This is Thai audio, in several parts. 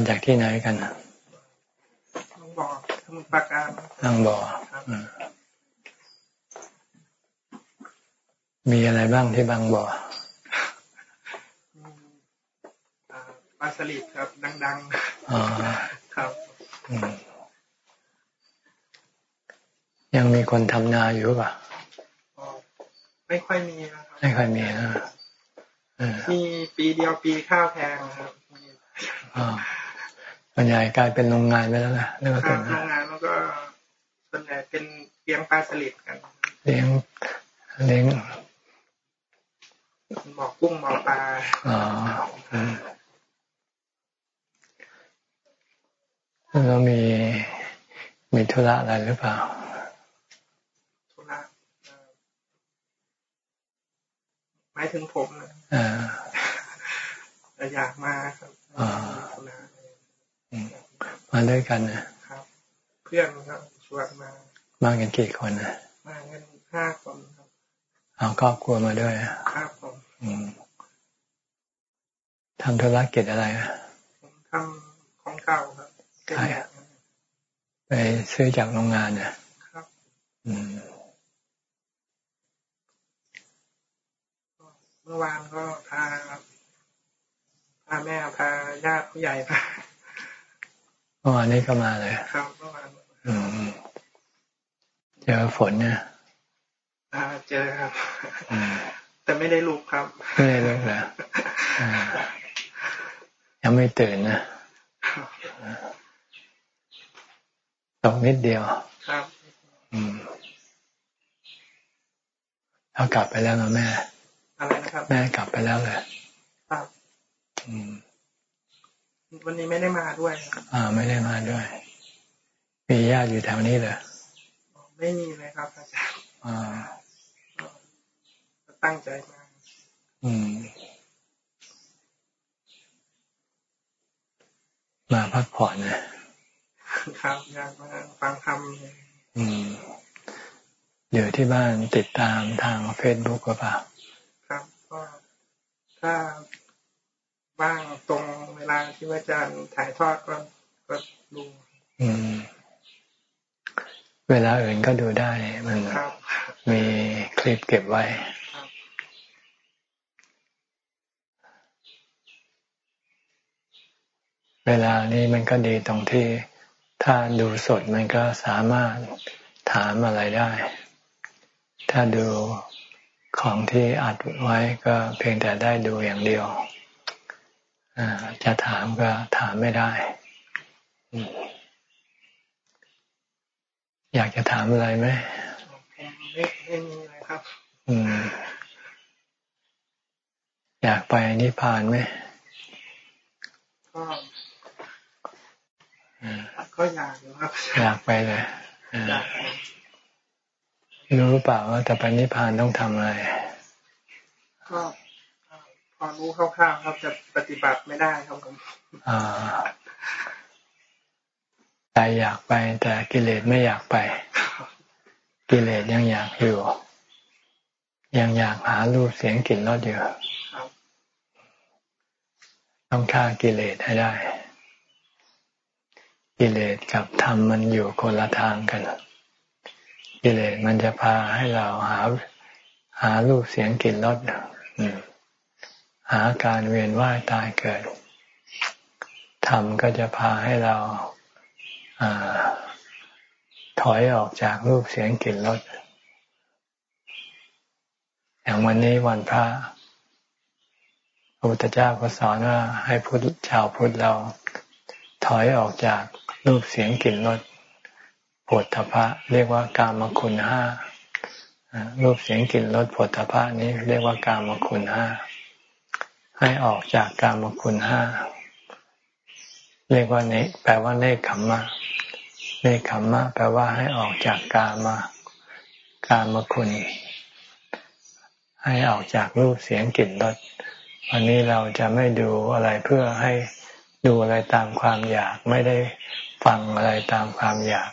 มาจากที่ไหนกันบางบ่อสมุทรปราการบางบ่อมีอะไรบ้างที่บางบ่อปลาสลิดครับ ดังๆอ๋อครับยังมีคนทำนาอยู่ป่ะไม่ค่อยมีนะครับไม่ค่อยมีนะมีปีเดียวปีข้าวแพงครับ ส่วนใหญ่กลายเป็นโรงงานไปแล้วนะเรื่องโรงงานแล้วก็ส่วนใหญ่เป็นเลี้ยงปลาสลิดกันเลี้ยงเลี้ยงหมอกุ้งหมอปลาอ๋อแล้วมีมีธุระอะไรหรือเปล่าธุระหมายถึงผมนะอยากมาครับ มาด้วยกันนะครับ เพื่อนครับชวนมามากันกี่คนนะมากันห้าคนครับ เอาครอบครัวมาด้วยครับผมทำธุรกิจอะไรผมทำของเก่าครับใช่ไปซื้อจากโรงงานเนี่ยครับ อืมเมื่อวานก็พาพาแม่พาญาติผู้ใหญ่พา เมื่อวานนี้ก็มาเลยครับเมื่อวานอืมเจอฝนเนี่ยอ่าเจอครับแต่ไม่ได้ลุกครับ ไม่ได้ลุกแล้วยังไม่ตื่นนะตกนิดเดียว ครับ อืมเขากลับไปแล้วนะแม่อะไรนะครับ แม่กลับไปแล้วเลยครับ อืม วันนี้ไม่ได้มาด้วยอ่า ไม่ได้มาด้วย มีญาติอยู่แถวนี้เลยไม่มีเลยครับอาจารย์อ่าตั้งใจมาอืม มาพักผ่อนนะครับอยากมาฟังธรรมอืมเดี๋ยวที่บ้านติดตามทางเฟซบุ๊กก็เปล่าครับก็ถ้า บ้างตรงเวลาที่อาจารย์ถ่ายทอดก็ก็ดูอืมเวลาอื่นก็ดูได้ มันมีคลิปเก็บไว้ เวลานี้มันก็ดีตรงที่ถ้าดูสดมันก็สามารถถามอะไรได้ ถ้าดูของที่อัดไว้ก็เพียงแต่ได้ดูอย่างเดียว จะถามก็ถามไม่ได้ อยากจะถามอะไรไหมไม่ไม่มีอะไรครับอยากไปนิพพานไหมก็ก็อยากครับ อยากไปเลยรู้เปล่าว่าแต่ไปนิพพานต้องทำอะไร ก็ พอรู้คร่าวๆครับจะปฏิบัติไม่ได้ครับผมใจอยากไป แต่กิเลสไม่อยากไป กิเลสยังอยากอยู่ ยังอยากหารูปเสียงกลิ่นรสอยู่ต้องฆ่ากิเลสให้ได้ กิเลสกับธรรมมันอยู่คนละทางกัน กิเลสมันจะพาให้เราหา หารูปเสียงกลิ่นรสอืม หาการเวียนว่ายตายเกิดธรรมก็จะพาให้เราอาถอยออกจากรูปเสียงกลิ่นรสอย่างวันนี้วันพระพระพุทธเจ้าก็สอนว่าให้พุทธชาวพุทธเราถอยออกจากรูปเสียงกลิ่นรสผลทพะ เรียกว่ากามคุณห้ารูปเสียงกลิ่นรสผลทพะนี้เรียกว่ากามคุณห้า ให้ออกจากกามคุณห้าเรียกว่าเนแปลว่าเนคขมมะเนคขมมะแปลว่าให้ออกจากกามากามคุณ ให้ออกจากรูปเสียงกลิ่นรสวันนี้เราจะไม่ดูอะไรเพื่อให้ดูอะไรตามความอยาก ไม่ได้ฟังอะไรตามความอยาก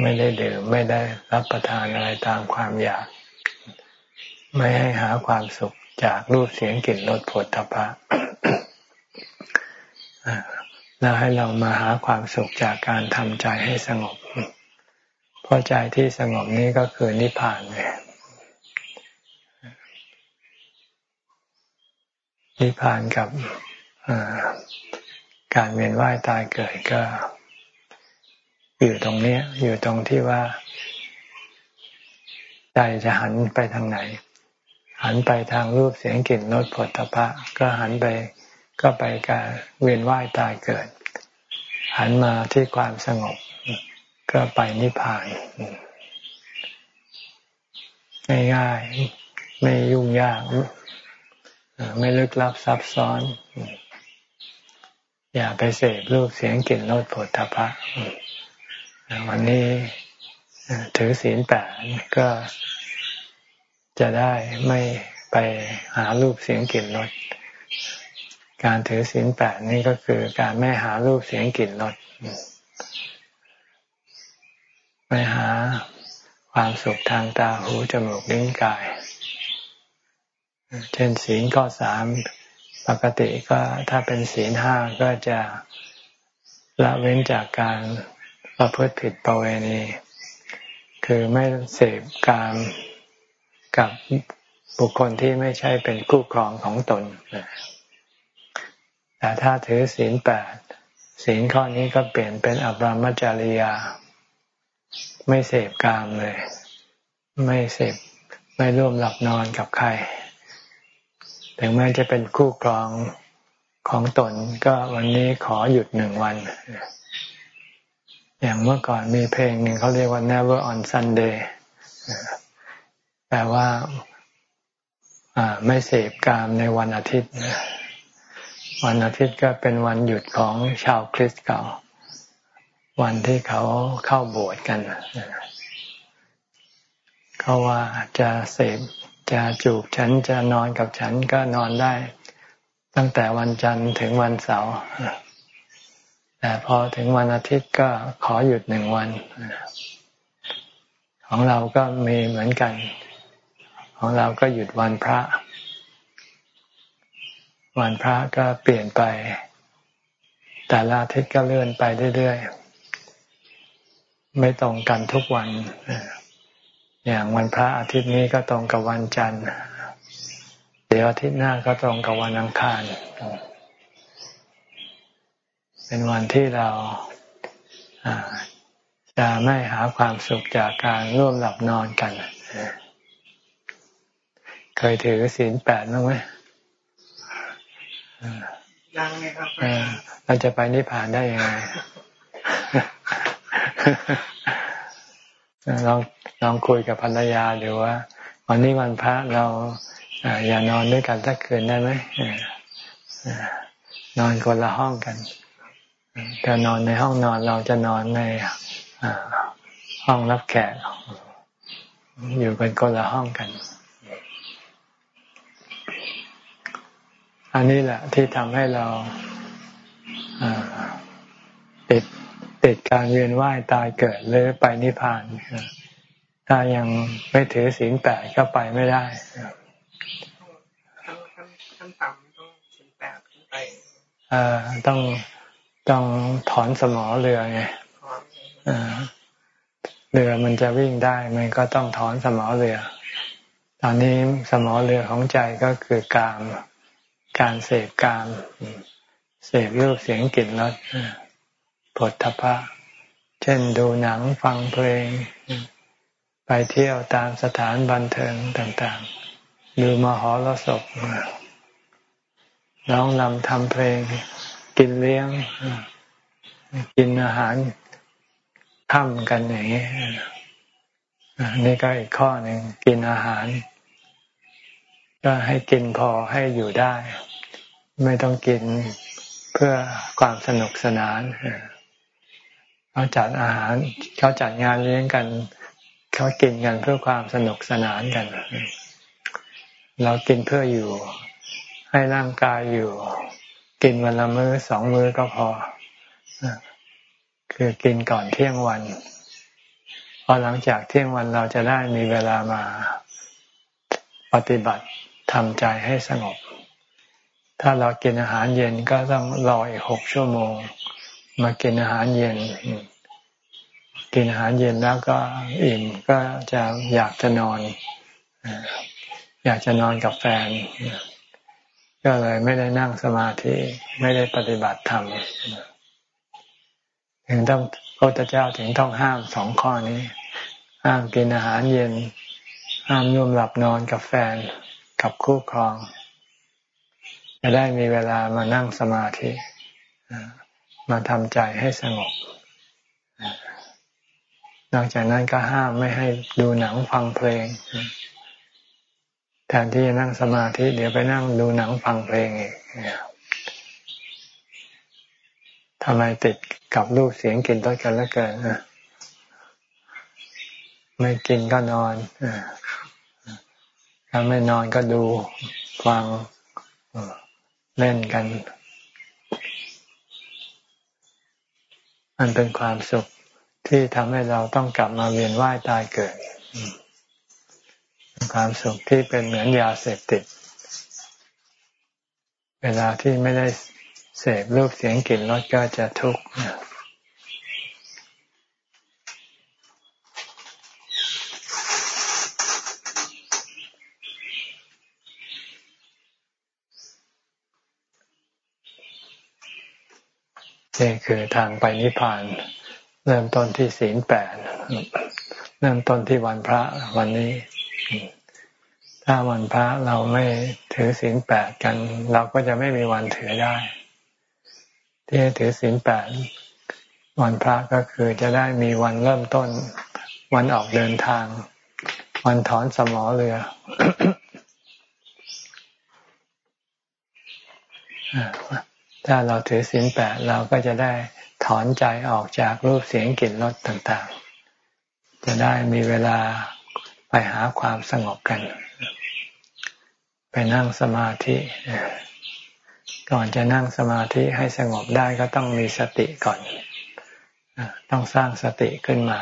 ไม่ได้ดื่มไม่ได้รับประทานอะไรตามความอยาก ไม่ให้หาความสุข จากรูปเสียงกลิ่นรสผลตภะแล้วให้เรามาหาความสุขจากการทำใจให้สงบเพราะใจที่สงบนี้ก็คือนิพพานเลยนิพพานกับการเวียนว่ายตายเกิดก็ อยู่ตรงนี้อยู่ตรงที่ว่า ใจจะหันไปทางไหน หันไปทางรูปเสียงกลิ่นรสผลตภะก็หันไปก็ไปการเวียนว่ายตายเกิด หันมาที่ความสงบ ก็ไปนิพพานง่ายๆไม่ยุ่งยากไม่ลึกลับซับซ้อน อย่าไปเสพรูปเสียงกลิ่นรสผลทพะวันนี้ถือศีลแปดก็ จะได้ไม่ไปหารูปเสียงกลิ่นรสการถือศีลแปดนี่ก็คือการไม่หารูปเสียงกลิ่นรสไม่หาความสุขทางตาหูจมูกลิ้นกาย เช่นศีลก็สามปกติก็ถ้าเป็นศีลห้าก็จะละเว้นจากการประพฤติผิดประเวณี คือไม่เสพกาม กับบุคคลที่ไม่ใช่เป็นคู่ครองของตนแต่ถ้าถือศีลแปดศีลข้อนี้ก็เปลี่ยนเป็นอบรมจริยา ไม่เสพกามเลย ไม่เสพไม่ร่วมหลับนอนกับใคร ถึงแม้จะเป็นคู่ครองของตนก็วันนี้ขอหยุดหนึ่งวัน อย่างเมื่อก่อนมีเพลงหนึ่งเขาเรียกว่า Never on Sunday แปลว่าไม่เสพกามในวันอาทิตย์ วันอาทิตย์ก็เป็นวันหยุดของชาวคริสต์เก่า วันที่เขาเข้าโบสถ์กันเขาว่าจะเสพจะจูบฉันจะนอนกับฉันก็นอนได้ ตั้งแต่วันจันทร์ถึงวันเสาร์แต่พอถึงวันอาทิตย์ก็ขอหยุดหนึ่งวัน ของเราก็มีเหมือนกัน ของเราก็หยุดวันพระ วันพระก็เปลี่ยนไป แต่ละอาทิตย์ก็เลื่อนไปเรื่อยๆ ไม่ตรงกันทุกวัน อย่างวันพระอาทิตย์นี้ก็ตรงกับวันจันทร์ เดี๋ยวอาทิตย์หน้าก็ตรงกับวันอังคาร เป็นวันที่เราจะไม่หาความสุขจากการร่วมหลับนอนกัน เคยถือศีลแปดบ้างไหมยังไงครับเราจะไปนิพพานได้ยังไงลองลองคุยกับภรรยาดูว่าวันนี้วันพระเราอย่านอนด้วยกันสักคืนได้ไหมนอนคนละห้องกันถ้านอนในห้องนอนเราจะนอนในห้องรับแขกอยู่กันคนละห้องกัน อันนี้แหละที่ทำให้เราติดติดการเวียนว่ายตายเกิดหรือไปนิพพาน ถ้ายังไม่ถือศีลแปดก็ไปไม่ได้ขั้นต่ำต้องศีลแปดขึ้นไปต้องต้องถอนสมอเรือไงเรือมันจะวิ่งได้ มันก็ต้องถอนสมอเรือ ตอนนี้สมอเรือของใจก็คือกาม การเสพกาม เสพรูปเสียงกลิ่นรสผลทพะ เช่นดูหนังฟังเพลง ไปเที่ยวตามสถานบันเทิงต่างๆ ดูมหรสพร้องนำทำเพลง กินเลี้ยง กินอาหารค่ำกันอย่างนี้นี่ก็อีกข้อหนึ่งกินอาหาร ก็ให้กินพอให้อยู่ได้ ไม่ต้องกินเพื่อความสนุกสนานเขาจัดอาหารเขาจัดงานเลี้ยงกันเขากินกันเพื่อความสนุกสนานกัน เรากินเพื่ออยู่ ให้ร่างกายอยู่ กินวันละมือ้อสองมื้อก็พอคือกินก่อนเที่ยงวันพอหลังจากเที่ยงวันเราจะได้มีเวลามาปฏิบัติ ทำใจให้สงบ ถ้าเรากินอาหารเย็นก็ต้องรออีกหกชั่วโมง มากินอาหารเย็น กินอาหารเย็นแล้วก็อิ่มก็จะอยากจะนอน อยากจะนอนกับแฟน ก็เลยไม่ได้นั่งสมาธิไม่ได้ปฏิบัติธรรมถึงต้องพระพุทธเจ้าถึงต้องห้ามสองข้อนี้ ห้ามกินอาหารเย็น ห้ามร่วมหลับนอนกับแฟน กับคู่ครอง จะได้มีเวลามานั่งสมาธิมาทำใจให้สงบ นอกจากนั้นก็ห้ามไม่ให้ดูหนังฟังเพลง แทนที่จะนั่งสมาธิ เดี๋ยวไปนั่งดูหนังฟังเพลงอีกทำไมติดกับรูปเสียงกลิ่นรสกันแล้วเกินไม่กินก็นอน ถ้าไม่นอนก็ดูฟังเล่นกัน มันเป็นความสุขที่ทำให้เราต้องกลับมาเวียนว่ายตายเกิด ความสุขที่เป็นเหมือนยาเสพติด เวลาที่ไม่ได้เสพรูปเสียงกลิ่นรสก็จะทุกข์ นี่คือทางไปนิพพาน เริ่มต้นที่ศีลแปดเริ่มต้นที่วันพระวันนี้ ถ้าวันพระเราไม่ถือศีลแปดกัน เราก็จะไม่มีวันถือได้ ที่ถือศีลแปดวันพระก็คือจะได้มีวันเริ่มต้น วันออกเดินทาง วันถอนสมอเรือ ถ้าเราถือศีลแปดเราก็จะได้ถอนใจออกจากรูปเสียงกลิ่นรสต่างๆ จะได้มีเวลาไปหาความสงบกัน ไปนั่งสมาธิก่อนจะนั่งสมาธิให้สงบได้ก็ต้องมีสติก่อน ต้องสร้างสติขึ้นมา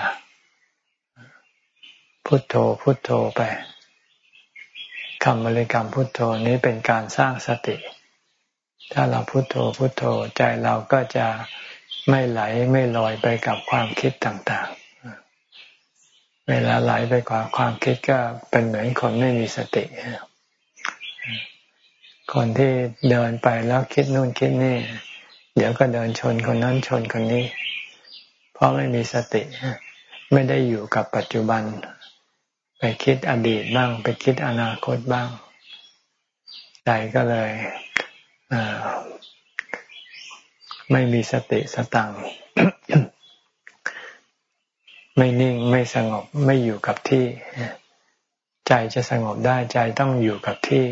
พุทโธพุทโธไปคำบริกรรมพุทโธนี้เป็นการสร้างสติ ถ้าเราพุโทโธพุโทโธใจเราก็จะไม่ไหลไม่ลอยไปกับความคิดต่างๆ เวลาไหลไปกับความคิดก็เป็นเหมือนคนไม่มีสติคนที่เดินไปแล้วคิดนู่นคิดนี่ เดี๋ยวก็เดินชนคนนั้นชนคนนี้ เพราะไม่มีสติไม่ได้อยู่กับปัจจุบัน ไปคิดอดีตบ้าง ไปคิดอนาคตบ้างใจก็เลย ไม่มีสติสตังไม่นิ่งไม่สงบไม่อยู่กับที่ ใจจะสงบได้ใจต้องอยู่กับที่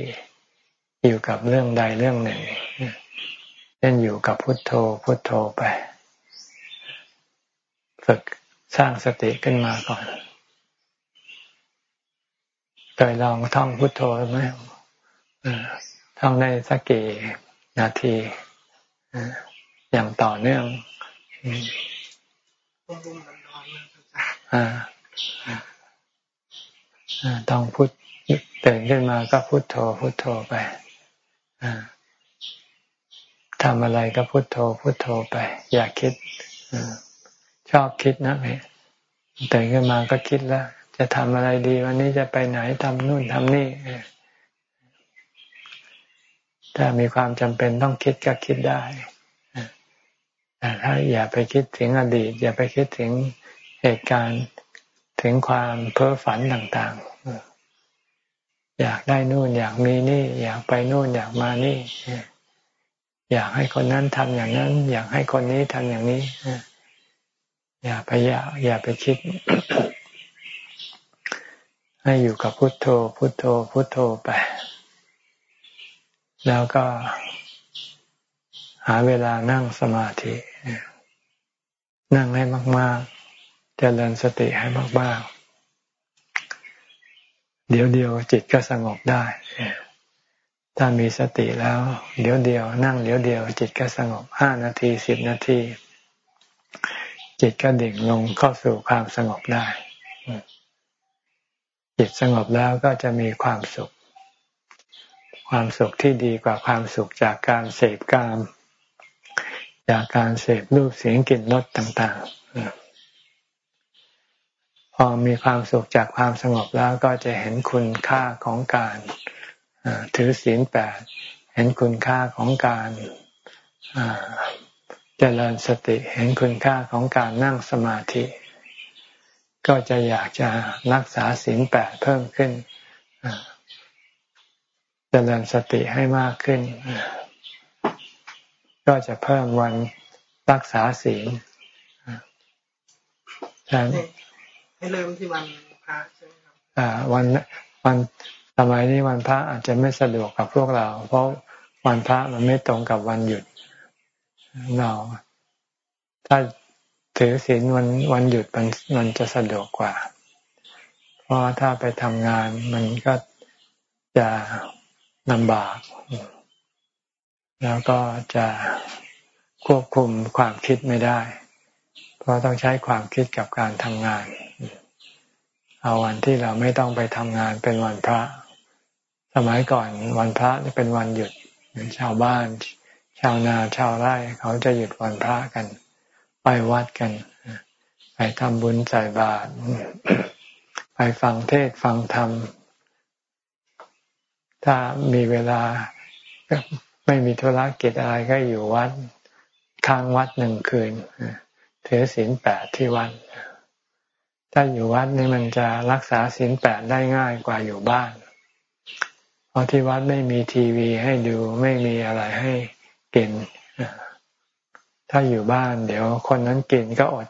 อยู่กับเรื่องใดเรื่องหนึ่งเช่นอยู่กับพุทโธพุทโธไป ฝึกสร้างสติขึ้นมาก่อนเคยลองท่องพุทโธไหมท่องได้สักกี่ นาทีอย่างต่อเนื่องต้องพุทตื่นขึ้นมาก็พุทโธพุทโธไปทำอะไรก็พุทโธพุทโธไป อย่าคิดชอบคิดนะเนี่ยตื่นขึ้นมาก็คิดแล้ว จะทำอะไรดี วันนี้จะไปไหนทำนู่นทำนี่ ถ้ามีความจำเป็นต้องคิดก็คิดได้แต่ถ้าอย่าไปคิดถึงอดีต อย่าไปคิดถึงเหตุการณ์ถึงความเพ้อฝันต่างๆ อยากได้นู่นอยากมีนี่ อยากไปนู่นอยากมานี่ อยากให้คนนั้นทำอย่างนั้น อยากให้คนนี้ทำอย่างนี้อย่าไปอยากอย่าไปคิด ให้อยู่กับพุทโธ พุทโธ พุทโธไป แล้วก็หาเวลานั่งสมาธิ นั่งให้มากๆจเจริญสติให้มากๆ เดี๋ยวเดียวจิตก็สงบได้ ถ้ามีสติแล้ว เดี๋ยวเดียว นั่งเดี๋ยวเดียว จิตก็สงบห้านาทีสิบนาที จิตก็ดิ่งลงเข้าสู่ความสงบได้ จิตสงบแล้วก็จะมีความสุข ความสุขที่ดีกว่าความสุขจากการเสพกาม จากการเสพรูปเสียงกลิ่นรสต่างๆ พอมีความสุขจากความสงบแล้วก็จะเห็นคุณค่าของการถือศีลแปดเห็นคุณค่าของการเจริญสติเห็นคุณค่าของการนั่งสมาธิ ก็จะอยากจะรักษาศีลแปดเพิ่มขึ้น เจริญสติให้มากขึ้น ก็จะเพิ่มวันรักษาศีลใช่ให้เริ่มที่วันพระใช่ไหมครับอ่า วันวันสมัยนี้วันพระอาจจะไม่สะดวกกับพวกเรา เพราะวันพระมันไม่ตรงกับวันหยุด เรา ถ้าถือศีลวันวันหยุดมันมันจะสะดวกกว่า เพราะถ้าไปทำงานมันก็จะ ลำบาก แล้วก็จะควบคุมความคิดไม่ได้ เพราะต้องใช้ความคิดกับการทำงาน เอาวันที่เราไม่ต้องไปทำงานเป็นวันพระ สมัยก่อนวันพระเป็นวันหยุดชาวบ้าน ชาวนาชาวไร่เขาจะหยุดวันพระกัน ไปวัดกันไปทำบุญใส่บาตรไปฟังเทศฟังธรรม ถ้ามีเวลาไม่มีธุระกิจอะไรก็อยู่วัดค้างวัดหนึ่งคืนถือศีลแปดที่วัดถ้าอยู่วัดนี่มันจะรักษาศีลแปดได้ง่ายกว่าอยู่บ้าน เพราะที่วัดไม่มีทีวีให้ดูไม่มีอะไรให้กิน ถ้าอยู่บ้าน เดี๋ยวคนนั้นกินก็อด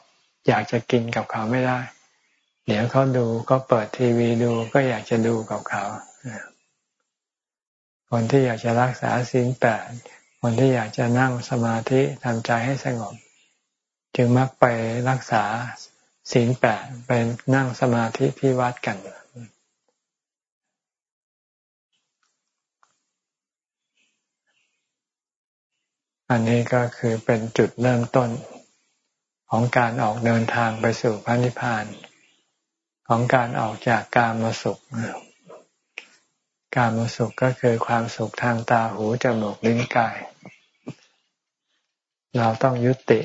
อยากจะกินกับเขาไม่ได้ เดี๋ยวเขาดูก็เปิดทีวีดูก็อยากจะดูกับเขา คนที่อยากจะรักษาศีลแปดคนที่อยากจะนั่งสมาธิทำใจให้สงบ จึงมักไปรักษาศีลแปดไปนั่งสมาธิที่วัดกันอันนี้ก็คือเป็นจุดเริ่มต้นของการออกเดินทางไปสู่พระนิพพาน ของการออกจากการมาสุข การมสุขก็คือความสุขทางตาหูจมูกลิ้นกาย เราต้องยุติ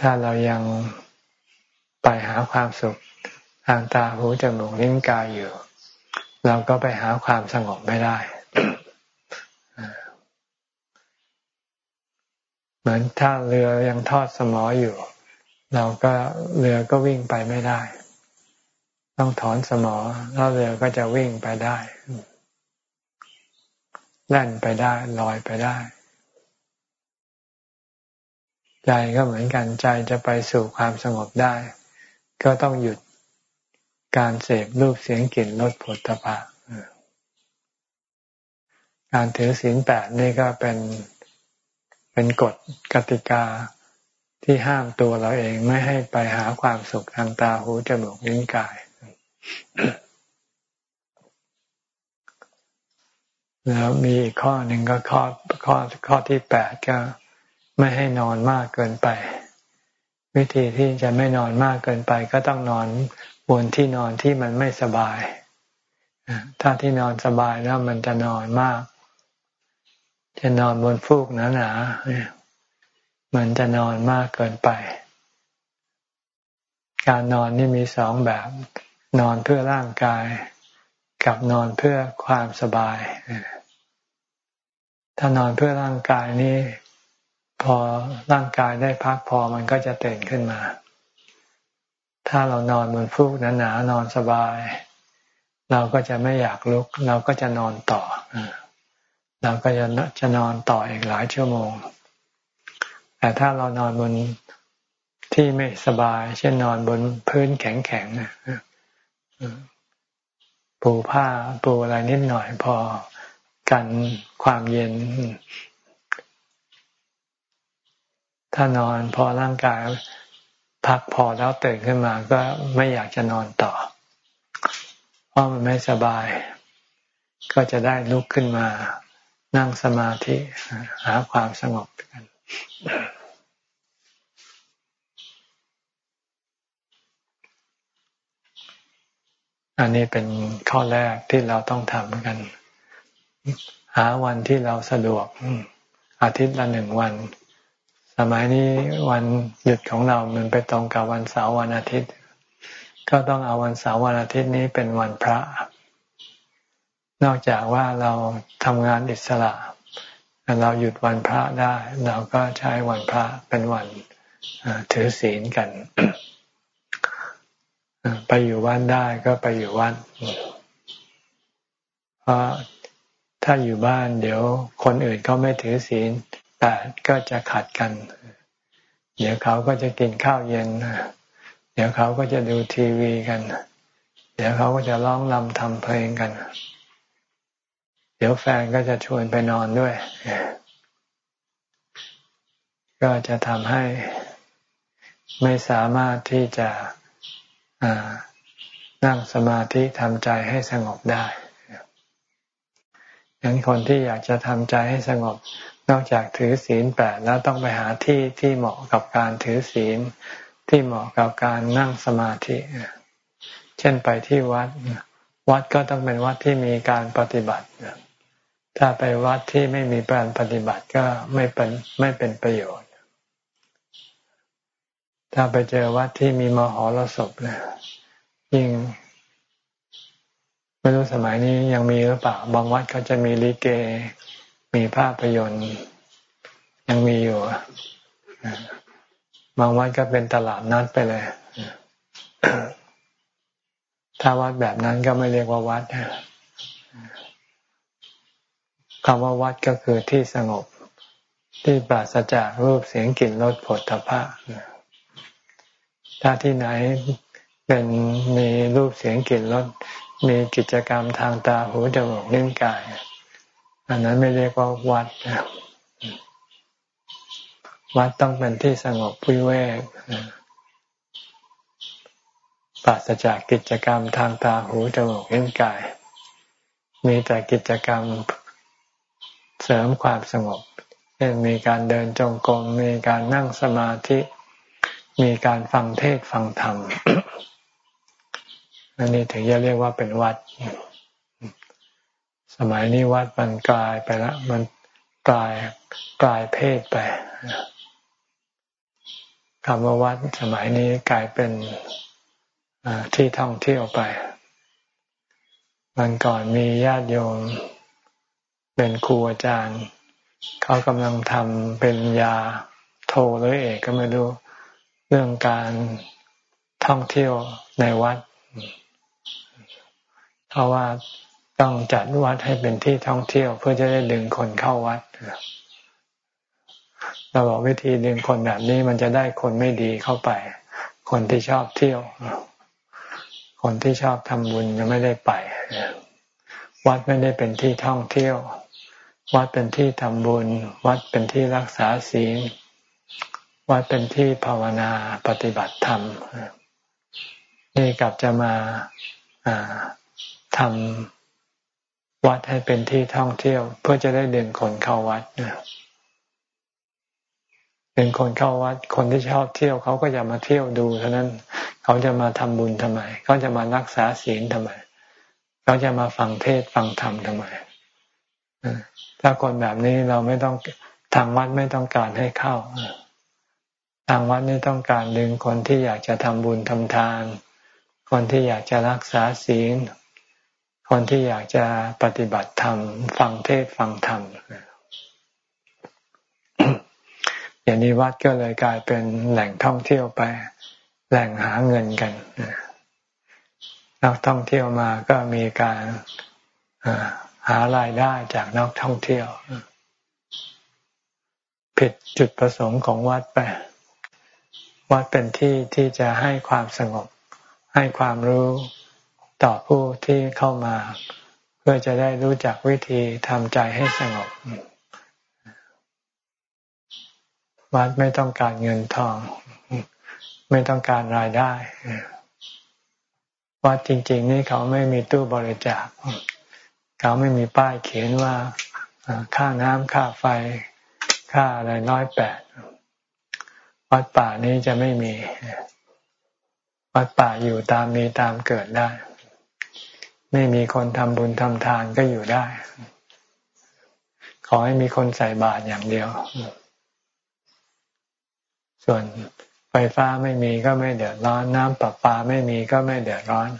ถ้าเรายังไปหาความสุขทางตาหูจมูกลิ้นกายอยู่ เราก็ไปหาความสงบไม่ได้ เหมือนถ้าเรือยังทอดสมออยู่ เราก็เรือก็วิ่งไปไม่ได้ ต้องถอนสมอแล้วเรือก็จะวิ่งไปได้แล่นไปได้ลอยไปได้ ใจก็เหมือนกันใจจะไปสู่ความสงบได้ ก็ต้องหยุดการเสพรูปเสียงกลิ่นรสผลตภะการถือศีลแปดนี่ก็เป็นเป็นกฎกติกาที่ห้ามตัวเราเองไม่ให้ไปหาความสุขทางตาหูจมูกลิ้นกาย แล้วมีอีกข้อหนึ่งก็ข้อข้อข้อที่แปดก็ไม่ให้นอนมากเกินไป วิธีที่จะไม่นอนมากเกินไป ก็ต้องนอนบนที่นอนที่มันไม่สบายถ้าที่นอนสบายแล้วมันจะนอนมาก จะนอนบนฟูกหนาๆมันจะนอนมากเกินไป การนอนนี่มีสองแบบ นอนเพื่อร่างกาย กับนอนเพื่อความสบาย ถ้านอนเพื่อร่างกายนี่พอร่างกายได้พักพอมันก็จะตื่นขึ้นมา ถ้าเรานอนบนฟูกหนาๆนอนสบาย เราก็จะไม่อยากลุก เราก็จะนอนต่อเราก็จะจะนอนต่ออีกหลายชั่วโมง แต่ถ้าเรานอนบนที่ไม่สบาย เช่นนอนบนพื้นแข็งๆ ปูผ้าปูอะไรนิดหน่อยพอกันความเย็น ถ้านอนพอร่างกายพักพอแล้วตื่นขึ้นมา ก็ไม่อยากจะนอนต่อ เพราะมันไม่สบาย ก็จะได้ลุกขึ้นมานั่งสมาธิหาความสงบกัน อันนี้เป็นข้อแรกที่เราต้องทำกัน หาวันที่เราสะดวกอาทิตย์ละหนึ่งวัน สมัยนี้วันหยุดของเรามันไปตรงกับวันเสาร์วันอาทิตย์ ก็ต้องเอาวันเสาร์วันอาทิตย์นี้เป็นวันพระ นอกจากว่าเราทำงานอิสระเราหยุดวันพระได้ เราก็ใช้วันพระเป็นวันถือศีลกัน ไปอยู่วัดได้ก็ไปอยู่วัดเพราะถ้าอยู่บ้าน เดี๋ยวคนอื่นก็ไม่ถือศีลแต่ก็จะขัดกัน เดี๋ยวเขาก็จะกินข้าวเย็น เดี๋ยวเขาก็จะดูทีวีกัน เดี๋ยวเขาก็จะร้องรำทำเพลงกัน เดี๋ยวแฟนก็จะชวนไปนอนด้วย ก็จะทำให้ไม่สามารถที่จะ นั่งสมาธิทำใจให้สงบได้ยังคนที่อยากจะทำใจให้สงบ นอกจากถือศีลแปดแล้วต้องไปหาที่ที่เหมาะกับการถือศีล ที่เหมาะกับการนั่งสมาธิ เช่นไปที่วัด วัดก็ต้องเป็นวัดที่มีการปฏิบัติ ถ้าไปวัดที่ไม่มีการปฏิบัติก็ไม่เป็นไม่เป็นประโยชน์ ถ้าไปเจอวัดที่มีมหรสพเนี่ยยิ่งไม่รู้สมัยนี้ยังมีหรือเปล่า บางวัดเขาจะมีลิเก มีภาพยนตร์ ยังมีอยู่บางวัดก็เป็นตลาดนัดไปเลย ถ้าวัดแบบนั้นก็ไม่เรียกว่าวัดคำว่าวัดก็คือที่สงบ ที่ปราศจากรูปเสียงกลิ่นรสผลตภะ ถ้าที่ไหนเป็นมีรูปเสียงกลิ่นรสมีกิจกรรมทางตาหูจมูกนิ้วกาย อันนั้นไม่เรียกว่าวัดวัดต้องเป็นที่สงบวิเวกปราศจากกิจกรรมทางตาหูจมูกนิ้วกาย มีแต่กิจกรรมเสริมความสงบเช่นมีการเดินจงกรมมีการนั่งสมาธิ มีการฟังเทศฟังธรรมอันนี้ถึงจะเรียกว่าเป็นวัด สมัยนี้วัดมันกลายไปแล้วมันกลายกลายเพศไปคำว่าวัดสมัยนี้กลายเป็นที่ท่องเที่ยวไป มันก่อนมีญาติโยมเป็นครูอาจารย์ เขากำลังทำเป็นยาโทหรือเอกก็ไม่รู้ เรื่องการท่องเที่ยวในวัด เพราะว่าต้องจัดวัดให้เป็นที่ท่องเที่ยวเพื่อจะได้ดึงคนเข้าวัดเราบอกวิธีดึงคนแบบนี้มันจะได้คนไม่ดีเข้าไป คนที่ชอบเที่ยว คนที่ชอบทำบุญยังไม่ได้ไป วัดไม่ได้เป็นที่ท่องเที่ยว วัดเป็นที่ทำบุญ วัดเป็นที่รักษาศีล วัดเป็นที่ภาวนาปฏิบัติธรรม นี่กลับจะมาทำวัดให้เป็นที่ท่องเที่ยว เพื่อจะได้ดึงคนเข้าวัดเป็นคนเข้าวัด คนที่ชอบเที่ยวเขาก็จะมาเที่ยวดูเท่านั้นเขาจะมาทำบุญทำไมเขาจะมารักษาศีลทำไมเขาจะมาฟังเทศฟังธรรมทำไมถ้าคนแบบนี้เราไม่ต้องทางวัดไม่ต้องการให้เข้า ทางวัดนี่ต้องการดึงคนที่อยากจะทำบุญทำทาน คนที่อยากจะรักษาศีล คนที่อยากจะปฏิบัติธรรม ฟังเทศฟังธรรมอย่างนี้วัดก็เลยกลายเป็นแหล่งท่องเที่ยวไป แหล่งหาเงินกันนักท่องเที่ยวมาก็มีการหารายได้จากนักท่องเที่ยวผิดจุดประสงค์ของวัดไป วัดเป็นที่ที่จะให้ความสงบ ให้ความรู้ต่อผู้ที่เข้ามา เพื่อจะได้รู้จักวิธีทำใจให้สงบ วัดไม่ต้องการเงินทอง ไม่ต้องการรายได้ วัดจริง ๆ นี่เขาไม่มีตู้บริจาค เขาไม่มีป้ายเขียนว่าค่าน้ำค่าไฟ ค่าอะไรน้อยแปด วัดป่านี้จะไม่มี วัดป่าอยู่ตามมีตามเกิดได้ ไม่มีคนทำบุญทำทานก็อยู่ได้ ขอให้มีคนใส่บาตรอย่างเดียว ส่วนไฟฟ้าไม่มีก็ไม่เดือดร้อน น้ำประปาไม่มีก็ไม่เดือดร้อน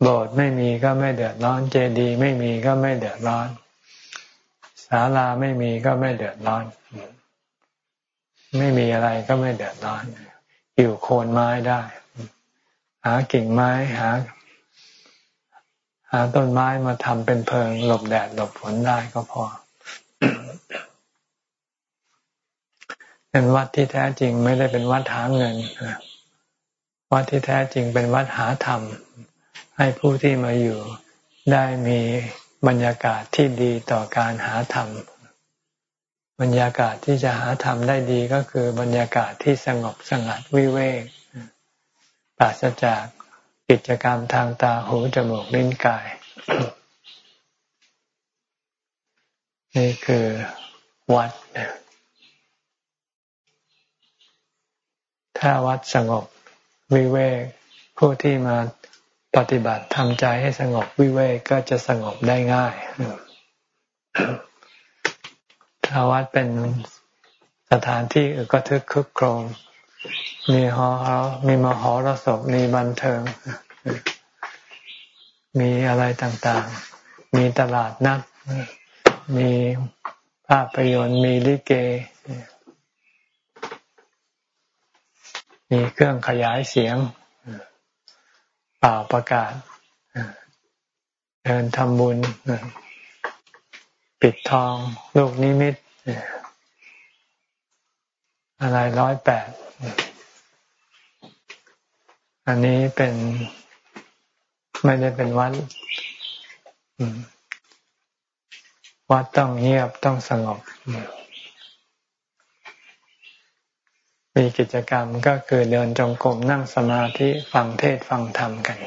โบสถ์ไม่มีก็ไม่เดือดร้อน เจดีย์ไม่มีก็ไม่เดือดร้อนศาลาไม่มีก็ไม่เดือดร้อน ไม่มีอะไรก็ไม่เดือดร้อน อยู่โคนไม้ได้ หากิ่งไม้หา หาต้นไม้มาทำเป็นเพิง หลบแดดหลบฝนได้ก็พอเป็นวัดที่แท้จริงไม่ได้เป็นวัดหาเงินวัดที่แท้จริงเป็นวัดหาธรรม ให้ผู้ที่มาอยู่ได้มีบรรยากาศที่ดีต่อการหาธรรม บรรยากาศที่จะหาธรรมได้ดีก็คือบรรยากาศที่สงบสงัดวิเวกปราศจากกิจกรรมทางตาหูจมูกลิ้นกาย นี่คือวัด ถ้าวัดสงบวิเวกผู้ที่มาปฏิบัติทำใจให้สงบวิเวกก็จะสงบได้ง่าย วัดเป็นสถานที่ก็ทึกคึกโครมมีหอเขามีมหรสพมีบันเทิง มีอะไรต่างๆ มีตลาดนัด มีภาพยนตร์มีลิเก มีเครื่องขยายเสียงเป่าประกาศเดินทำบุญ ปิดทอง ลูกนิมิต อะไรร้อยแปด อันนี้เป็นไม่ได้เป็นวัดวัดต้องเงียบต้องสงบ มีกิจกรรมก็คือเดินจงกรมนั่งสมาธิฟังเทศฟังธรรมกัน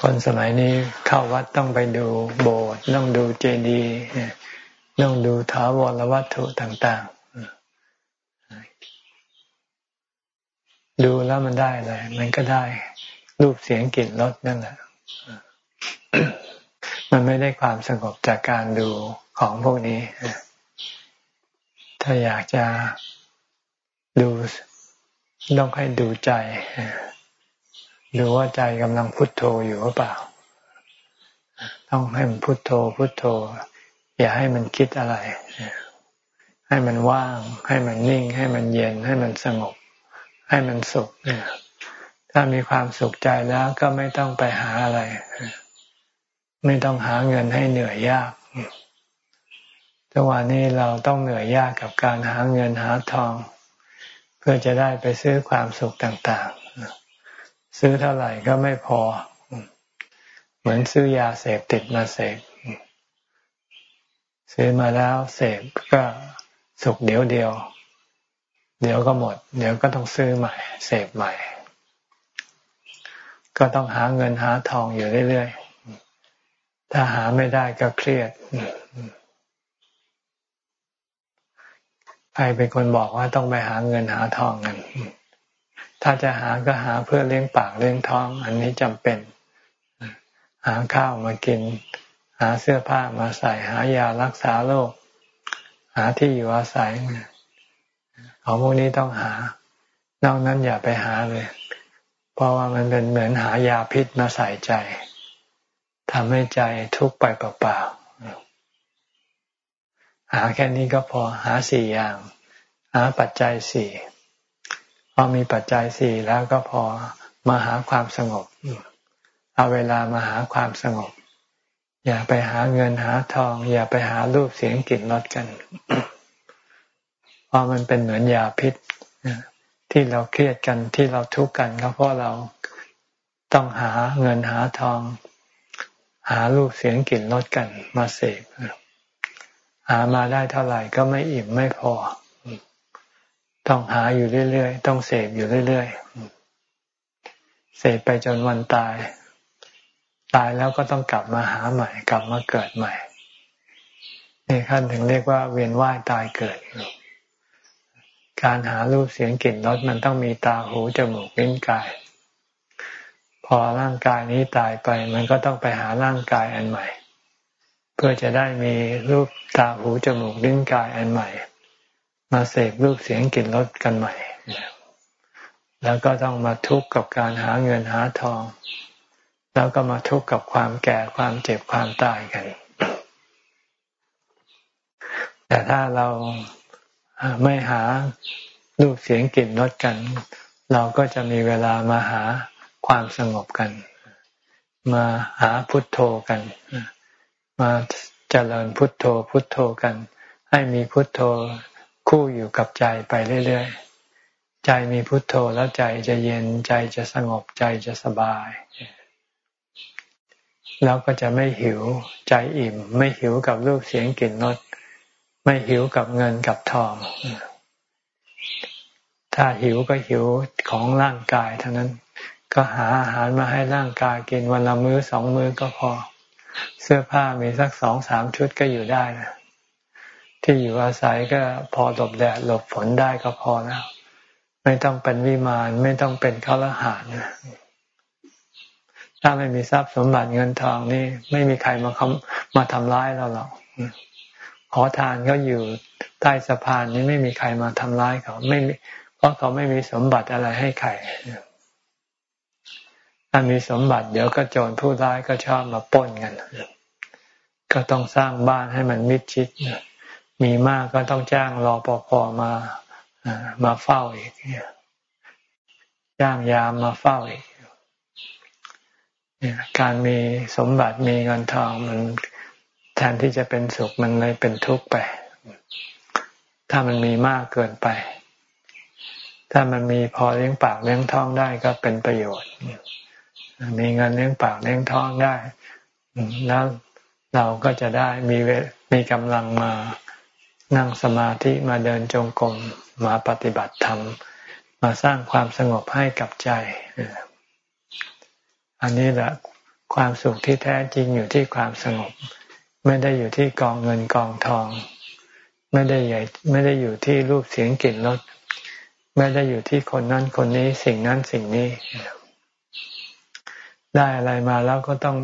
ค นสมัยนี้เข้าวัดต้องไปดูโบสถ์ต้องดูเจดีย์ต้องดูถาวรวัตถุต่างๆ ดูแล้วมันได้อะไรมันก็ได้รูปเสียงกลิ่นรสนั่นแหละมันไม่ได้ความสงบจากการดูของพวกนี้ ถ้าอยากจะดูต้องให้ดูใจ ดูว่าใจกำลังพุทโธอยู่หรือเปล่า ต้องให้มันพุทโธพุทโธ อย่าให้มันคิดอะไร ให้มันว่าง ให้มันนิ่ง ให้มันเย็น ให้มันสงบ ให้มันสุขถ้ามีความสุขใจแล้วก็ไม่ต้องไปหาอะไร ไม่ต้องหาเงินให้เหนื่อยยากจังหวะนี้เราต้องเหนื่อยยากกับการหาเงินหาทอง เพื่อจะได้ไปซื้อความสุขต่าง ซื้อเท่าไหร่ก็ไม่พอ เหมือนซื้อยาเสพติดมาเสพซื้อมาแล้วเสพก็สุกเดี๋ยวเดียว เดี๋ยวก็หมด เดี๋ยวก็ต้องซื้อใหม่เสพใหม่ ก็ต้องหาเงินหาทองอยู่เรื่อยๆถ้าหาไม่ได้ก็เครียดใครเป็นคนบอกว่าต้องไปหาเงินหาทองกัน ถ้าจะหาก็หาเพื่อเลี้ยงปากเลี้ยงท้อง อันนี้จำเป็น หาข้าวมากิน หาเสื้อผ้ามาใส่หายารักษาโรคหาที่อยู่อาศัยของพวกนี้ต้องหานอกนั้นอย่าไปหาเลย เพราะว่ามันเป็นเหมือนหายาพิษมาใส่ใจทำให้ใจทุกข์ไปเปล่าๆหาแค่นี้ก็พอหาสี่อย่าง หาปัจจัยสี่ พอมีปัจจัยสี่แล้วก็พอมาหาความสงบ เอาเวลามาหาความสงบ อย่าไปหาเงินหาทอง อย่าไปหารูปเสียงกลิ่นรสกัน เพราะมันเป็นเหมือนยาพิษที่เราเครียดกันที่เราทุกข์กันก็เพราะเราต้องหาเงินหาทอง หารูปเสียงกลิ่นรสกันมาเสพหามาได้เท่าไหร่ก็ไม่อิ่มไม่พอ ต้องหาอยู่เรื่อยๆ ต้องเสพอยู่เรื่อยๆ เสพไปจนวันตาย ตายแล้วก็ต้องกลับมาหาใหม่ กลับมาเกิดใหม่นนี่ขั้นถึงเรียกว่าเวียนว่ายตายเกิด การหารูปเสียงกลิ่นรสมันต้องมีตาหูจมูกลิ้นกาย พอร่างกายนี้ตายไป มันก็ต้องไปหาร่างกายอันใหม่ เพื่อจะได้มีรูปตาหูจมูกลิ้นกายอันใหม่ มาเสพรูปเสียงกลิ่นรสกันใหม่ แล้วก็ต้องมาทุกข์กับการหาเงินหาทอง แล้วก็มาทุกข์กับความแก่ความเจ็บความตายกัน แต่ถ้าเราไม่หารูปเสียงกลิ่นรสกัน เราก็จะมีเวลามาหาความสงบกัน มาหาพุทโธกัน มาเจริญพุทโธพุทโธกัน ให้มีพุทโธ คู่อยู่กับใจไปเรื่อยๆ ใจมีพุทโธแล้วใจจะเย็นใจจะสงบใจจะสบาย แล้วก็จะไม่หิวใจอิ่ม ไม่หิวกับรูปเสียงกลิ่นรสไม่หิวกับเงินกับทอง ถ้าหิวก็หิวของร่างกายเท่านั้นก็หาอาหารมาให้ร่างกายกินวันละมื้อสองมื้อก็พอ เสื้อผ้ามีสักสองสามชุดก็อยู่ได้นะ ที่อยู่อาศัยก็พอหลบแดดหลบฝนได้ก็พอแล้วไม่ต้องเป็นวิมานไม่ต้องเป็นข้าราชการถ้าไม่มีทรัพย์สมบัติเงินทองนี่ไม่มีใครมามาทำร้ายเราหรอกขอทานเขาอยู่ใต้สะพานนี้ไม่มีใครมาทำร้ายเขาไม่มีเพราะเขาไม่มีสมบัติอะไรให้ใครถ้ามีสมบัติเดี๋ยวก็โจรผู้ร้ายก็ชอบมาป้นกันก็ต้องสร้างบ้านให้มันมิดชิด มีมากก็ต้องจ้างรอปภมามาเฝ้าอีกจ้างยามมาเฝ้าอีกการมีสมบัติมีเงินทองมันแทนที่จะเป็นสุขมันเลยเป็นทุกข์ไป ถ้ามันมีมากเกินไป ถ้ามันมีพอเลี้ยงปากเลี้ยงท้องได้ก็เป็นประโยชน์ มีเงินเลี้ยงปากเลี้ยงท้องได้แล้วเราก็จะได้มีมีกำลังมา นั่งสมาธิมาเดินจงกรมมาปฏิบัติธรรม มาสร้างความสงบให้กับใจ อันนี้แหละความสุขที่แท้จริงอยู่ที่ความสงบ ไม่ได้อยู่ที่กองเงินกองทอง ไม่ได้ใหญ่ไม่ได้อยู่ที่รูปเสียงกลิ่นรสไม่ได้อยู่ที่คนนั้นคนนี้สิ่งนั้นสิ่งนี้ ได้อะไรมาแล้วก็ต้อง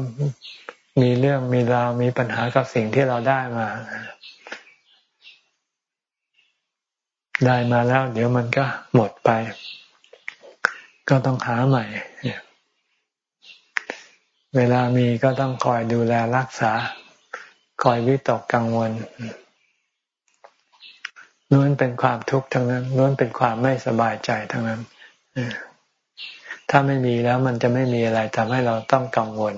มีเรื่องมีราวมีปัญหากับสิ่งที่เราได้มา ได้มาแล้ว เดี๋ยวมันก็หมดไป ก็ต้องหาใหม่ เวลามีก็ต้องคอยดูแลรักษา คอยวิตกกังวลล้วนเป็นความทุกข์ทั้งนั้นล้วนเป็นความไม่สบายใจทั้งนั้นถ้าไม่มีแล้วมันจะไม่มีอะไรทำให้เราต้องกังวล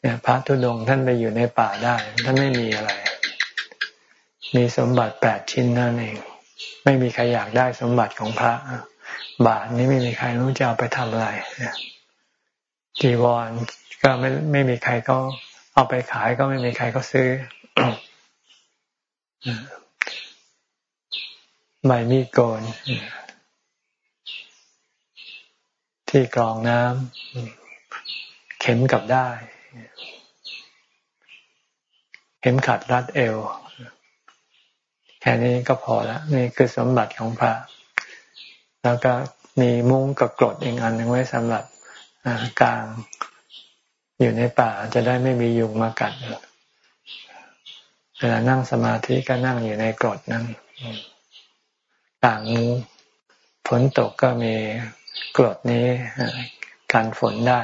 เนี่ยพระธุดงท่านไปอยู่ในป่าได้ ท่านไม่มีอะไร มีสมบัติแปดชิ้นนั่นเอง ไม่มีใครอยากได้สมบัติของพระ บาทนี้ไม่มีใครรู้จะเอาไปทำอะไรจีวรก็ไม่ไม่มีใครก็เอาไปขายก็ไม่มีใครก็ซื้อใบมีโกนที่กรองน้ำเข็มกับได้ เข็มขัดรัดเอว แค่นี้ก็พอแล้วนี่คือสมบัติของพระ แล้วก็มีมุ้งกับกรดอีกอันหนึ่งไว้สำหรับกลางอยู่ในป่าจะได้ไม่มียุงมากัดเวลานั่งสมาธิก็นั่งอยู่ในกรดนั่งต่างฝนตกก็มีกรดนี้กันฝนได้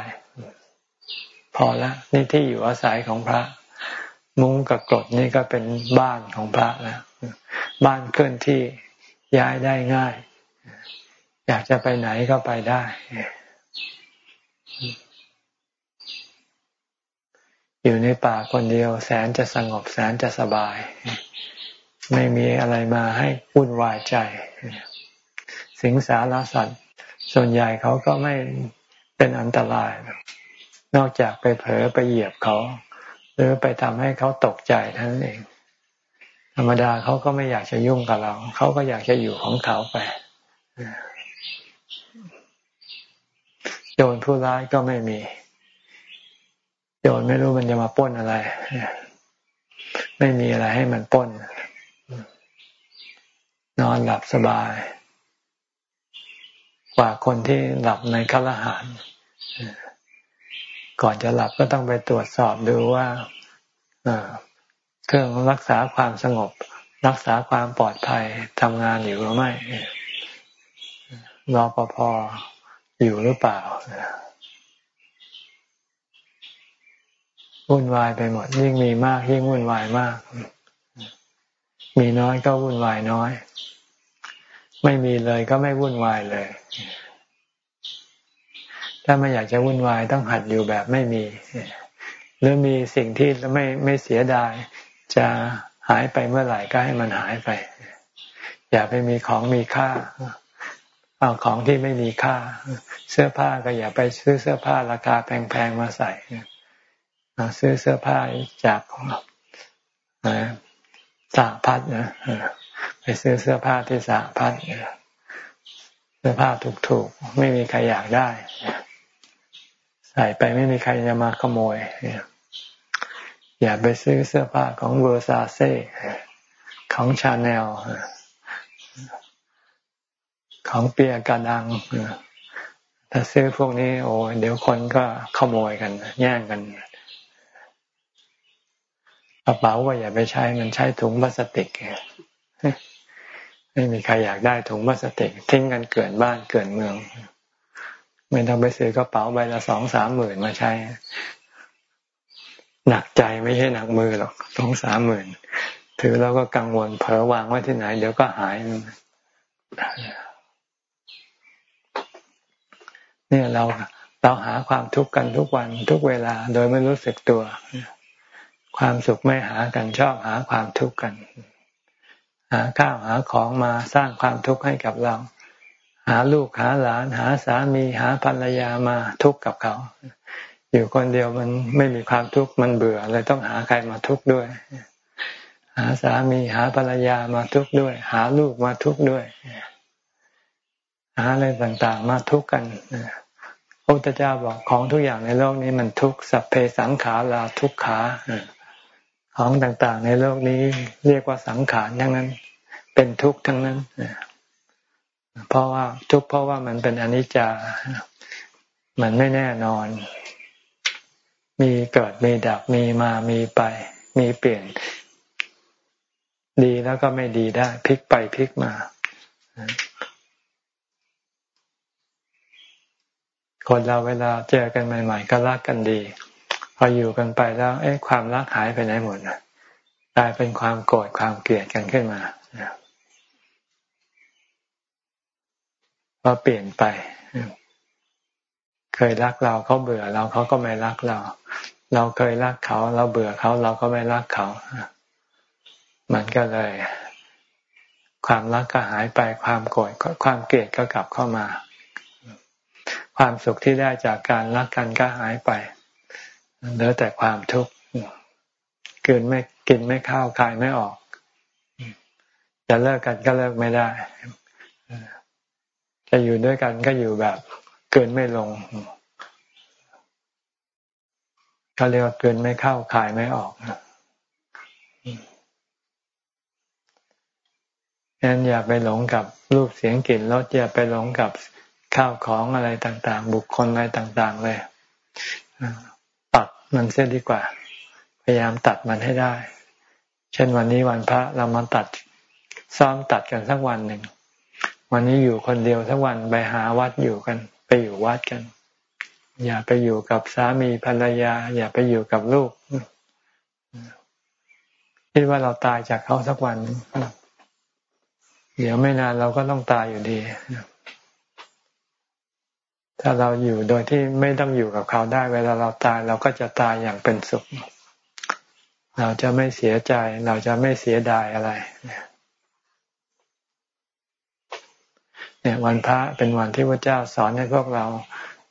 พอละนี่ที่อยู่อาศัยของพระ มุ้งกับกรดนี่ก็เป็นบ้านของพระแล้ว บ้านเคลื่อนที่ย้ายได้ง่าย อยากจะไปไหนก็ไปได้ อยู่ในป่าคนเดียว แสนจะสงบแสนจะสบาย ไม่มีอะไรมาให้วุ่นวายใจ สิงสารสัตว์ ส่วนใหญ่เขาก็ไม่เป็นอันตราย นอกจากไปเผลอไปเหยียบเขา หรือไปทำให้เขาตกใจเท่านั้นเอง ธรรมดาเขาก็ไม่อยากจะยุ่งกับเรา เขาก็อยากจะอยู่ของเขาไปโจรผู้ร้ายก็ไม่มี โจรไม่รู้มันจะมาป้นอะไร ไม่มีอะไรให้มันป้น นอนหลับสบาย กว่าคนที่หลับในคลหานก่อนจะหลับก็ต้องไปตรวจสอบดูว่า เครื่องรักษาความสงบ รักษาความปลอดภัยทำงานอยู่หรือไม่รอปภอยู่หรือเปล่าวุ่นวายไปหมด ยิ่งมีมาก ยิ่งวุ่นวายมาก มีน้อยก็วุ่นวายน้อย ไม่มีเลยก็ไม่วุ่นวายเลย ถ้าไม่อยากจะวุ่นวายต้องหัดอยู่แบบไม่มี หรือมีสิ่งที่ไม่ไม่เสียดาย จะหายไปเมื่อไหร่ก็ให้มันหายไป อย่าไปมีของมีค่า เอาของที่ไม่มีค่า เสื้อผ้าก็อย่าไปซื้อเสื้อผ้าราคาแพงๆมาใส่ซื้อเสื้อผ้าจากสาพัดนะไปซื้อเสื้อผ้าที่สาพัดเสื้อผ้าถูกๆไม่มีใครอยากได้ใส่ไปไม่มีใครจะมาขโมย อย่าไปซื้อเสื้อผ้าของ Versace ของชาแนลของเปียกระดังถ้าซื้อพวกนี้ โอ้เดี๋ยวคนก็ขโมยกัน แย่งกันกระเป๋าก็อย่าไปใช้มันใช้ถุงพลาสติกไม่มีใครอยากได้ถุงพลาสติก ทิ้งกันเกินบ้านเกินเมืองไม่ต้องไปซื้อกระเป๋าใบละสองสามหมื่นมาใช้ หนักใจไม่ใช่หนักมือหรอกสองสามหมื่นถือแล้วก็กังวลเผลอวางไว้ที่ไหน เดี๋ยวก็หายเนี่ยเราเราหาความทุกข์กันทุกวันทุกเวลา โดยไม่รู้สึกตัว ความสุขไม่หากันชอบหาความทุกข์กัน หาข้าวหาของมาสร้างความทุกข์ให้กับเรา หาลูกหาหลาน หาสามีหาภรรยามาทุกข์กับเขา อยู่คนเดียวมันไม่มีความทุกข์มันเบื่อเลยต้องหาใครมาทุกข์ด้วย หาสามีหาภรรยามาทุกข์ด้วย หาลูกมาทุกข์ด้วย หาอะไรต่างๆ มาทุกข์กันพระพุทธเจ้าบอกของทุกอย่างในโลกนี้มันทุกข์สัพเพสังขาราทุกขาของต่างๆ ในโลกนี้เรียกว่าสังขารทั้งนั้น เป็นทุกข์ทั้งนั้นเพราะว่าทุกข์เพราะว่ามันเป็นอนิจจา มันไม่แน่นอน มีเกิดมีดับมีมามีไป มีเปลี่ยน ดีแล้วก็ไม่ดีได้พลิกไปพลิกมาคนเราเวลาเจอกันใหม่ ๆ ก็รักกันดี พออยู่กันไปแล้ว เอ๊ะความรักหายไปไหนหมดนะกลายเป็นความโกรธความเกลียดกันขึ้นมาเพอเปลี่ยนไป เคยรักเราเขาเบื่อเราเขาก็ไม่รักเรา เราเคยรักเขา เราเบื่อเขาเราก็ไม่รักเขา มันก็เลย ความรักก็หายไปความโกรธความเกลียดก็กลับเข้ามา ความสุขที่ได้จากการรักกันก็หายไปเหลือแต่ความทุกข์กินไม่กินไม่ข้าวคายไม่ออก จะเลิกกันก็เลิกไม่ได้ จะอยู่ด้วยกันก็อยู่แบบ เกินไม่ลงเขาเรียกว่าเกินไม่เข้าคายไม่ออกงั้นอย่าไปหลงกับรูปเสียงกลิ่นรสอย่าไปหลงกับข้าวของอะไรต่าง ๆ บุคคลอะไรต่าง ๆ เลยตัดมันเสียดีกว่า พยายามตัดมันให้ได้ เช่นวันนี้วันพระเรามาตัดซ้อมตัดกันสักวันหนึ่งวันนี้อยู่คนเดียวสักวันไปหาวัดอยู่กัน ไปอยู่วัดกัน อย่าไปอยู่กับสามีภรรยา อย่าไปอยู่กับลูกคิดว่าเราตายจากเขาสักวันเดี๋ยวไม่นานเราก็ต้องตายอยู่ดีถ้าเราอยู่โดยที่ไม่ต้องอยู่กับเขาได้ เวลาเราตายเราก็จะตายอย่างเป็นสุข เราจะไม่เสียใจ เราจะไม่เสียดายอะไรเนี่ย นี่ยวันพระเป็นวันที่พระเจ้าสอนให้พวกเรา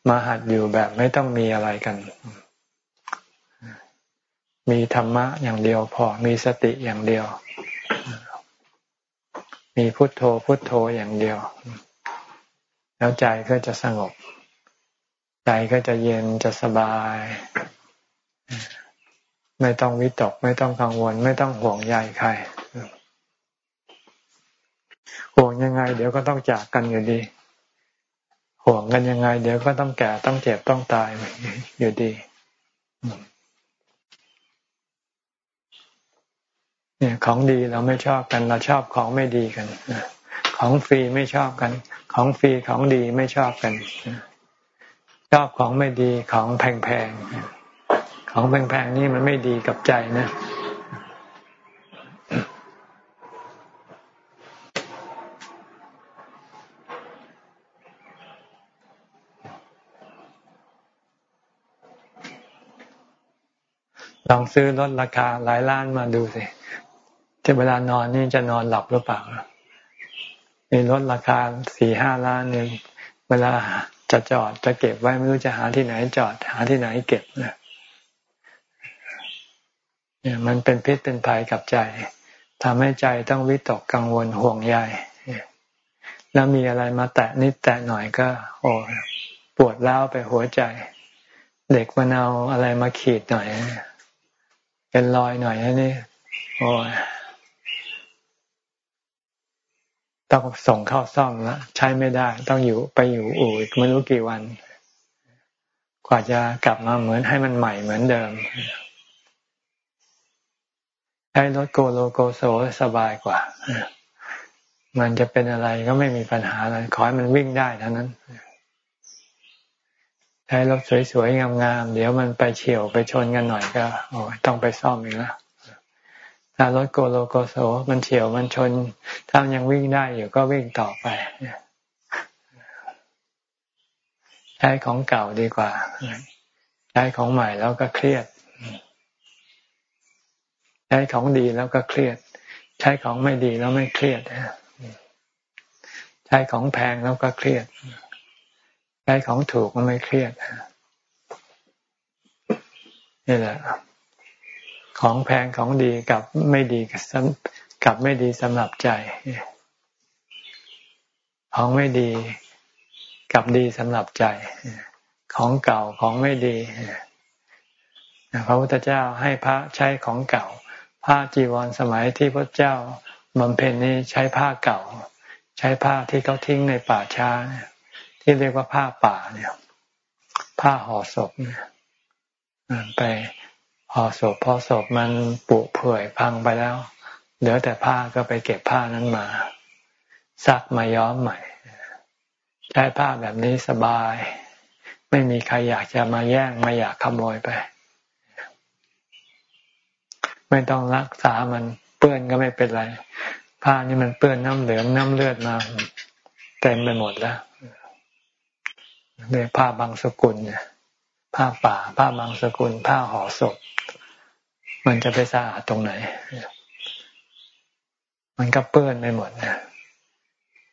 มาหัดอยู่แบบไม่ต้องมีอะไรกัน มีธรรมะอย่างเดียวพอ มีสติอย่างเดียว มีพุทโธพุทโธอย่างเดียว แล้วใจก็จะสงบ ใจก็จะเย็นจะสบาย ไม่ต้องวิตก ไม่ต้องกังวล ไม่ต้องห่วงใยใคร ห่วงยังไง เดี๋ยวก็ต้องจากกันอยู่ดี ห่วงกันยังไง เดี๋ยวก็ต้องแก่ต้องเจ็บต้องตายอยู่ดีเนี่ยของดีเราไม่ชอบกัน เราชอบของไม่ดีกันของฟรีไม่ชอบกัน ของฟรีของดีไม่ชอบกันชอบของไม่ดีของแพงๆของแพงๆนี่มันไม่ดีกับใจนะ ลองซื้อรถราคาหลายล้านมาดูสิจะเวลานอนนี่จะนอนหลับหรือเปล่ามีรถราคาสี่ห้าล้านหนึ่งเวลาจะจอดจะเก็บไว้ไม่รู้จะหาที่ไหนจอดหาที่ไหนเก็บเนี่ยมันเป็นพิษเป็นภัยกับใจทำให้ใจต้องวิตกกังวลห่วงใยแล้วมีอะไรมาแตะนิดแตะหน่อยก็ โอ้ปวดร้าวไปหัวใจ เด็กมันเอาอะไรมาขีดหน่อย เป็นรอยหน่อยนี่โอ้ยต้องส่งเข้าซ่อมแล้วใช้ไม่ได้ ต้องอยู่ไปอยู่อู่อีกไม่รู้กี่วัน กว่าจะกลับมาเหมือนให้มันใหม่เหมือนเดิมใช้รถโกโลโกโซสบายกว่ามันจะเป็นอะไรก็ไม่มีปัญหาอะไรขอให้มันวิ่งได้เท่านั้น ใช้รถสวยๆงามๆเดี๋ยวมันไปเฉียวไปชนกันหน่อยก็โอ้ต้องไปซ่อมอีกแล้วถ้ารถโกโลโกโซมันเฉียวมันชน ถ้ายังวิ่งได้อยู่ก็วิ่งต่อไปใช้ของเก่าดีกว่าใช้ของใหม่แล้วก็เครียดใช้ของดีแล้วก็เครียด ใช้ของไม่ดีแล้วไม่เครียดใช้ของแพงแล้วก็เครียด ใช้ของถูกมันไม่เครียดนี่แหละ ของแพงของดีกับไม่ดีกับไม่ดีสำหรับใจ ของไม่ดีกับดีสำหรับใจ ของเก่าของไม่ดีพระพุทธเจ้าให้พระใช้ของเก่า ผ้าจีวรสมัยที่พระเจ้าบำเพ็ญนี้ใช้ผ้าเก่า ใช้ผ้าที่เขาทิ้งในป่าช้า ที่เรียกว่าผ้าป่าเนี่ย ผ้าห่อศพเนี่ยไปพอศพพอศพมันปุเผื่อยพังไปแล้วเหลือแต่ผ้าก็ไปเก็บผ้านั้นมา ซักมาย้อมใหม่ ใช้ผ้าแบบนี้สบาย ไม่มีใครอยากจะมาแย่งมาอยากขโมยไป ไม่ต้องรักษามันเปื้อนก็ไม่เป็นไร ผ้านี่มันเปื้อนน้ำเหลืองน้ำเลือดมาเต็มไปหมดแล้ว เรียกผ้าบางสกุลเนี่ยผ้าป่า ผ้าบางสกุล ผ้าห่อศพ มันจะไปสะอาดตรงไหน มันก็เปื้อนไปหมดนะ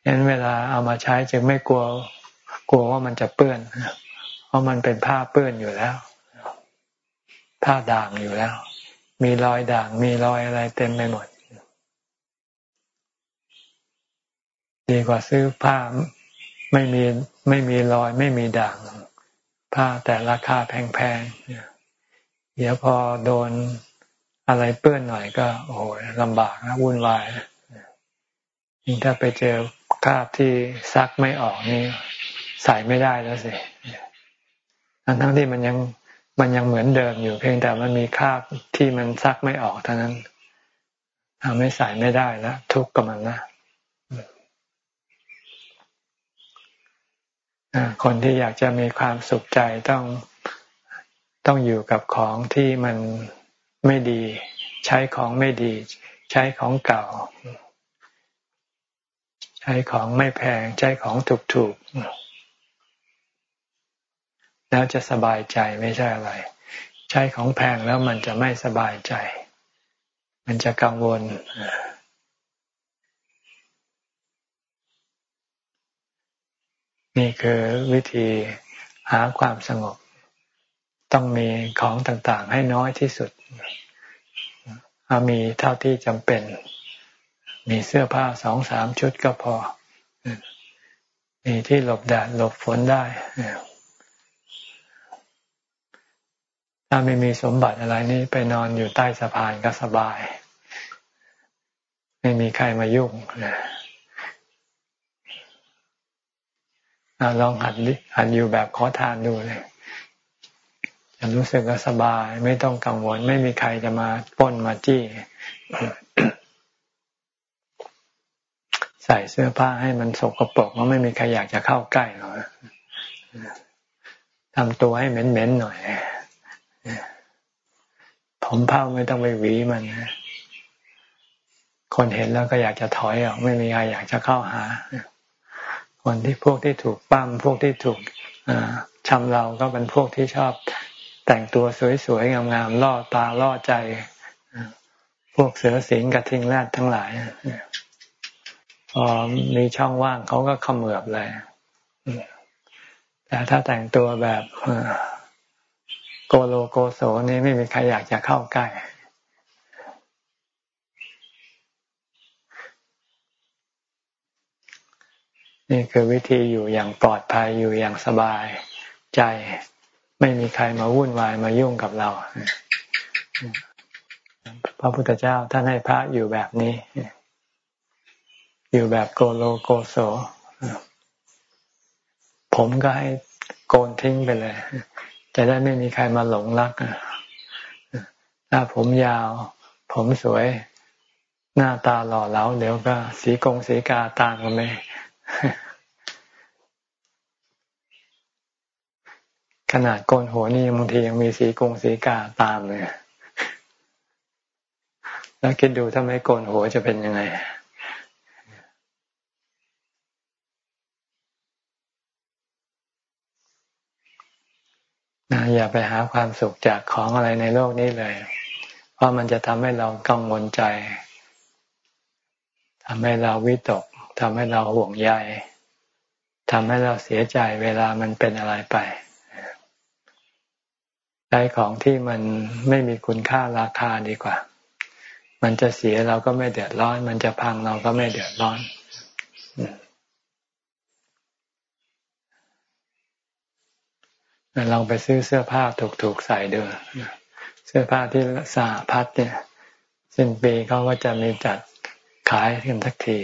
ฉะนั้นเวลาเอามาใช้จึงไม่กลัว กลัวว่ามันจะเปื้อน เพราะมันเป็นผ้าเปื้อนอยู่แล้ว ผ้าด่างอยู่แล้ว มีรอยด่าง มีรอยอะไรเต็มไปหมด ดีกว่าซื้อผ้า ไม่มีไม่มีรอย ไม่มีด่าง ผ้าแต่ราคาแพงๆเดี๋ยวพอโดนอะไรเปื้อนหน่อยก็ โอ้โหลำบากนะวุ่นวายยิ่งถ้าไปเจอคราบที่ซักไม่ออกนี่ใส่ไม่ได้แล้วสิทั้งทั้งที่มันยังมันยังเหมือนเดิมอยู่เพียงแต่มันมีคราบที่มันซักไม่ออกเท่านั้นทำให้ใส่ไม่ได้แล้วทุกข์กับมันนะ คนที่อยากจะมีความสุขใจต้องต้องอยู่กับของที่มันไม่ดี ใช้ของไม่ดี ใช้ของเก่า ใช้ของไม่แพง ใช้ของถูกๆแล้วจะสบายใจไม่ใช่อะไร ใช้ของแพงแล้วมันจะไม่สบายใจ มันจะกังวล นี่คือวิธีหาความสงบ ต้องมีของต่างๆ ให้น้อยที่สุดเอามีเท่าที่จำเป็น มีเสื้อผ้าสองสามชุดก็พอ มีที่หลบแดดหลบฝนได้ถ้าไม่มีสมบัติอะไรนี่ไปนอนอยู่ใต้สะพานก็สบาย ไม่มีใครมายุ่ง ลองหัดหัดอยู่แบบขอทานดูเลยจะรู้สึกว่าสบาย ไม่ต้องกังวล ไม่มีใครจะมาป้นมาจี้ ใส่เสื้อผ้าให้มันสกปรกแล้วไม่มีใครอยากจะเข้าใกล้หรอกทำตัวให้เหม็นๆหน่อยผมเผ้าไม่ต้องไปหวีมันคนเห็นแล้วก็อยากจะถอยออก ไม่มีใครอยากจะเข้าหา คนที่พวกที่ถูกปั้มพวกที่ถูกชำเราก็เป็นพวกที่ชอบแต่งตัวสวยๆงามๆล่อตาล่อใจ พวกเสือสิงกับทิงแรดทั้งหลายพอมีช่องว่างเขาก็ขมือบเลยแต่ถ้าแต่งตัวแบบโกโลโกโสนี่ไม่มีใครอยากจะเข้าใกล้ นี่คือวิธีอยู่อย่างปลอดภัยอยู่อย่างสบายใจ ไม่มีใครมาวุ่นวายมายุ่งกับเรา พระพุทธเจ้าท่านให้พระอยู่แบบนี้ อยู่แบบโกโลโกโสผมก็ให้โกนทิ้งไปเลย จะได้ไม่มีใครมาหลงรักถ้าผมยาว ผมสวย หน้าตาหล่อเหลาเดี๋ยวก็สีกงสีกาตามกันไป ขนาดโกนหัวนี่บางทียังมีสีกงสีกาตามเลย แล้วคิดดูถ้าไม่โกนหัวจะเป็นยังไง อย่าไปหาความสุขจากของอะไรในโลกนี้เลย เพราะมันจะทำให้เรากังวลใจทำให้เราวิตก ทำให้เราห่วงใยทำให้เราเสียใจเวลามันเป็นอะไรไปใช้ของที่มันไม่มีคุณค่าราคาดีกว่า มันจะเสียเราก็ไม่เดือดร้อน มันจะพังเราก็ไม่เดือดร้อนลองไปซื้อเสื้อผ้าถูกๆใส่ดูเสื้อผ้าที่สะพัดเนี่ยสิ้นปีเขาก็จะมีจัดขายกันทักที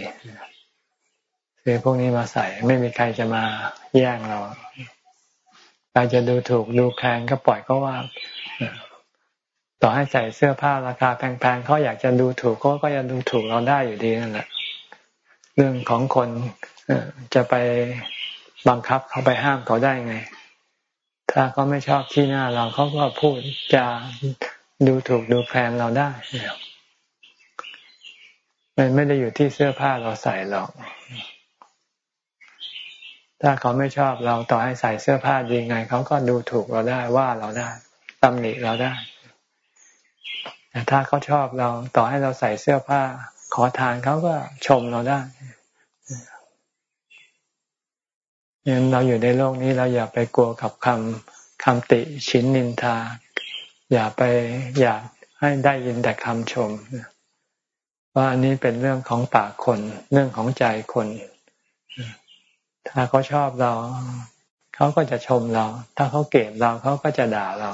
ซื้อพวกนี้มาใส่ ไม่มีใครจะมาแย่งเราใครจะดูถูกดูแพงก็ปล่อยก็ว่า ต่อให้ใส่เสื้อผ้าราคาแพงๆเขาอยากจะดูถูกก็ก็ยังดูถูกเราได้อยู่ดีนั่นแหละเรื่องของคนจะไปบังคับเขาไปห้ามเขาได้ไง ถ้าเขาไม่ชอบที่หน้าเราเขาก็พูดจะดูถูกดูแพงเราได้มันไม่ได้อยู่ที่เสื้อผ้าเราใส่หรอก ถ้าเขาไม่ชอบเราต่อให้ใส่เสื้อผ้าดีไง เขาก็ดูถูกเราได้ว่าเราได้ตำหนิเราได้แต่ถ้าเขาชอบเราต่อให้เราใส่เสื้อผ้า ขอทานเขาก็ชมเราได้ยังเราอยู่ในโลกนี้เราอย่าไปกลัวกับคำคำติชินนินทา อย่าไปอยากให้ได้ยินแต่คำชมว่าอันนี้เป็นเรื่องของปากคน เรื่องของใจคน ถ้าเขาชอบเรา เขาก็จะชมเรา ถ้าเขาเกลียดเราเขาก็จะด่าเรา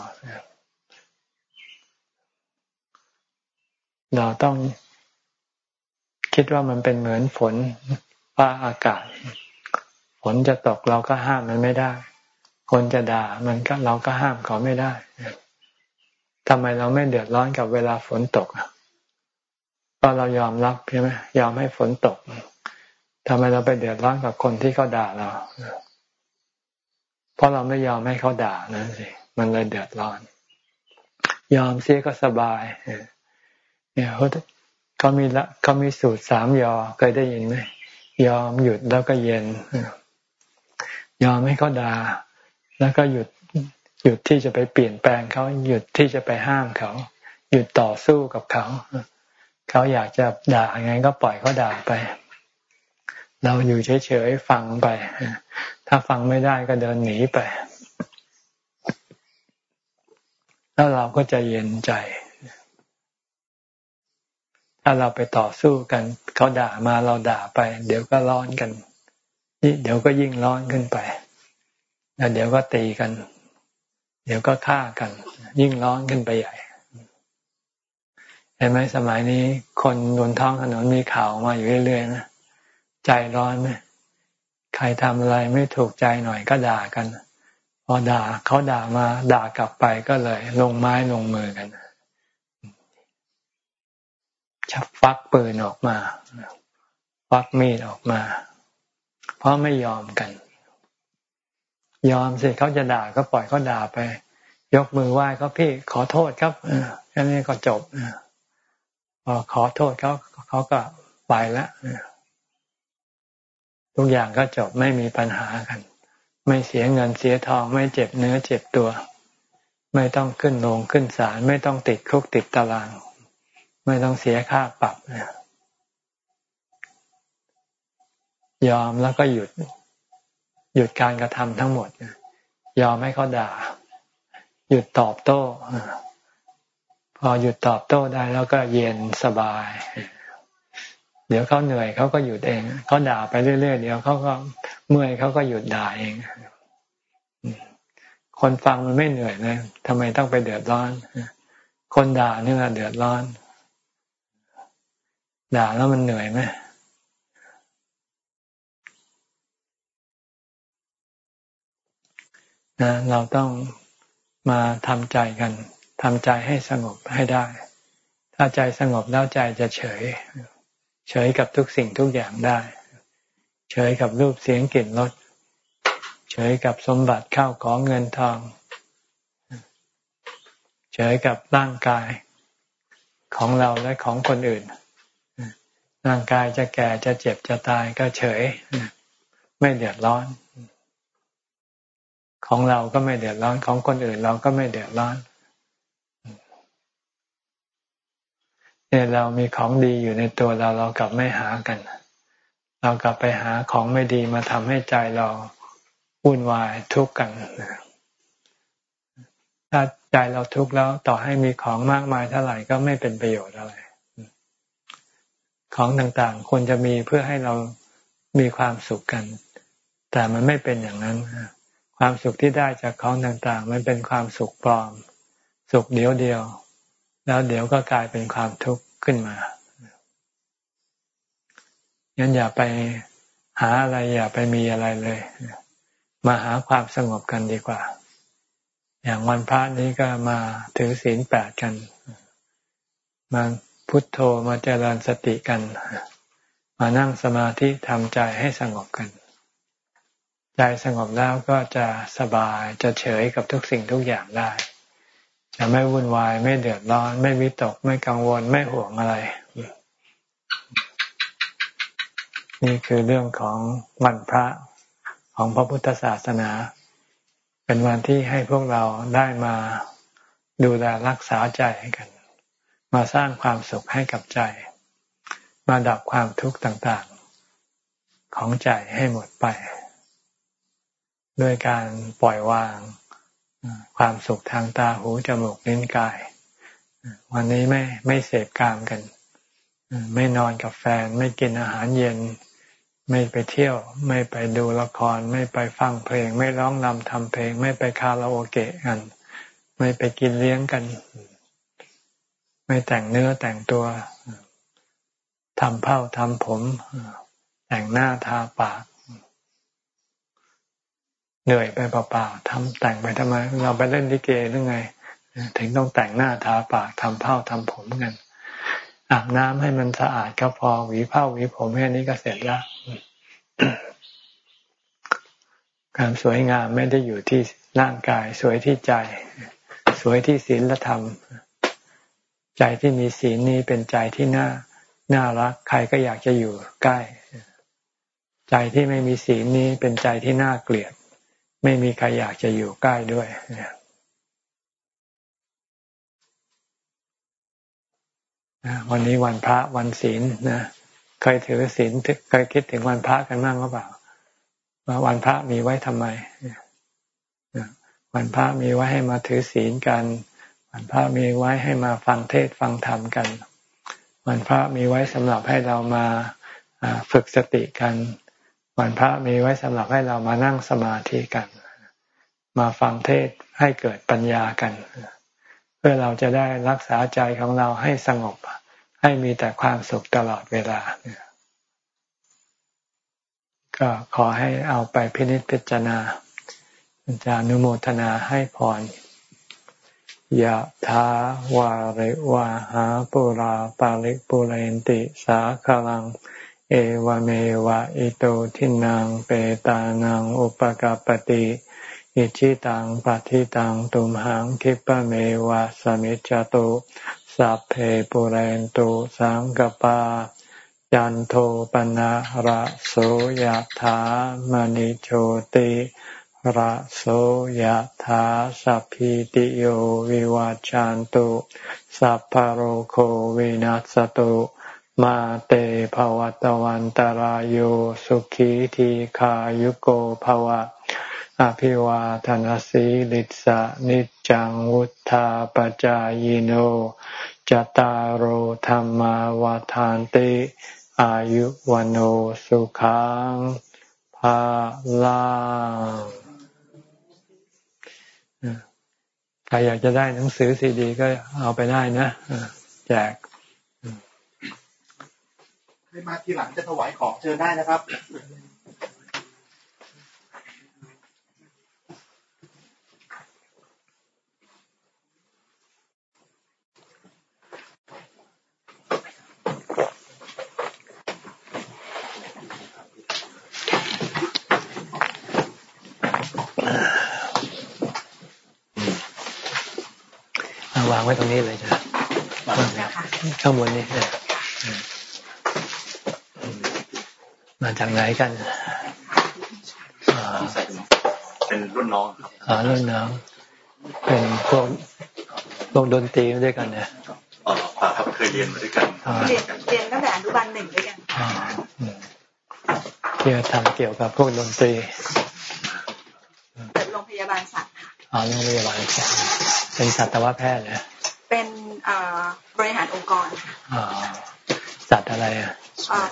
เราต้องคิดว่ามันเป็นเหมือนฝนฟ้าอากาศ ฝนจะตกเราก็ห้ามมันไม่ได้ คนจะด่ามันก็เราก็ห้ามเขาไม่ได้ทำไมเราไม่เดือดร้อนกับเวลาฝนตกก็เรายอมรับใช่ไหมยอมให้ฝนตก ทำไมเราไปเดือดร้อนกับคนที่เขาด่าเรา เพราะเราไม่ยอมให้เขาด่านั่นสิมันเลยเดือดร้อน ยอมเสียก็สบายเนี่ยเขาเขามีละเขามีสูตรสามยอเคยได้ยินไหมยอมหยุดแล้วก็เย็น ยอมให้เขาด่าแล้วก็หยุดหยุดที่จะไปเปลี่ยนแปลงเขาหยุดที่จะไปห้ามเขา หยุดต่อสู้กับเขา เขาอยากจะด่าไงก็ปล่อยเขาด่าไป เราอยู่เฉยๆฟังไป ถ้าฟังไม่ได้ก็เดินหนีไป แล้วเราก็จะเย็นใจ ถ้าเราไปต่อสู้กัน เขาด่ามาเราด่าไป เดี๋ยวก็ร้อนกันเดี๋ยวก็ยิ่งร้อนขึ้นไป แล้วเดี๋ยวก็ตีกัน เดี๋ยวก็ฆ่ากัน ยิ่งร้อนขึ้นไปใหญ่เห็นไหมสมัยนี้ คนบนท้องถนนมีข่าวมาอยู่เรื่อยๆนะ ใจร้อนไหมใครทำอะไรไม่ถูกใจหน่อยก็ด่ากัน พอด่าเขาด่ามาด่ากลับไปก็เลย ลงไม้ลงมือกันชักฟักปืนออกมาฟักมีดออกมา เพราะไม่ยอมกัน ยอมสิเขาจะด่าก็ปล่อยเขาด่าไป ยกมือไหว้เขาพี่ขอโทษครับแค่นี้ก็จบพอขอโทษเขาเขาก็ไปแล้ว ทุกอย่างก็จบไม่มีปัญหากัน ไม่เสียเงินเสียทอง ไม่เจ็บเนื้อเจ็บตัว ไม่ต้องขึ้นโรงขึ้นศาลไม่ต้องติดคุกติดตาราง ไม่ต้องเสียค่าปรับยอมแล้วก็หยุด หยุดการกระทำทั้งหมดยอมให้เขาด่า หยุดตอบโต้พอหยุดตอบโต้ได้แล้วก็เย็นสบาย เดี๋ยวเขาเหนื่อยเขาก็หยุดเองเขาด่าไปเรื่อยๆเดี๋ยวเขาก็เมื่อยเขาก็หยุดด่าเองคนฟังมันไม่เหนื่อยเลยทำไมต้องไปเดือดร้อน คนด่านี่แหละเดือดร้อน ด่าแล้วมันเหนื่อยไหมนะเราต้องมาทำใจกันทำใจให้สงบให้ได้ ถ้าใจสงบแล้วใจจะเฉย เฉยกับทุกสิ่งทุกอย่างได้ เฉยกับรูปเสียงกลิ่นรสเฉยกับสมบัติข้าวของเงินทอง เฉยกับร่างกายของเราและของคนอื่น ร่างกายจะแก่จะเจ็บจะตายก็เฉย ไม่เดือดร้อน ของเราก็ไม่เดือดร้อนของคนอื่นเราก็ไม่เดือดร้อน เนี่ยเรามีของดีอยู่ในตัวเราเรากลับไม่หากัน เรากลับไปหาของไม่ดีมาทำให้ใจเราวุ่นวายทุกข์กันถ้าใจเราทุกข์แล้วต่อให้มีของมากมายเท่าไหร่ก็ไม่เป็นประโยชน์อะไร ของต่างๆควรจะมีเพื่อให้เรามีความสุขกัน แต่มันไม่เป็นอย่างนั้นความสุขที่ได้จากของต่างๆ มันเป็นความสุขปลอม สุขเดียวเดียว แล้วเดี๋ยวก็กลายเป็นความทุกข์ขึ้นมางั้นอย่าไปหาอะไรอย่าไปมีอะไรเลย มาหาความสงบกันดีกว่า อย่างวันพระนี้ก็มาถือศีลแปดกัน มาพุทโธมาเจริญสติกัน มานั่งสมาธิทำใจให้สงบกัน ใจสงบแล้วก็จะสบายจะเฉยกับทุกสิ่งทุกอย่างได้ จะไม่วุ่นวาย ไม่เดือดร้อน ไม่วิตก ไม่กังวลไม่ห่วงอะไร นี่คือเรื่องของวันพระของพระพุทธศาสนา เป็นวันที่ให้พวกเราได้มาดูแลรักษาใจกัน มาสร้างความสุขให้กับใจ มาดับความทุกข์ต่างๆ ของใจให้หมดไป ด้วยการปล่อยวาง ความสุขทางตาหูจมูกลิ้นกาย วันนี้ไม่ไม่เสพกามกัน ไม่นอนกับแฟน ไม่กินอาหารเย็น ไม่ไปเที่ยว ไม่ไปดูละคร ไม่ไปฟังเพลง ไม่ร้องนำทำเพลง ไม่ไปคาราโอเกะกัน ไม่ไปกินเลี้ยงกัน ไม่แต่งเนื้อแต่งตัวทำเผ้าทำผม แต่งหน้าทาปาก เหนื่อยไปเปล่าๆทำแต่งไปทำไม เราไปเล่นลิเกหรือไง ถึงต้องแต่งหน้าทาปากทำเผ้าทำผมกันอาบน้ำให้มันสะอาดก็พอหวีผ้าหวีผมแค่นี้ก็เสร็จแล้วการสวยงามไม่ได้อยู่ที่ร่างกาย สวยที่ใจ สวยที่ศีลธรรม ใจที่มีศีลนี้เป็นใจที่น่าน่ารัก ใครก็อยากจะอยู่ใกล้ ใจที่ไม่มีศีลนี้เป็นใจที่น่าเกลียด ไม่มีใครอยากจะอยู่ใกล้ด้วยวันนี้วันพระวันศีลนะเคยถือศีลเคยคิดถึงวันพระกันบ้างหรือเปล่าว่าวันพระมีไว้ทำไมวันพระมีไว้ให้มาถือศีลกัน วันพระมีไว้ให้มาฟังเทศฟังธรรมกัน วันพระมีไว้สำหรับให้เรามาฝึกสติกัน วันพระมีไว้สำหรับให้เรามานั่งสมาธิกัน มาฟังเทศให้เกิดปัญญากัน เพื่อเราจะได้รักษาใจของเราให้สงบ ให้มีแต่ความสุขตลอดเวลา ก็ขอให้เอาไปพินิจพิจารณาจะนุโมทนาให้พรยะถาวาริวาหาปุราปาริปุเรนติสาคลัง เอวเมวะอิโตทินังเปตานังอุปกาปติอิชิตังปฏิตังตุมหังคิปะเมวะสมิจจตุสัพเพปุเรนตุสังกปายันโทปนะระโสยถามณิโชติระโสยถาสัพพิติโยวิวัจจันตุสัพพโรโควินัสตุ มาเตภวัตวันตารโยสุขีทีขายุโกภวะ อภิวาทนสีลิสะนิจังวุธาปจายโนจตารโหธรรมวาทานติ อายุวันโอสุขังภาลังใครอยากจะได้หนังสือซีดีก็เอาไปได้นะแจก ใครมาทีหลังจะถวายของเชิญได้นะครับวางไว้ตรงนี้เลยจ้ะข้างบนนี้ มาจากไหนกันเป็นรุ่นน้องครับอ่ารุ่นน้อง เป็นพวกวงดนตรีด้วยกันเนี่ยอ๋อครับเคยเรียนมาด้วยกันเรียนเรียนตั้งแต่อนุบาลหนึ่งด้วยกันที่ทำเกี่ยวกับพวกดนตรีเปิดโรงพยาบาลสัตว์ค่ะอ๋อโรงพยาบาลสัตว์เป็นสัตวแพทย์เห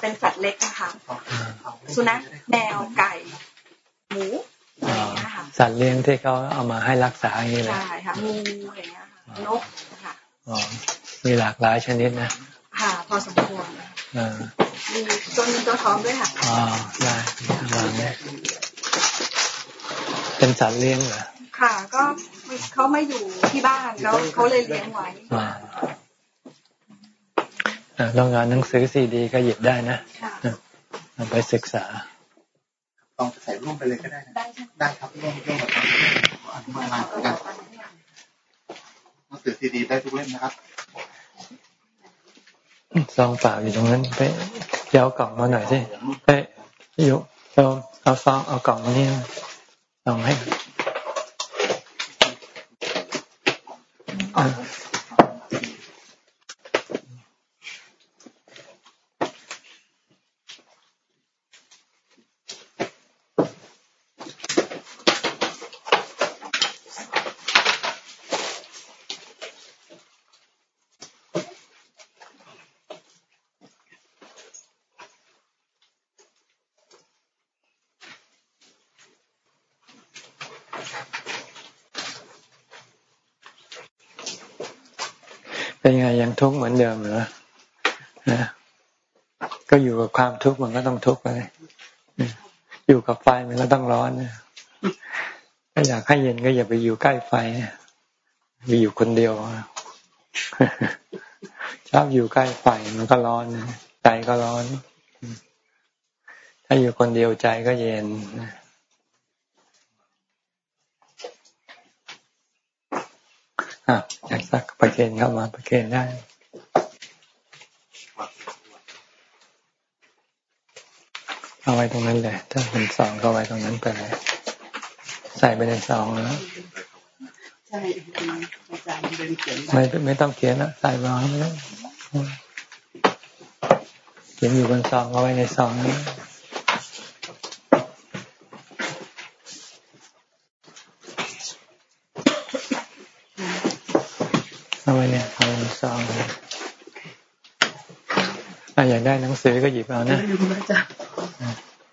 เป็นสัตว์เล็กนะคะสุนัขแมวไก่ หมูสัตว์เลี้ยงที่เขาเอามาให้รักษาอย่างนี้เลยใช่ค่ะงูอะไรเงี้ยนกค่ะมีหลากหลายชนิดนะค่ะพอสมควรมีตัวนี้ตัวท้องด้วยค่ะอ๋อได้วางได้เป็นสัตว์เลี้ยงเหรอค่ะ ก็เขาไม่อยู่ที่บ้านแล้วเขาเลยเลี้ยงไว้ ต้องการหนังสือซีดี ก็หยิบได้นะไปศึกษาต้องใส่ร่วมไปเลยก็ได้ได้ได้ครับร่วมร่วมกับอนุมาลากันหนังสือซีดีได้ทุกเล่มนะครับซองเปล่าอยู่ตรงนั้นไปเดี๋ยวกล่องมาหน่อยสิไปอยู่เอาเอาซองเอากล่องมานี่ลองให้เป็นไงยังทุกข์เหมือนเดิมเหรอนะก็อยู่กับความ ทุกข์มันก็ต้องทุกข์ไปอยู่กับไฟมันก็ต้องร้อนถ้าอยากให้เย็นก็อย่าไปอยู่ใกล้ไฟไปอยู่คนเดียวชอบอยู่ใกล้ไฟมันก็ร้อนใจก็ร้อน ถ้าอยู่คนเดียวใจก็เย็นอะอยากสักประเคนเข้ามาประเคนได้ เอาไว้ตรงนั้นเลย ถ้าเป็นสองก็ไว้ตรงนั้นไปเลย ใส่ไปในสองแล้วใช่อาจารย์เดินเขียนไม่ไม่ต้องเขียนนะใส่วางไม่ต้องเขียนอยู่บนซองเอาไว้ในซองนี้อยากได้หนังสือก็หยิบเอานะ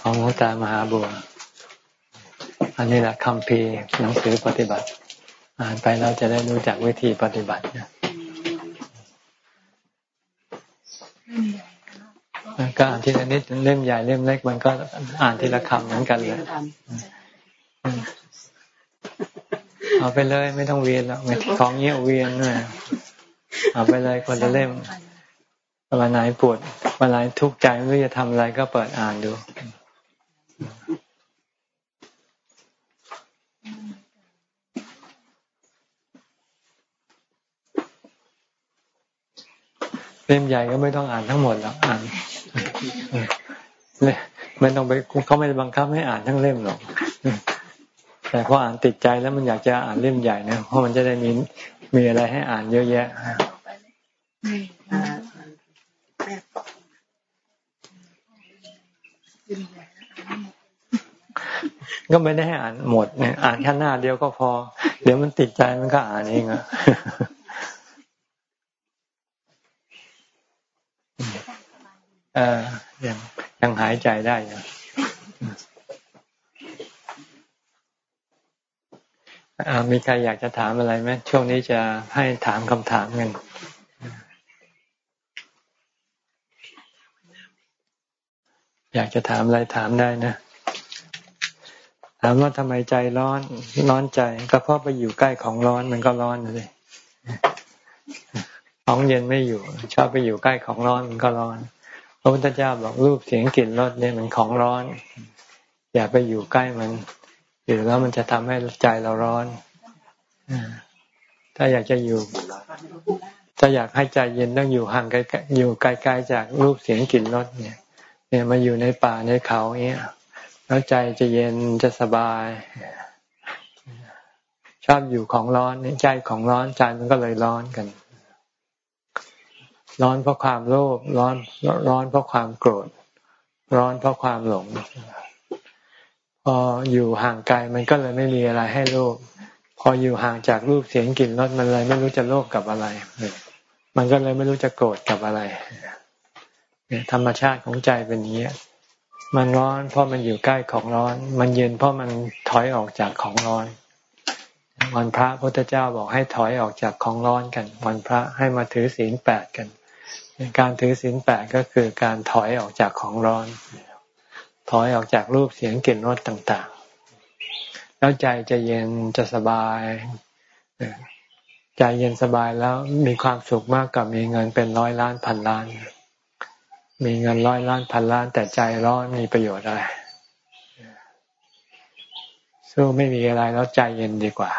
ของหลวงตามหาบัว อันนี้แหละคำพีหนังสือปฏิบัติ อ่านไปเราจะได้รู้จักวิธีปฏิบัตินะก็อ่านทีละนิดเล่มใหญ่เล่มเล็กมันก็อ่านทีละคำเหมือนกันเลยเอาไปเลยไม่ต้องเวียนแล้วของเงี้ยเวียนเลยเอาไปเลยคนละเล่มวันไหนปวด วันไหนทุกข์ใจไม่รู้จะทำอะไรก็เปิดอ่านดูเล่มใหญ่ก็ไม่ต้องอ่านทั้งหมดหรอกอ่านไม่ต้องไปเขาไม่บังคับให้อ่านทั้งเล่มหรอกแต่พออ่านติดใจแล้วมันอยากจะอ่านเล่มใหญ่นะเพราะมันจะได้มีมีอะไรให้อ่านเยอะแยะ ก็ไม่ได้ให้อ่านหมดเนี่ยอ่านแค่หน้าเดียวก็พอ เดี๋ยวมันติดใจมันก็อ่านเองอะเออยังยังหายใจได้อยู่มีใครอยากจะถามอะไรไหมช่วงนี้จะให้ถามคำถามกันอยากจะถามอะไรถามได้นะ ถามว่าทำไมใจร้อนร้อนใจก็เพราะไปอยู่ใกล้ของร้อนมันก็ร้อนเลยของเย็นไม่อยู่ ชอบไปอยู่ใกล้ของร้อนมันก็ร้อนพระพุทธเจ้าบอกรูปเสียงกลิ่นรสเนี่ยมันของร้อน อย่าไปอยู่ใกล้มันอยู่แล้วมันจะทำให้ใจเราร้อนถ้าอยากจะอยู่ ถ้าอยากให้ใจเย็นต้องอยู่ห่างไกลอยู่ไกลๆจากรูปเสียงกลิ่นรสเนี่ย เนี่ยมาอยู่ในป่าในเขาเนี่ย แล้วใจจะเย็นจะสบาย ชอบอยู่ของร้อนใจของร้อนใจมันก็เลยร้อนกัน ร้อนเพราะความโลภร้อนร้อนเพราะความโกรธ ร้อนเพราะความหลงพออยู่ห่างไกลมันก็เลยไม่มีอะไรให้โลภพออยู่ห่างจากรูปเสียงกลิ่นรสมันเลยไม่รู้จะโลภกับอะไร มันก็เลยไม่รู้จะโกรธกับอะไรธรรมชาติของใจเป็นอย่างนี้ มันร้อน เพราะมันอยู่ใกล้ของร้อน มันเย็นเพราะมันถอยออกจากของร้อน วันพระพุทธเจ้าบอกให้ถอยออกจากของร้อนกัน วันพระให้มาถือศีลแปดกัน การถือศีลแปดก็คือการถอยออกจากของร้อน ถอยออกจากรูปเสียงกลิ่นรสต่างๆ แล้วใจจะเย็นจะสบายใจเย็นสบายแล้วมีความสุขมากกว่ามีเงินเป็นร้อยล้านพันล้าน มีเงินร้อยล้านพันล้านแต่ใจร้อนมีประโยชน์อะไรสู้ไม่มีอะไรแล้วใจเย็นดีกว่า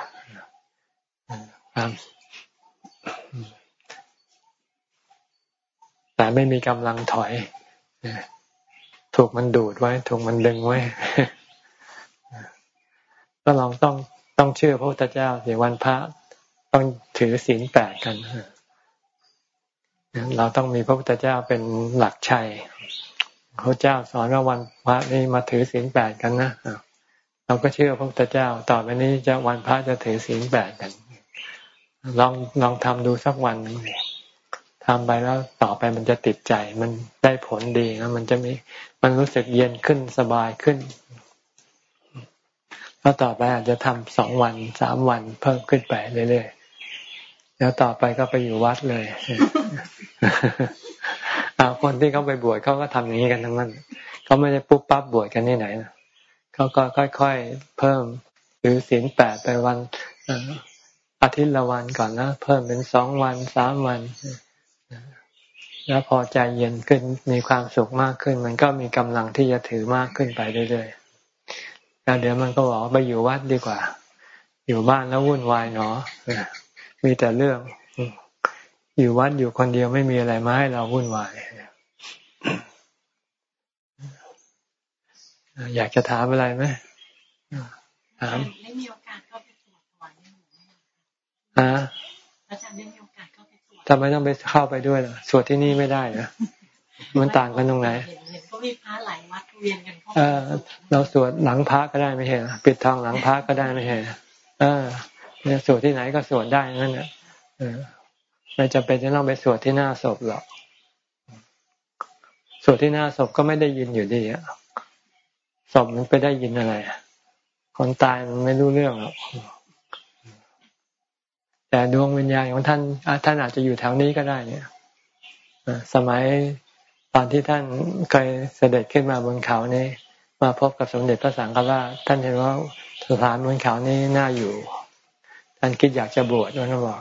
ครับแต่ไม่มีกำลังถอยถูกมันดูดไว้ ถูกมันดึงไว้ ก็ลองต้องต้องเชื่อพระพุทธเจ้าเดี๋ยววันพระต้องถือศีลแปดกัน เราต้องมีพระพุทธเจ้าเป็นหลักชัยพระเจ้าสอนว่าวันพระนี่มาถือศีลแปดกันนะเราก็เชื่อพระพุทธเจ้า ต่อไปนี้จะวันพระจะถือศีลแปดกัน ลองลองทำดูสักวันหนึ่งทำไปแล้วต่อไปมันจะติดใจ มันได้ผลดีนะมันจะมีมันรู้สึกเย็นขึ้นสบายขึ้นแล้วต่อไปอาจจะทำสองวันสามวันเพิ่มขึ้นไปเรื่อยๆ แล้วต่อไปก็ไปอยู่วัดเลยอาคนที่เขาไปบวชเขาก็ทำอย่างนี้กันทั้งนั้นเขาไม่ได้ปุ๊บปั๊บบวชกันที่ไหนนะเขาก็ค่อยๆเพิ่มหรือศีลแปดไปวันอาทิตย์ละวันก่อนนะเพิ่มเป็นสองวันสามวันแล้วพอใจเย็นขึ้นมีความสุขมากขึ้น มันก็มีกำลังที่จะถือมากขึ้นไปเรื่อยๆแล้วเดี๋ยวมันก็บอกไปอยู่วัดดีกว่า อยู่บ้านแล้ววุ่นวายเนาะ มีแต่เรื่อง อยู่วัดอยู่คนเดียวไม่มีอะไรมาให้เราวุ่นวายอยากจะถามอะไรไหมถามได้มีโอกาสเข้าไปตรวจถวายในหมู่ไหมคะอาจารย์ได้มีโอกาสเข้าไปตรวจทำไมต้องไปเข้าไปด้วยล่ะสวดที่นี่ไม่ได้นะมันต่างกันตรงไหนเห็นก็มีพระหลายวัดเวียนกันเข้าเราสวดหลังพระก็ได้ไม่เห็นปิดทองหลังพระก็ได้ไม่เห็นเออ เนี่ยสวดที่ไหนก็สวดได้นั่นแหละไม่จำเป็นจะต้องไปสวดที่หน้าศพหรอกสวดที่หน้าศพก็ไม่ได้ยินอยู่ดีอะศพมันไปได้ยินอะไรคนตายมันไม่รู้เรื่องหรอกแต่ดวงวิญญาณของท่านท่านอาจจะอยู่แถวนี้ก็ได้ เนี่ยสมัยตอนที่ท่านเคยเสด็จขึ้นมาบนเขานี้ มาพบกับสมเด็จพระสังฆราชท่านเห็นว่าสถานบนเขานี้น่าอยู่ ท่านคิดอยากจะบวชนั่นบอก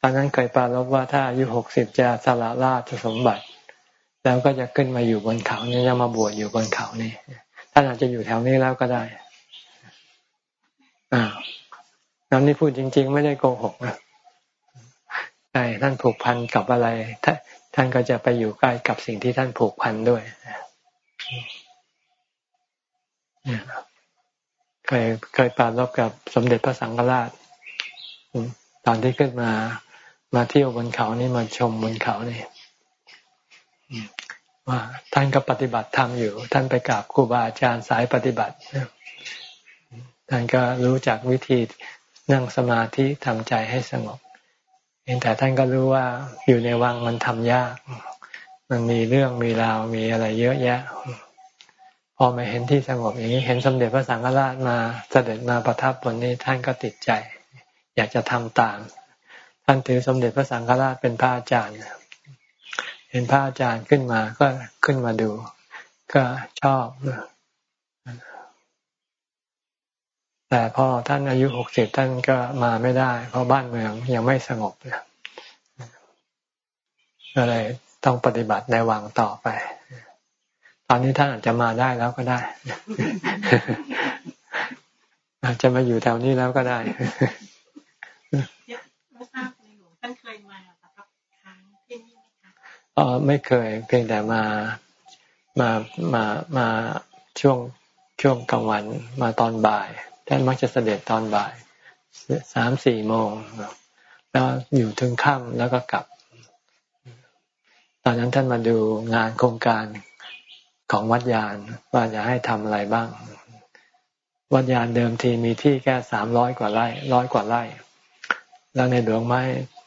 ตอนนั้นเคยปรารบว่าถ้าอายุหกสิบจะสละราชสมบัติ แล้วก็จะขึ้นมาอยู่บนเขานี่จะมาบวชอยู่บนเขานี่ท่านอาจจะอยู่แถวนี้แล้วก็ได้อ่าแล้วนี่พูดจริง ๆ ไม่ได้โกหกนะใช่ท่านผูกพันกับอะไรท่านก็จะไปอยู่ใกล้กับสิ่งที่ท่านผูกพันด้วยเคยเคยปรารบกับสมเด็จพระสังฆราช ตอนที่ขึ้นมามาเที่ยวบนเขานี่มาชมบนเขานี่ว่าท่านก็ปฏิบัติธรรมอยู่ ท่านไปกราบครูบาอาจารย์สายปฏิบัติท่านก็รู้จักวิธีนั่งสมาธิทำใจให้สงบแต่ท่านก็รู้ว่าอยู่ในวังมันทำยาก มันมีเรื่องมีราวมีอะไรเยอะแยะ พอมาเห็นที่สงบอย่างนี้เห็นสมเด็จพระสังฆราชมาเสด็จมาประทับบนนี้ท่านก็ติดใจ อยากจะทำตาม ท่านถือสมเด็จพระสังฆราชเป็นพระอาจารย์ เห็นพระอาจารย์ขึ้นมาก็ขึ้นมาดู ก็ชอบ แต่พอท่านอายุหกสิบท่านก็มาไม่ได้ เพราะบ้านเมืองยังไม่สงบเลยก็เลยต้องปฏิบัติในวังต่อไป ตอนนี้ท่านอาจจะมาได้แล้วก็ได้ อาจจะมาอยู่แถวนี้แล้วก็ได้ ไม่ทราบในหลวงท่านเคยมาประทับค้างที่นี่ไหมคะอ๋อไม่เคย เพียงแต่มามามามาช่วงช่วงกลางวันมาตอนบ่าย ท่านมักจะเสด็จตอนบ่ายสามสี่โมงแล้วอยู่ถึงค่ำแล้วก็กลับ ตอนนั้นท่านมาดูงานโครงการของวัดยานว่าจะให้ทำอะไรบ้าง วัดยานเดิมทีมีที่แค่สามร้อยกว่าไร่ร้อยกว่าไร่ แล้วในหลวงไม้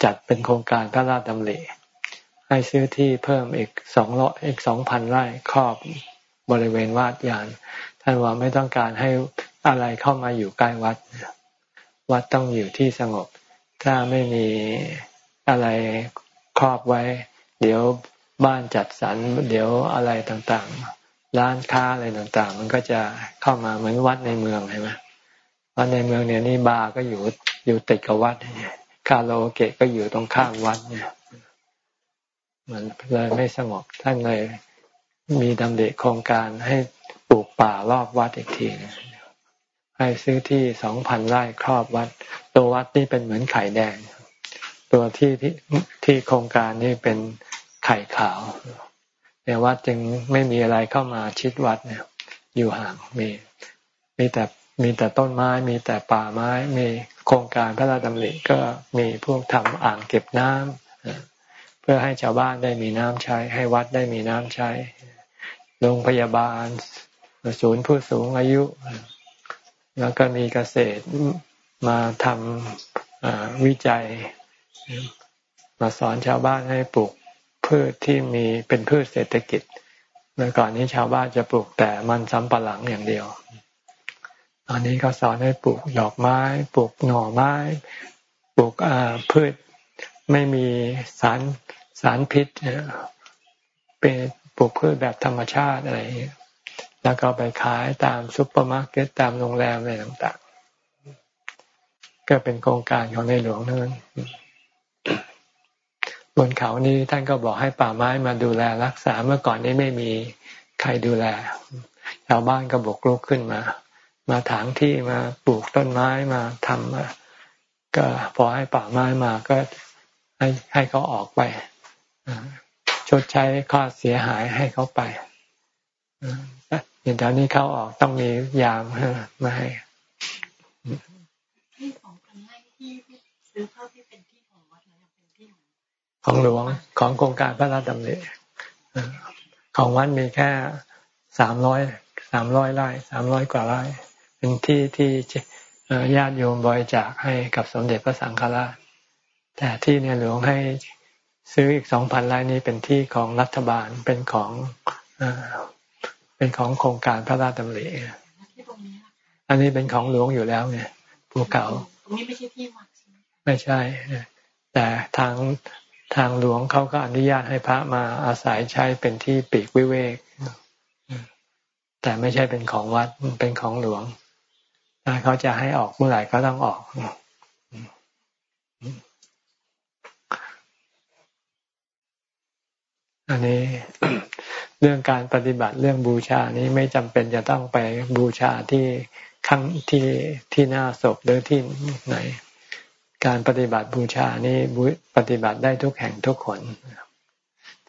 จัดเป็นโครงการพระราชดำริให้ซื้อที่เพิ่มอีกสองร้อยอีกสองพันไร่ครอบบริเวณวัดยานท่านว่าไม่ต้องการให้อะไรเข้ามาอยู่ใกล้วัด วัดต้องอยู่ที่สงบ ถ้าไม่มีอะไรครอบไว้ เดี๋ยวบ้านจัดสรรเดี๋ยวอะไรต่างๆ ร้านค้าอะไรต่างๆ มันก็จะเข้ามาเหมือนวัดในเมืองใช่ไหมวัดในเมืองเนี่ยนี่บาร์ก็อยู่ อยู่ติดกับวัดคาโลเกะก็อยู่ตรงข้ามวัดเนี่ยมันเลยไม่สงบท่านเลยมีดำเด็โครงการให้ปลูกป่ารอบวัดอีกทีนะให้ซื้อที่สองพันไร่ครอบวัด ตัววัดนี่เป็นเหมือนไข่แดง ตัวที่ที่ที่โครงการนี่เป็นไข่ขาวเนี่วัดจึงไม่มีอะไรเข้ามาชิดวัดเนี่ย อยู่ห่างมีมีแต่ มีแต่ต้นไม้ มีแต่ป่าไม้ มีโครงการพระราชดำริก็มีพวกทำอ่างเก็บน้ำเพื่อให้ชาวบ้านได้มีน้ำใช้ ให้วัดได้มีน้ำใช้ โรงพยาบาล ศูนย์ผู้สูงอายุ แล้วก็มีเกษตรมาทำวิจัย มาสอนชาวบ้านให้ปลูกพืชที่มีเป็นพืชเศรษฐกิจเมื่อก่อนนี้ชาวบ้านจะปลูกแต่มันสำปะหลังอย่างเดียว ตอนนี้ก็สอนให้ปลูกดอกไม้ ปลูกหน่อไม้ ปลูกพืชไม่มีสารสารพิษเป็นปลูกพืชแบบธรรมชาติอะไรอย่างเงี้ยแล้วก็ไปขายตามซุปเปอร์มาร์เก็ตตามโรงแรมอะไรต่างๆ ก็เป็นโครงการของในหลวงนั่นบนเขานี้ท่านก็บอกให้ป่าไม้มาดูแลรักษาเมื่อก่อนนี้ไม่มีใครดูแลชาวบ้านก็บกลุกขึ้นมา มาถางที่มาปลูกต้นไม้มาทำมาก็พอให้ป่าไม้มาก็ให้ให้เขาออกไปชดใช้ค่าเสียหายให้เขาไปอย่างตอนนี้เขาออกต้องมียามมาให้ที่ของพันไร่ที่ซื้อเข้าที่เป็นที่ของวัดนะเป็นที่ของของหลวงของโครงการพระราชดำริของวัดมีแค่สามร้อยสามร้อยไร่สามร้อยกว่าไร่ เป็นที่ที่ญาติโยมบริจาคให้กับสมเด็จพระสังฆราช แต่ที่ในหลวงให้ซื้ออีกสองพันไร่นี้เป็นที่ของรัฐบาลเป็นของเป็นของโครงการพระราชดำริอันนี้เป็นของหลวงอยู่แล้วไงภูเขาตรงนี้ไม่ใช่ที่วัดไม่ใช่ แต่ทางทางหลวงเขาก็อนุญาตให้พระมาอาศัยใช้เป็นที่ปีกวิเวก แต่ไม่ใช่เป็นของวัดเป็นของหลวง ถ้าเขาจะให้ออกเมื่อไหร่ก็ต้องออก อันนี้เรื่องการปฏิบัติเรื่องบูชานี้ไม่จำเป็นจะต้องไปบูชาที่ข้างที่ที่หน้าศพหรือที่ไหน การปฏิบัติบูชานี้ปฏิบัติได้ทุกแห่งทุกคน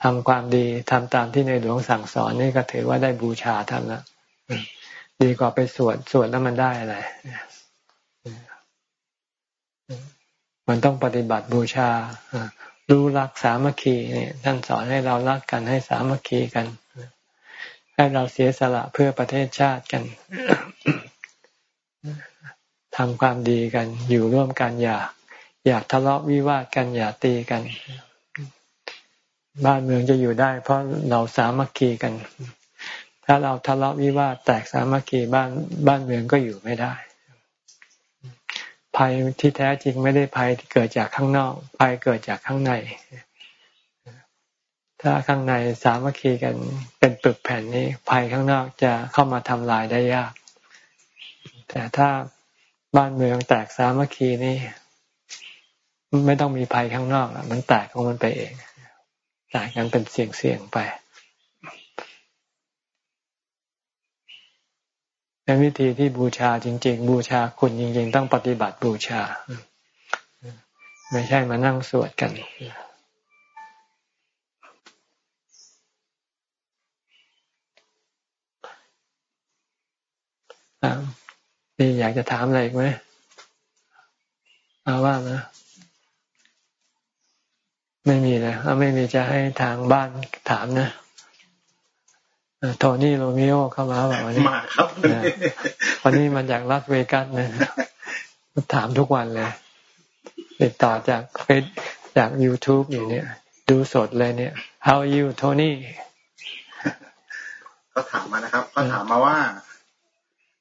ทำความดีทำตามที่ในหลวงสั่งสอนนี่ก็ถือว่าได้บูชาท่านละ ดีกว่าไปสวดสวดแล้วมันได้อะไรมันต้องปฏิบัติบูชารู้รักสามัคคีเนี่ยท่านสอนให้เรารักกันให้สามัคคีกัน ให้เราเสียสละเพื่อประเทศชาติกันทำความดีกัน อยู่ร่วมกันอย่าอยากทะเลาะวิวาทกันอย่าตีกัน บ้านเมืองจะอยู่ได้ เพราะเราสามัคคีกัน ถ้าเราทะเลาะวิวาทแตกสามัคคีบ้านบ้านเมืองก็อยู่ไม่ได้ ภัยที่แท้จริงไม่ได้ภัยที่เกิดจากข้างนอก ภัยเกิดจากข้างใน ถ้าข้างในสามัคคีกันเป็นปึกแผ่นนี้ ภัยข้างนอกจะเข้ามาทำลายได้ยาก แต่ถ้าบ้านเมืองแตกสามัคคีนี่ไม่ต้องมีภัยข้างนอกมันแตกของมันไปเองแตกกันเป็นเสี่ยงๆไป เป็นวิธีที่บูชาจริง ๆ บูชาคุณจริง ๆ ต้องปฏิบัติบูชา ไม่ใช่มานั่งสวดกันนี่อยากจะถามอะไรอีกไหมเอาว่านะไม่มีเลยถ้าไม่มีจะให้ทางบ้านถามนะ โทนี่โรมิโอเข้ามาแบบวันนี้มาครับวันนี้มาจากรัสเวกัสนะถามทุกวันเลยติดต่อจากเฟซจาก YouTube อยู่เนี่ย ดูสดเลยเนี่ย How are you Tony ก็ถามมานะครับก็ถามมาว่า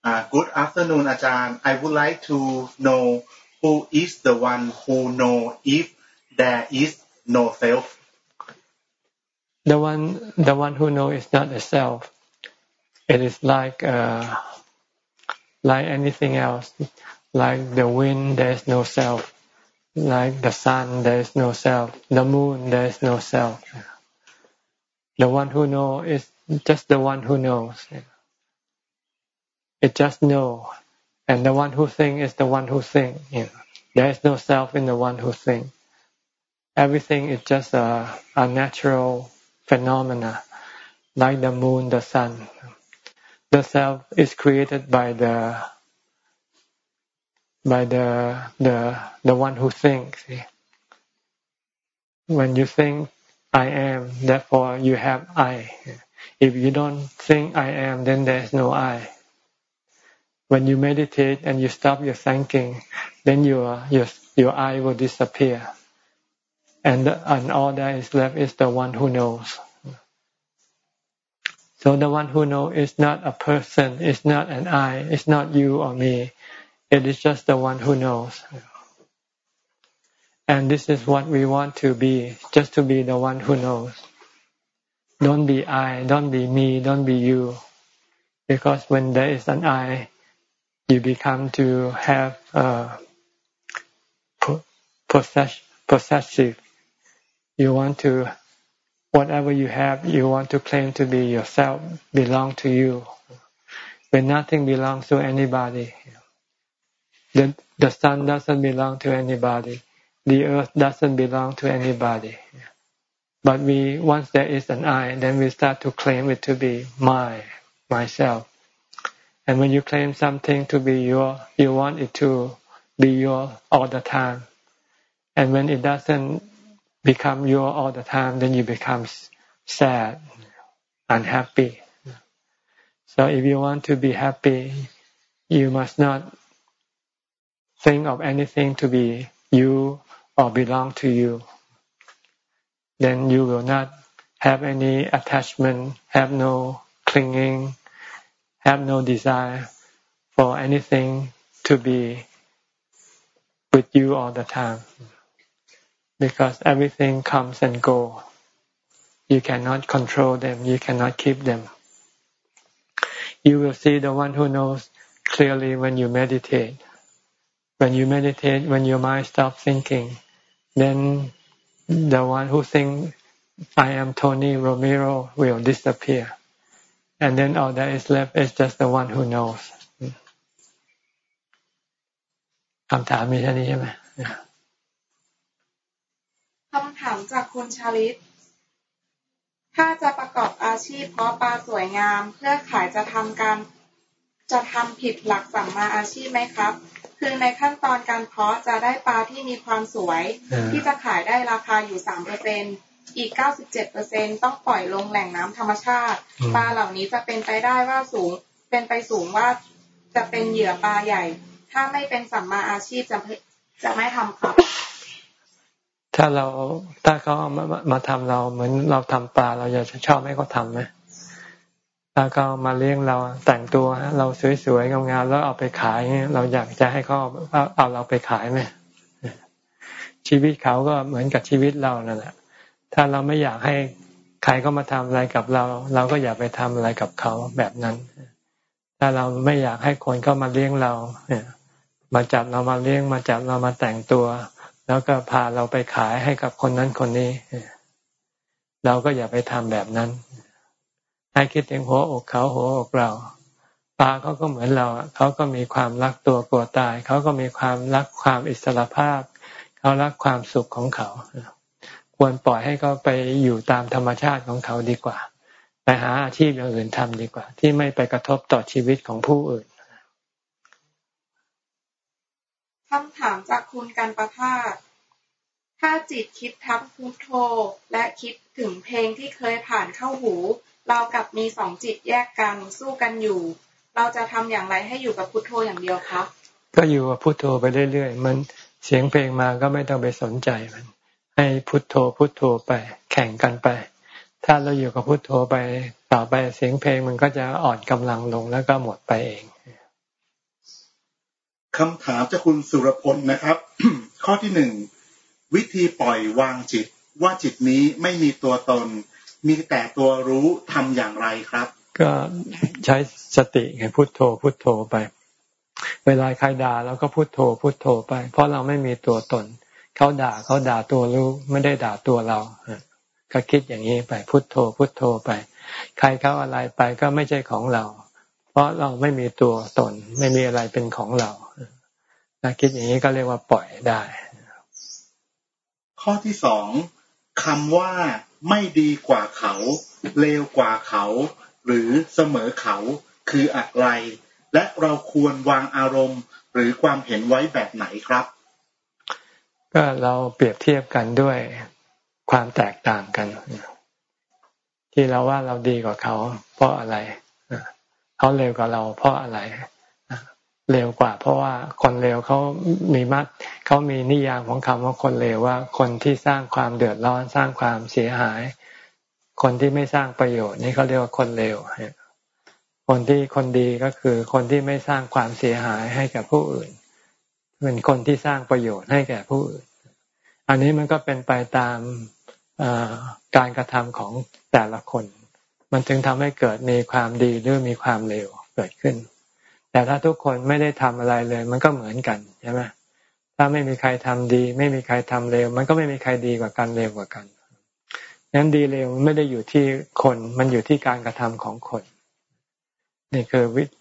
Uh, good afternoon, Ajahn. I would like to know who is the one who know if there is no self. The one, the one who know is not a self. It is like, uh, like anything else. Like the wind, there is no self. Like the sun, there is no self. The moon, there is no self. The one who know is just the one who knows. It just know, and the one who think is the one who think. There is no self in the one who think. Everything is just a, a natural phenomena, like the moon, the sun. The self is created by the by the the the one who thinks. When you think I am, therefore you have I. If you don't think I am, then there is no I when you meditate and you stop your thinking, then your your your eye will disappear, and and all that is left is the one who knows. So the one who knows is not a person, it's not an I, it's not you or me. It is just the one who knows. And this is what we want to be, just to be the one who knows. Don't be I, don't be me, don't be you. Because when there is an I, you become to have uh, possess, possessive. You want to, whatever you have, you want to claim to be yourself, belong to you. When nothing belongs to anybody, the the sun doesn't belong to anybody, the earth doesn't belong to anybody. But we, once there is an I, then we start to claim it to be my, myself. And when you claim something to be your, you want it to be your all the time. And when it doesn't become you all the time, then you become sad, unhappy. So if you want to be happy, you must not think of anything to be you or belong to you. Then you will not have any attachment, have no clinging, have no desire for anything to be with you all the time Because everything comes and go. You cannot control them. You cannot keep them. You will see the one who knows clearly when you meditate. When you meditate, when your mind stops thinking, then the one who thinks, I am Tony Romero will disappear. And then all that is left is just the one who knows. คำถามมีแค่นี้ใช่ไหม คำถามจากคุณชาลิต ถ้าจะประกอบอาชีพเพาะปลาสวยงาม เพื่อขายจะทำการจะทำผิดหลักสัมมาอาชีพไหมครับ คือในขั้นตอนการเพาะจะได้ปลาที่มีความสวย ที่จะขายได้ราคาอยู่สามเปอร์เซ็นอีกเก้าสิบเจ็ดเปอร์เซ็นต้องปล่อยลงแหล่งน้ำธรรมชาติ ปลาเหล่านี้จะเป็นไปได้ว่าสูง เป็นไปสูงว่าจะเป็นเหยื่อปลาใหญ่ ถ้าไม่เป็นสัมมาอาชีพจะจะไม่ทำครับ ถ้าเราถ้าเขามามาทำเราเหมือนเราทำปลาเราจะชอบให้เขาทำไหมถ้าเขามาเลี้ยงเราแต่งตัวเราสวยๆงามๆแล้วเอาไปขายเราอยากจะให้เขาเอาเราไปขายไหมชีวิตเขาก็เหมือนกับชีวิตเรานั่นแหละถ้าเราไม่อยากให้ใครก็มาทำอะไรกับเรา เราก็อย่าไปทำอะไรกับเขาแบบนั้น ถ้าเราไม่อยากให้คนก็มาเลี้ยงเรามาจับเรามาเลี้ยงมาจับเรามาแต่งตัว แล้วก็พาเราไปขายให้กับคนนั้นคนนี้ เราก็อย่าไปทำแบบนั้น ให้คิดถึงหัวอกเขาหัวอกเราปลาเขาก็เหมือนเราเขาก็มีความรักตัวกลัวตาย เขาก็มีความรักความอิสระภาพ เขารักความสุขของเขา ควรปล่อยให้เขาไปอยู่ตามธรรมชาติของเขาดีกว่า ไปหาอาชีพอย่างอื่นทำดีกว่า ที่ไม่ไปกระทบต่อชีวิตของผู้อื่น คำถามจากคุณกันประภาสถ้าจิตคิดทับพุทโธและคิดถึงเพลงที่เคยผ่านเข้าหู เรากับมีสองจิตแยกกันสู้กันอยู่ เราจะทำอย่างไรให้อยู่กับพุทโธอย่างเดียวครับ ก็อยู่กับพุทโธไปเรื่อยๆ มันเสียงเพลงมาก็ไม่ต้องไปสนใจมัน ให้พุทโธพุทโธไป แข่งกันไป ถ้าเราอยู่กับพุทโธไปต่อไปเสียงเพลงมันก็จะอ่อนกำลังลงแล้วก็หมดไปเอง คำถามจากคุณสุรพลนะครับ ข้อที่หนึ่งวิธีปล่อยวางจิต ว่าจิตนี้ไม่มีตัวตน มีแต่ตัวรู้ทำอย่างไรครับ ก็ใช้สติไงพุโทโธ พุโทโธไป เวลาใครด่าเราก็พุโทโธ พุโทโธไป เพราะเราไม่มีตัวตน เขาด่าเขาด่าตัวรู้ไม่ได้ด่าตัวเราก็คิดอย่างนี้ไปพุโทโธ พุโทโธไป ใครเขาอะไรไปก็ไม่ใช่ของเรา เพราะเราไม่มีตัวตน ไม่มีอะไรเป็นของเรา ถ้าคิดอย่างนี้ก็เรียกว่าปล่อยได้ ข้อที่สองคำว่าไม่ดีกว่าเขา เลวกว่าเขา หรือเสมอเขาคืออะไร และเราควรวางอารมณ์หรือความเห็นไว้แบบไหนครับ ก็เราเปรียบเทียบกันด้วยความแตกต่างกัน ที่เราว่าเราดีกว่าเขา เพราะอะไรเขาเร็วกว่าเราเพราะอะไร เร็วกว่า เพราะว่าคนเร็วเขามีมัดเขามีนิยามของคำว่าคนเร็วว่า คนที่สร้างความเดือดร้อนสร้างความเสียหาย คนที่ไม่สร้างประโยชน์ นี่เขาเรียกว่าคนเร็วคนที่คนดีก็คือคนที่ไม่สร้างความเสียหายให้กับผู้อื่น เป็นคนที่สร้างประโยชน์ให้แก่ผู้อื่น อันนี้มันก็เป็นไปตามการกระทำของแต่ละคน มันถึงทำให้เกิดมีความดีหรือมีความเลวเกิดขึ้น แต่ถ้าทุกคนไม่ได้ทำอะไรเลย มันก็เหมือนกันใช่ไหมถ้าไม่มีใครทำดี ไม่มีใครทำเลวมันก็ไม่มีใครดีกว่ากันเลวกว่ากันนั้นดีเลวไม่ได้อยู่ที่คนมันอยู่ที่การกระทำของคน นี่คือวิธี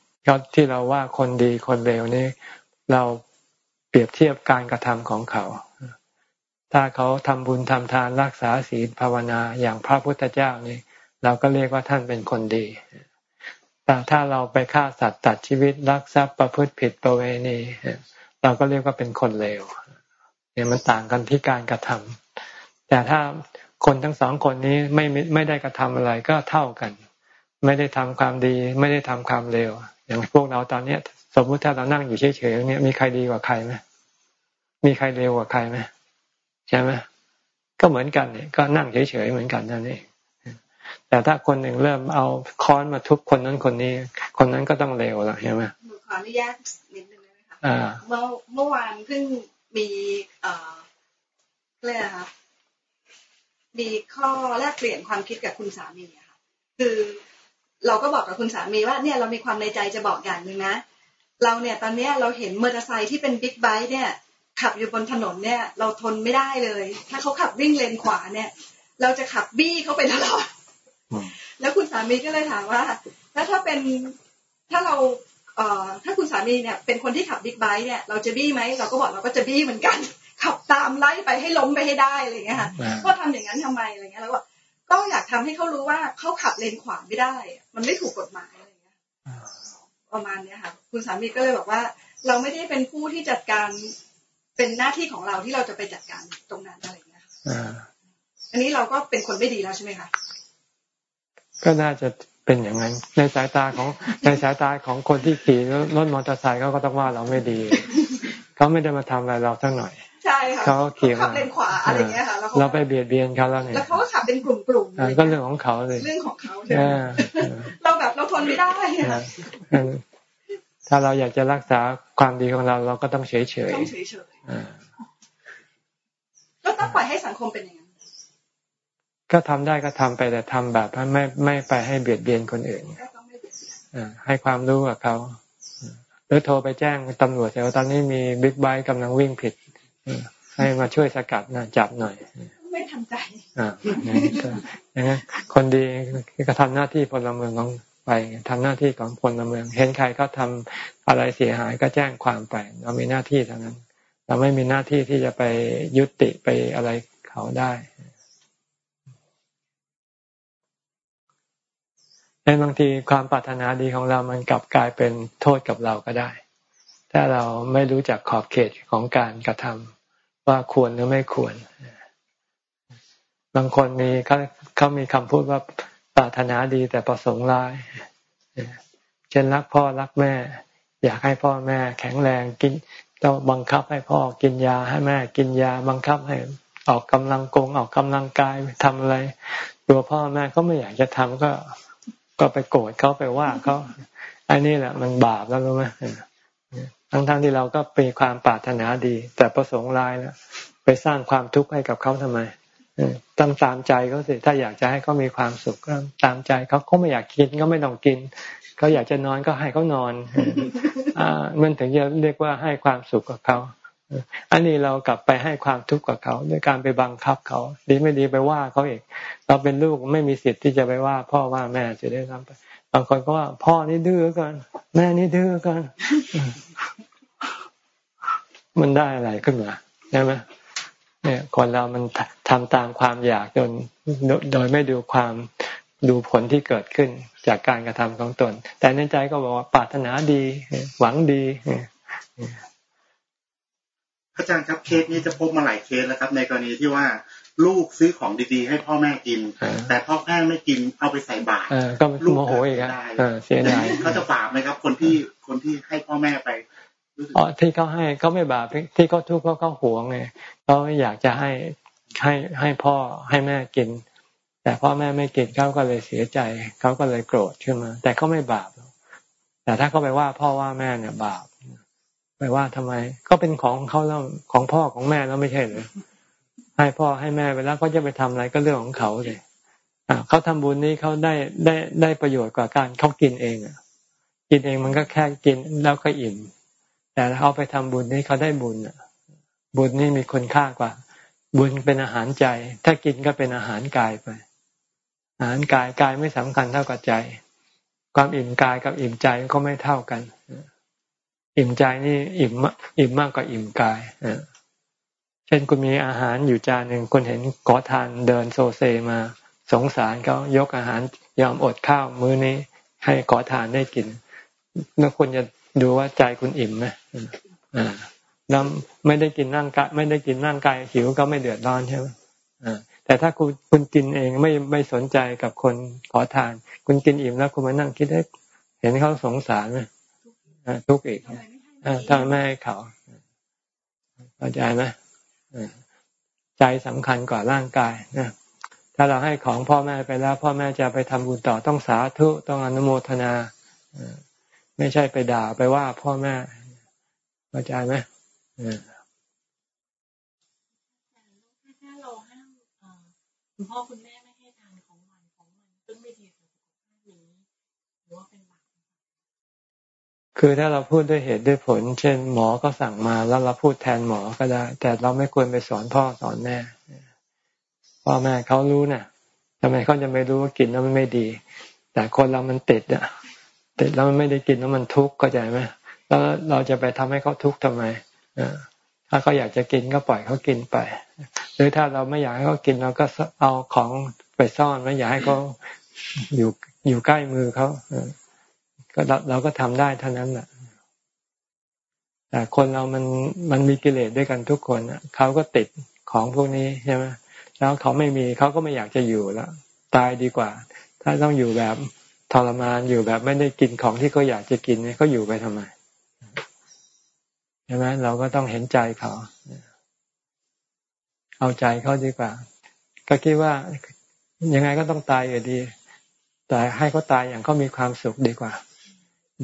ที่เราว่าคนดีคนเลวนี่เราเปรียบเทียบการกระทำของเขา ถ้าเขาทำบุญทำทานรักษาศีลภาวนาอย่างพระพุทธเจ้านี่เราก็เรียกว่าท่านเป็นคนดี ถ้าเราไปฆ่าสัตว์ตัดชีวิตรักทรัพย์ประพฤติผิดประเวณีเราก็เรียกว่าเป็นคนเลวเนี่ยมันต่างกันที่การกระทำแต่ถ้าคนทั้งสองคนนี้ไม่ไม่ได้กระทำอะไรก็เท่ากัน ไม่ได้ทำความดี ไม่ได้ทำความเลวอย่างพวกเราตอนเนี้ย สมมุติถ้าเรานั่งอยู่เฉยๆเนี่ยมีใครดีกว่าใครไหมมีใครเลวกว่าใครไหมใช่ไหมก็เหมือนกันเนี่ยก็นั่งเฉยๆเหมือนกันนั่นเอง แต่ถ้าคนหนึ่งเริ่มเอาค้อนมาทุบคนนั้นคนนี้ คนนั้นก็ต้องเลวแล้วใช่ไหมหนูขออนุญาตนิดนึงได้ไหมคะเมื่อเมื่อวานเพิ่งมีเอ่อเรียกคะมีข้อแลกเปลี่ยนความคิดกับคุณสามีอะค่ะ คือเราก็บอกกับคุณสามีว่าเนี่ยเรามีความในใจจะบอกอย่างหนึ่งนะ เราเนี่ยตอนนี้เราเห็นมอเตอร์ไซค์ที่เป็นบิ๊กไบค์เนี่ย ขับอยู่บนถนนเนี่ย เราทนไม่ได้เลย ถ้าเขาขับวิ่งเลนขวาเนี่ย เราจะขับบี้เขาไปตลอด แล้วคุณสามีก็เลยถามว่า แล้วถ้าเป็นถ้าเราเอ่อถ้าคุณสามีเนี่ยเป็นคนที่ขับบิ๊กไบค์เนี่ยเราจะบี้ไหมเราก็บอกเราก็จะบี้เหมือนกัน ขับตามไล่ไปให้ล้มไปให้ได้อะไรเงี้ยค่ะก็ทำอย่างนั้นทำไมอะไรเงี้ยแล้วก็ก็อยากทำให้เขารู้ว่าเขาขับเลนขวาไม่ได้ มันไม่ถูกกฎหมายอะไรเงี้ยประมาณเนี้ยค่ะ คุณสามีก็เลยบอกว่า เราไม่ได้เป็นผู้ที่จัดการเป็นหน้าที่ของเราที่เราจะไปจัดการตรงนั้นอะไรเงี้ยอันนี้เราก็เป็นคนไม่ดีแล้วใช่ไหมคะ ก็น่าจะเป็นอย่างนั้น ในสายตาของในสายตาของคนที่ขี่รถมอเตอร์ไซค์เขาก็ต้องว่าเราไม่ดี เขาไม่ได้มาทำอะไรเราทั้งหน่อยใช่ค่ะเขาขี่ขับเลนขวาอะไรเงี้ยค่ะเราไปเบียดเบียนเขาแล้วเนี่ยแล้วเขาก็ขับเป็นกลุ่มๆก็เรื่องของเขาเลยเรื่องของเขาเราแบบเราทนไม่ได้ถ้าเราอยากจะรักษาความดีของเรา เราก็ต้องเฉยเฉยต้องเฉยเฉยก็ต้องปล่อยให้สังคมเป็นอย่างนั้น ก็ทำได้ก็ทำไปแต่ทำแบบไม่ไม่ไปให้เบียดเบียนคนอื่นให้ความรู้กับเขาหรือโทรไปแจ้งตำรวจว่าตอนนี้มีบิ๊กไบค์กำลังวิ่งผิดให้มาช่วยสกัดนะจับหน่อย ไม่ทำใจอ่าอย่างนั้นคนดีก็ทำหน้าที่พลเมืองของไปทำหน้าที่ของพลเมือง เห็นใครก็ทำอะไรเสียหายก็แจ้งความไป เรามีหน้าที่เท่านั้น เราไม่มีหน้าที่ที่จะไปยุติไปอะไรเขาได้ ในบางทีความปรารถนาดีของเรามันกลับกลายเป็นโทษกับเราก็ได้ ถ้าเราไม่รู้จักขอบเขตของการกระทำว่าควรหรือไม่ควร บางคนมีเขาเขามีคำพูดว่าปรารถนาดีแต่ประสงค์ร้ายเช่นรักพ่อรักแม่ อยากให้พ่อแม่ แข็งแรงกินต้องบังคับให้พ่อกินยาให้แม่กินยา บังคับให้ออกกำลังกงออกกำลังกายทำอะไร ตัวพ่อแม่ก็ไม่อยากจะทำก็ ก็ไปโกรธเขาไปว่าเขาอันนี้แหละมันบาปแล้วรู้ไหมทั้งๆทที่เราก็เป็นความปรารถนาดี แต่ประสงค์ร้ายแล้วไปสร้างความทุกข์ให้กับเขาทำไมต้องตามใจเขาสิถ้าอยากจะให้เขามีความสุขก็ตามใจเขาเขาไม่อยากกินก็ไม่ต้องกินเขาอยากจะนอนก็ให้เขานอน อ่ามันถึงจะเรียกว่าให้ความสุขกับเขา อันนี้เรากลับไปให้ความทุกข์กับเขาด้วยการไปบังคับเขา ดีไม่ดีไปว่าเขาเองเราเป็นลูกไม่มีสิทธิ์ที่จะไปว่า พ่อว่าแม่จะได้ทำไปบางคนก็ว่า พ่อนี่ดื้อกันแม่นี่ดื้อกันมันได้อะไรขึ้นมาใช่ไหมเนี่ยคนเรามันทำตามความอยากจนโดยไม่ดูความดูผลที่เกิดขึ้นจากการกระทำของตน แต่ในใจก็บอกว่าปรารถนาดี หวังดี อาจารย์ครับเคสนี้จะพบมาหลายเคสแล้วครับ ในกรณีที่ว่าลูกซื้อของดีๆ ให้พ่อแม่กิน แต่พ่อแม่ไม่กินเอาไปใส่บาตรก็ลูกโมโหอีกเสียดายเขาจะบาปไหมครับ คนที่คนที่ให้พ่อแม่ไปอ๋อที่เขาให้เขาไม่บาปที่เขาทุกข์เพราะเขาหวงไงเขาอยากจะให้ให้ให้พ่อให้แม่กิน แต่พ่อแม่ไม่กินเขาก็เลยเสียใจเขาก็เลยโกรธขึ้นมา แต่เขาไม่บาปแต่ถ้าเขาไปว่าพ่อว่าแม่เนี่ยบาป ไปว่าทำไม ก็เป็นของเขาแล้วของพ่อของแม่แล้วไม่ใช่เหรอให้พ่อให้แม่ไปแล้วก็จะไปทำอะไรก็เรื่องของเขาเลยเขาทำบุญนี้เขาได้ได้ได้ประโยชน์กว่าการเขากินเองอะ กินเองมันก็แค่กินแล้วก็อิ่ม แต่เขาไปทำบุญนี้เขาได้บุญอะ บุญนี่มีคุณค่ากว่า บุญเป็นอาหารใจ ถ้ากินก็เป็นอาหารกายไป อาหารกายกายไม่สำคัญเท่ากับใจ ความอิ่มกายกับอิ่มใจก็ไม่เท่ากัน อิ่มใจนี่อิ่มอิ่มมากกว่าอิ่มกายเช่นคุณมีอาหารอยู่จานหนึ่งคุณเห็นขอทานเดินโซเซมา สงสารเขายกอาหารยอมอดข้าวมื้อนี้ ให้ขอทานได้กินเมื่อคุณจะดูว่าใจคุณอิ่มไหมอ่าแล้วไม่ได้กินร่างกายไม่ได้กินร่างกายหิวก็ไม่เดือดร้อนใช่ไหมแต่ถ้าคุณคุณกินเองไม่ไม่สนใจกับคนขอทาน คุณกินอิ่มแล้วคุณมานั่งคิดให้เห็นเขาสงสารไหม ทุกข์อีกถ้าไม่ให้เขาเข้าใจไหมใจสำคัญกว่าร่างกายนะถ้าเราให้ของพ่อแม่ไปแล้ว พ่อแม่จะไปทำบุญต่อต้องสาธุต้องอนุโมทนาไม่ใช่ไปด่าไปว่าพ่อแม่เข้าใจไหมถ้าเราห้ามคุณพ่อคุณแม่ไม่ให้ทานของมันของมันซึ่งไม่ดีต่อสุขภาพนี้หรือว่าเป็นบาป คือถ้าเราพูดด้วยเหตุด้วยผล เช่น หมอก็สั่งมาแล้วเราพูดแทนหมอก็ได้ แต่เราไม่ควรไปสอนพ่อสอนแม่พ่อแม่เขารู้นะ่ะทำไมเขาจะไม่รู้ว่ากินแล้วมันไม่ดี แต่คนเรามันติดอะติดแล้วมันไม่ได้กินแล้วมันทุกข์เข้าใจไหมแล้วเราจะไปทำให้เขาทุกข์ทำไมถ้าเขาอยากจะกินก็ปล่อยเขากินไป หรือถ้าเราไม่อยากให้เขากินเราก็เอาของไปซ่อนไม่อยากให้เขาอยู่อยู่ใกล้มือเขา ก็เราก็ทำได้เท่านั้นแหละแต่คนเรามันมันมีกิเลสด้วยกันทุกคนเขาก็ติดของพวกนี้ใช่ไหมแล้วเขาไม่มีเขาก็ไม่อยากจะอยู่แล้วตายดีกว่า ถ้าต้องอยู่แบบทรมานอยู่แบบไม่ได้กินของที่เขาอยากจะกินเนี่ยเขาอยู่ไปทำไมใช่ไหมเราก็ต้องเห็นใจเขา เอาใจเขาดีกว่า ก็คิดว่ายังไงก็ต้องตายอยู่ดี แต่ให้เขาตายอย่างเขามีความสุขดีกว่า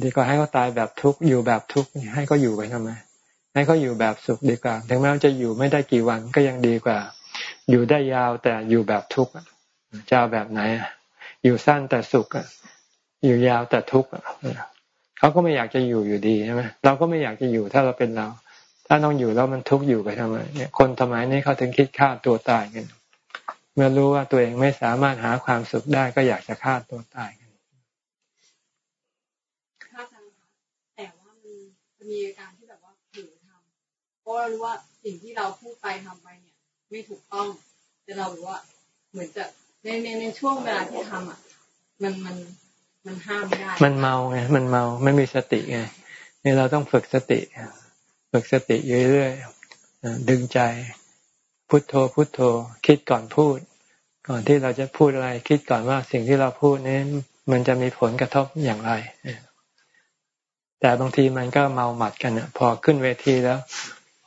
ดีกว่าให้เขาตายแบบทุกข์อยู่แบบทุกข์ให้เขาอยู่ไปทำไมให้เขาอยู่แบบสุขดีกว่าถึงแม้ว่าจะอยู่ไม่ได้กี่วันก็ยังดีกว่า อยู่ได้ยาวแต่อยู่แบบทุกข์จะเอาแบบไหนอยู่สั้นแต่สุขอยู่ยาวแต่ทุกข์เขาก็ไม่อยากจะอยู่อยู่ดีใช่ไหมเราก็ไม่อยากจะอยู่ถ้าเราเป็นเรา ถ้าต้องอยู่แล้วมันทุกข์อยู่ไปทำไมเนี่ยคนสมัยนี้เขาถึงคิดฆ่าตัวตายกันเมื่อรู้ว่าตัวเองไม่สามารถหาความสุขได้ก็อยากจะฆ่าตัวตายกันแต่ว่า มีการที่แบบว่าถือทำเพราะเรารู้ว่าสิ่งที่เราพูดไปทำไปเนี่ย ไม่ถูกต้อง แต่เรารู้ว่าเหมือนจะในในในช่วงเวลาที่ทำอะ มันมันมันห้ามไม่ได้ มันเมาไงมันเมาไม่มีสติไงนี่เราต้องฝึกสติฝึกสติเรื่อยๆดึงใจพุทโธพุทโธ คิดก่อนพูด ก่อนที่เราจะพูดอะไร คิดก่อนว่าสิ่งที่เราพูดนี้ มันจะมีผลกระทบอย่างไร แต่บางทีมันก็เมาหมัดกันเนี่ยพอขึ้นเวทีแล้ว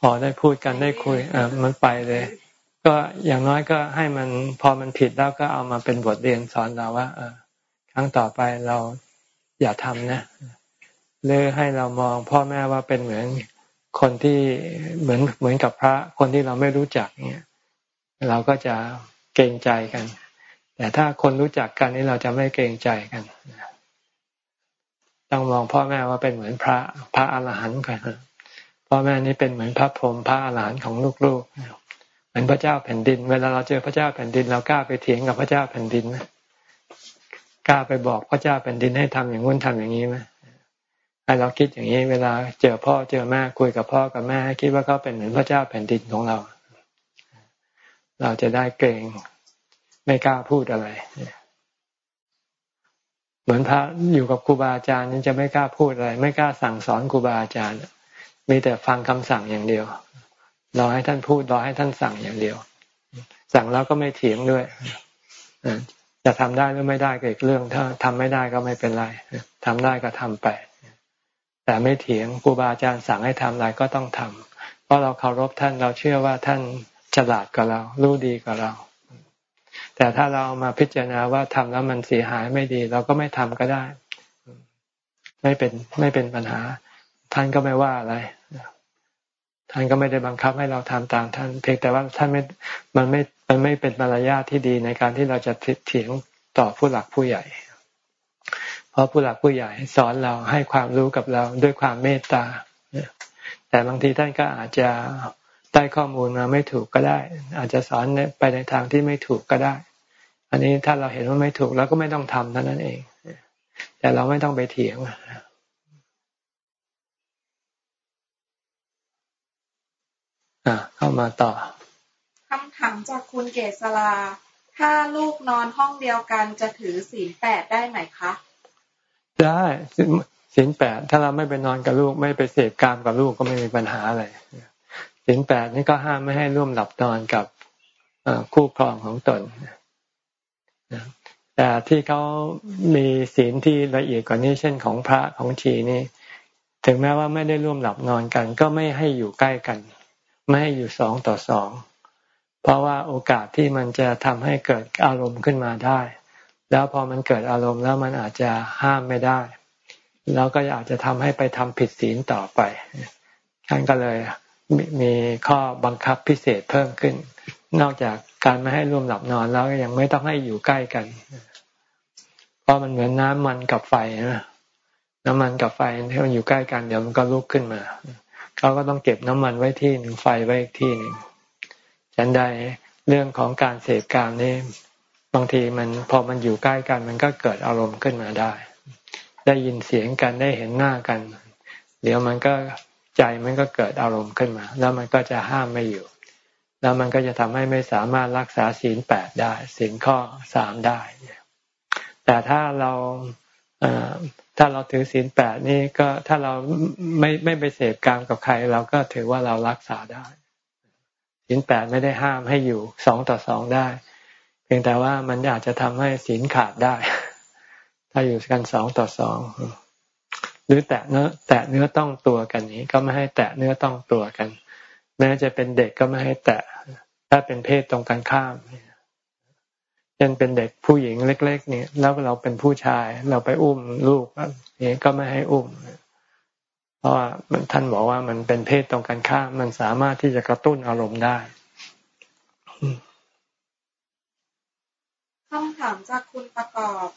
พอได้พูดกันได้คุยอ่ามันไปเลย ก็อย่างน้อยก็ให้มันพอมันผิดแล้วก็เอามาเป็นบทเรียนสอนเราว่าเออครั้งต่อไปเราอย่าทำนะหรือให้เรามองพ่อแม่ว่าเป็นเหมือนคนที่เหมือนเหมือนกับพระคนที่เราไม่รู้จักเนี่ยเราก็จะเกรงใจกัน แต่ถ้าคนรู้จักกันนี่เราจะไม่เกรงใจกัน ต้องมองพ่อแม่ว่าเป็นเหมือนพระพระอรหันต์กันพ่อแม่นี่เป็นเหมือนพระพรหมพระอรหันต์ของลูกๆเหมือนพระเจ้าแผ่นดิน เวลาเราเจอพระเจ้าแผ่นดินเรากล้าไปเถียงกับพระเจ้าแผ่นดินไหมกล้าไปบอกพระเจ้าแผ่นดินให้ทำอย่างงู้นทำอย่างนี้ไหมให้เราคิดอย่างนี้เวลาเจอพ่อเจอแม่คุยกับพ่อกับแม่ให้คิดว่าเขาเป็นเหมือนพระเจ้าแผ่นดินของเรา เราจะได้เกรงไม่กล้าพูดอะไร เหมือนพระอยู่กับครูบาอาจารย์นี่จะไม่กล้าพูดอะไร ไม่กล้าสั่งสอนครูบาอาจารย์ มีแต่ฟังคำสั่งอย่างเดียวรอให้ท่านพูดรอให้ท่านสั่งอย่างเดียว สั่งแล้วก็ไม่เถียงด้วยจะทำได้หรือไม่ได้ก็อีกเรื่อง ถ้าทำไม่ได้ก็ไม่เป็นไรทำได้ก็ทำไป แต่ไม่เถียงครูบาอาจารย์สั่งให้ทำอะไรก็ต้องทำเพราะเราเคารพท่านเราเชื่อว่าท่านฉลาดกว่าเรา รู้ดีกว่าเรา แต่ถ้าเรามาพิจารณาว่าทำแล้วมันเสียหายไม่ดี เราก็ไม่ทำก็ได้ ไม่เป็นไม่เป็นปัญหา ท่านก็ไม่ว่าอะไร ท่านก็ไม่ได้บังคับให้เราทำตามท่าน เพียงแต่ว่าท่านไม่มันไม่มันไม่เป็นมารยาทที่ดีในการที่เราจะเถียงต่อผู้หลักผู้ใหญ่ เพราะผู้หลักผู้ใหญ่สอนเราให้ความรู้กับเราด้วยความเมตตาแต่บางทีท่านก็อาจจะ ได้ข้อมูลมาไม่ถูกก็ได้ อาจจะสอนไปในทางที่ไม่ถูกก็ได้ อันนี้ถ้าเราเห็นว่าไม่ถูกเราก็ไม่ต้องทำเท่านั้นเอง แต่เราไม่ต้องไปเถียงอะเข้ามาต่อคำถามจากคุณเกษลาถ้าลูกนอนห้องเดียวกันจะถือศีลแปดได้ไหมคะ ได้ศีลแปดถ้าเราไม่ไปนอนกับลูกไม่ไปเสพกามกับลูกก็ไม่มีปัญหาอะไร ศีลแปดนี่ก็ห้ามไม่ให้ร่วมหลับนอนกับคู่ครองของตนแต่ที่เขามีศีลที่ละเอียดกว่านี้เช่นของพระของชีนี่ ถึงแม้ว่าไม่ได้ร่วมหลับนอนกัน ก็ไม่ให้อยู่ใกล้กัน ไม่ให้อยู่สองต่อสอง เพราะว่าโอกาสที่มันจะทำให้เกิดอารมณ์ขึ้นมาได้ แล้วพอมันเกิดอารมณ์แล้วมันอาจจะห้ามไม่ได้ แล้วก็อาจจะทำให้ไปทำผิดศีลต่อไปท่านก็เลย มีข้อบังคับพิเศษเพิ่มขึ้น นอกจากการไม่ให้ร่วมหลับนอนแล้วยังไม่ต้องให้อยู่ใกล้กัน เพราะมันเหมือนน้ำมันกับไฟนะน้ำมันกับไฟที่มันอยู่ใกล้กันเดี๋ยวมันก็ลุกขึ้นมาเขาก็ต้องเก็บน้ำมันไว้ที่หนึ่งไฟไว้อีกที่หนึ่งฉันใดเรื่องของการเสพกามนี่บางทีมันพอมันอยู่ใกล้กัน มันก็เกิดอารมณ์ขึ้นมาได้ ได้ยินเสียงกันได้เห็นหน้ากัน เดี๋ยวมันก็ ใจมันก็เกิดอารมณ์ขึ้นมา แล้วมันก็จะห้ามไม่อยู่ แล้วมันก็จะทำให้ไม่สามารถรักษาศีลแปดได้ศีลข้อสามได้แต่ถ้าเราถ้าเราถือศีลแปดนี่ก็ถ้าเราไม่ไม่ไปเสพกามกับใคร เราก็ถือว่าเรารักษาได้ศีลแปดไม่ได้ห้ามให้อยู่สองต่อสองได้ เพียงแต่ว่ามันอาจจะทำให้ศีลขาดได้ ถ้าอยู่กันสองต่อสอง หรือแตะเนื้อแตะเนื้อต้องตัวกันนี้ ก็ไม่ให้แตะเนื้อต้องตัวกัน แม้จะเป็นเด็กก็ไม่ให้แตะ ถ้าเป็นเพศตรงกันข้ามเช่นเป็นเด็กผู้หญิงเล็ก ๆ เนี่ยแล้วเราเป็นผู้ชาย เราไปอุ้มลูกนี่ก็ไม่ให้อุ้มเพราะว่าท่านบอกว่ามันเป็นเพศตรงกันข้ามมันสามารถที่จะกระตุ้นอารมณ์ได้คำถามจากคุณประกอบ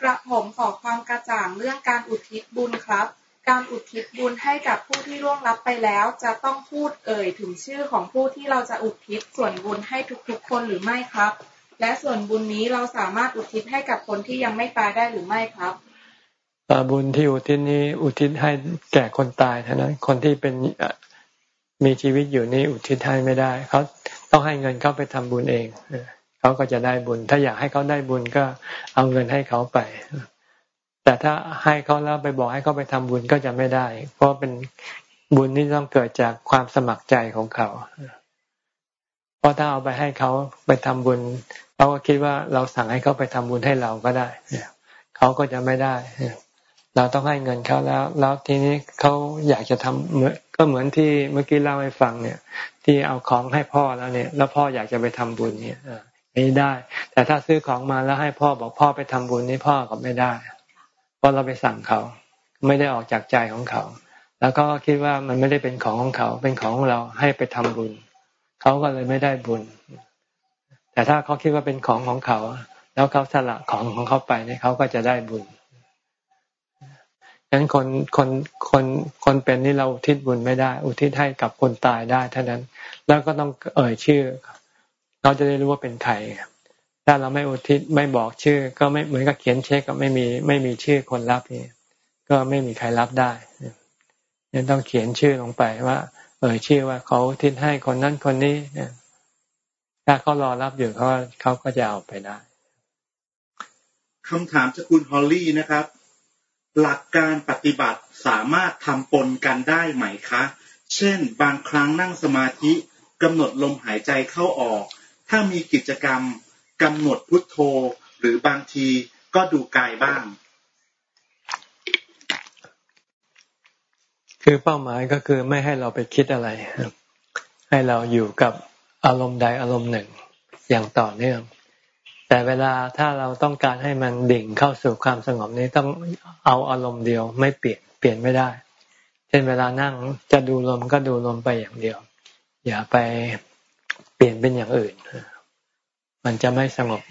กระผมขอความกระจ่างเรื่องการอุทิศบุญครับ การอุทิศบุญให้กับผู้ที่ร่วงลับไปแล้ว จะต้องพูดเอ่ยถึงชื่อของผู้ที่เราจะอุทิศส่วนบุญให้ทุกๆ คนหรือไม่ครับ และส่วนบุญนี้เราสามารถอุทิศให้กับคนที่ยังไม่ตายได้หรือไม่ครับบุญที่อุทิศนี้อุทิศให้แก่คนตายเท่านั้น คนที่เป็นมีชีวิตอยู่นี้อุทิศให้ไม่ได้เขาต้องให้เงินเขาไปทำบุญเอง เขาก็จะได้บุญ ถ้าอยากให้เขาได้บุญก็เอาเงินให้เขาไป แต่ถ้าให้เขาแล้วไปบอกให้เขาไปทำบุญก็จะไม่ได้ เพราะเป็นบุญที่ต้องเกิดจากความสมัครใจของเขา เพราะถ้าเอาไปให้เขาไปทำบุญเขาก็คิดว่าเราสั่งให้เขาไปทำบุญให้เราก็ได้เขาก็จะไม่ได้เราต้องให้เงินเขาแล้ว แล้วทีนี้เขาอยากจะทำเหมือนก็เหมือนที่เมื่อกี้เล่าให้ฟังเนี่ย ที่เอาของให้พ่อแล้วเนี่ย แล้วพ่ออยากจะไปทำบุญเนี่ย นี้ได้ แต่ถ้าซื้อของมาแล้วให้พ่อบอกพ่อไปทำบุญนี่พ่อก็ไม่ได้ เพราะเราไปสั่งเขาไม่ได้ออกจากใจของเขา แล้วก็คิดว่ามันไม่ได้เป็นของของเขา เป็นของเราให้ไปทำบุญ เขาก็เลยไม่ได้บุญ แต่ถ้าเขาคิดว่าเป็นของของเขา แล้วเขาสละของของเขาไปเนี่ยเขาก็จะได้บุญฉะนั้นคนคนคนคนเป็นนี่เราอุทิศบุญไม่ได้ อุทิศให้กับคนตายได้เท่านั้น แล้วก็ต้องเอ่ยชื่อ เราจะได้รู้ว่าเป็นใครถ้าเราไม่อุทิศไม่บอกชื่อ ก็ไม่เหมือนกับเขียนเช็คก็ไม่มีไม่มีชื่อคนรับนี่ก็ไม่มีใครรับได้ยังต้องเขียนชื่อลงไปว่า เอ่ยชื่อว่าเขาทิศให้คนนั้นคนนี้ถ้าเขารอรับอยู่เขาเขาก็จะเอาไปได้คำถามจากคุณฮอลลี่นะครับ หลักการปฏิบัติสามารถทำปนกันได้ไหมคะ เช่น บางครั้งนั่งสมาธิกำหนดลมหายใจเข้าออก ถ้ามีกิจกรรมกำหนดพุทโธ หรือบางทีก็ดูกายบ้าง คือเป้าหมายก็คือไม่ให้เราไปคิดอะไร ให้เราอยู่กับอารมณ์ใดอารมณ์หนึ่งอย่างต่อเนื่อง แต่เวลาถ้าเราต้องการให้มันดิ่งเข้าสู่ความสงบนี้ต้องเอาอารมณ์เดียว ไม่เปลี่ยนเปลี่ยนไม่ได้ เช่นเวลานั่งจะดูลมก็ดูลมไปอย่างเดียว อย่าไป ลี่ยนเป็นอย่างอื่น มันจะไม่สงบ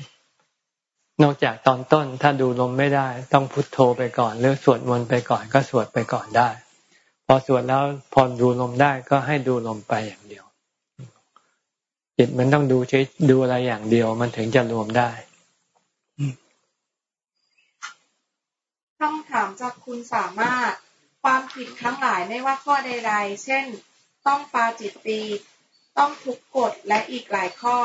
นอกจากตอนต้นถ้าดูลมไม่ได้ ต้องพุทโธไปก่อน หรือสวดมนต์ไปก่อนก็สวดไปก่อนได้ พอสวดแล้วพอดูลมได้ก็ให้ดูลมไปอย่างเดียวจิตมันต้องดูใช้ดูอะไรอย่างเดียว มันถึงจะรวมได้คำถามจากคุณสามารถ ความผิดทั้งหลายไม่ว่าข้อใดๆ เช่น ต้องปาจิตตี ต้องทุกกฎและอีกหลายข้อ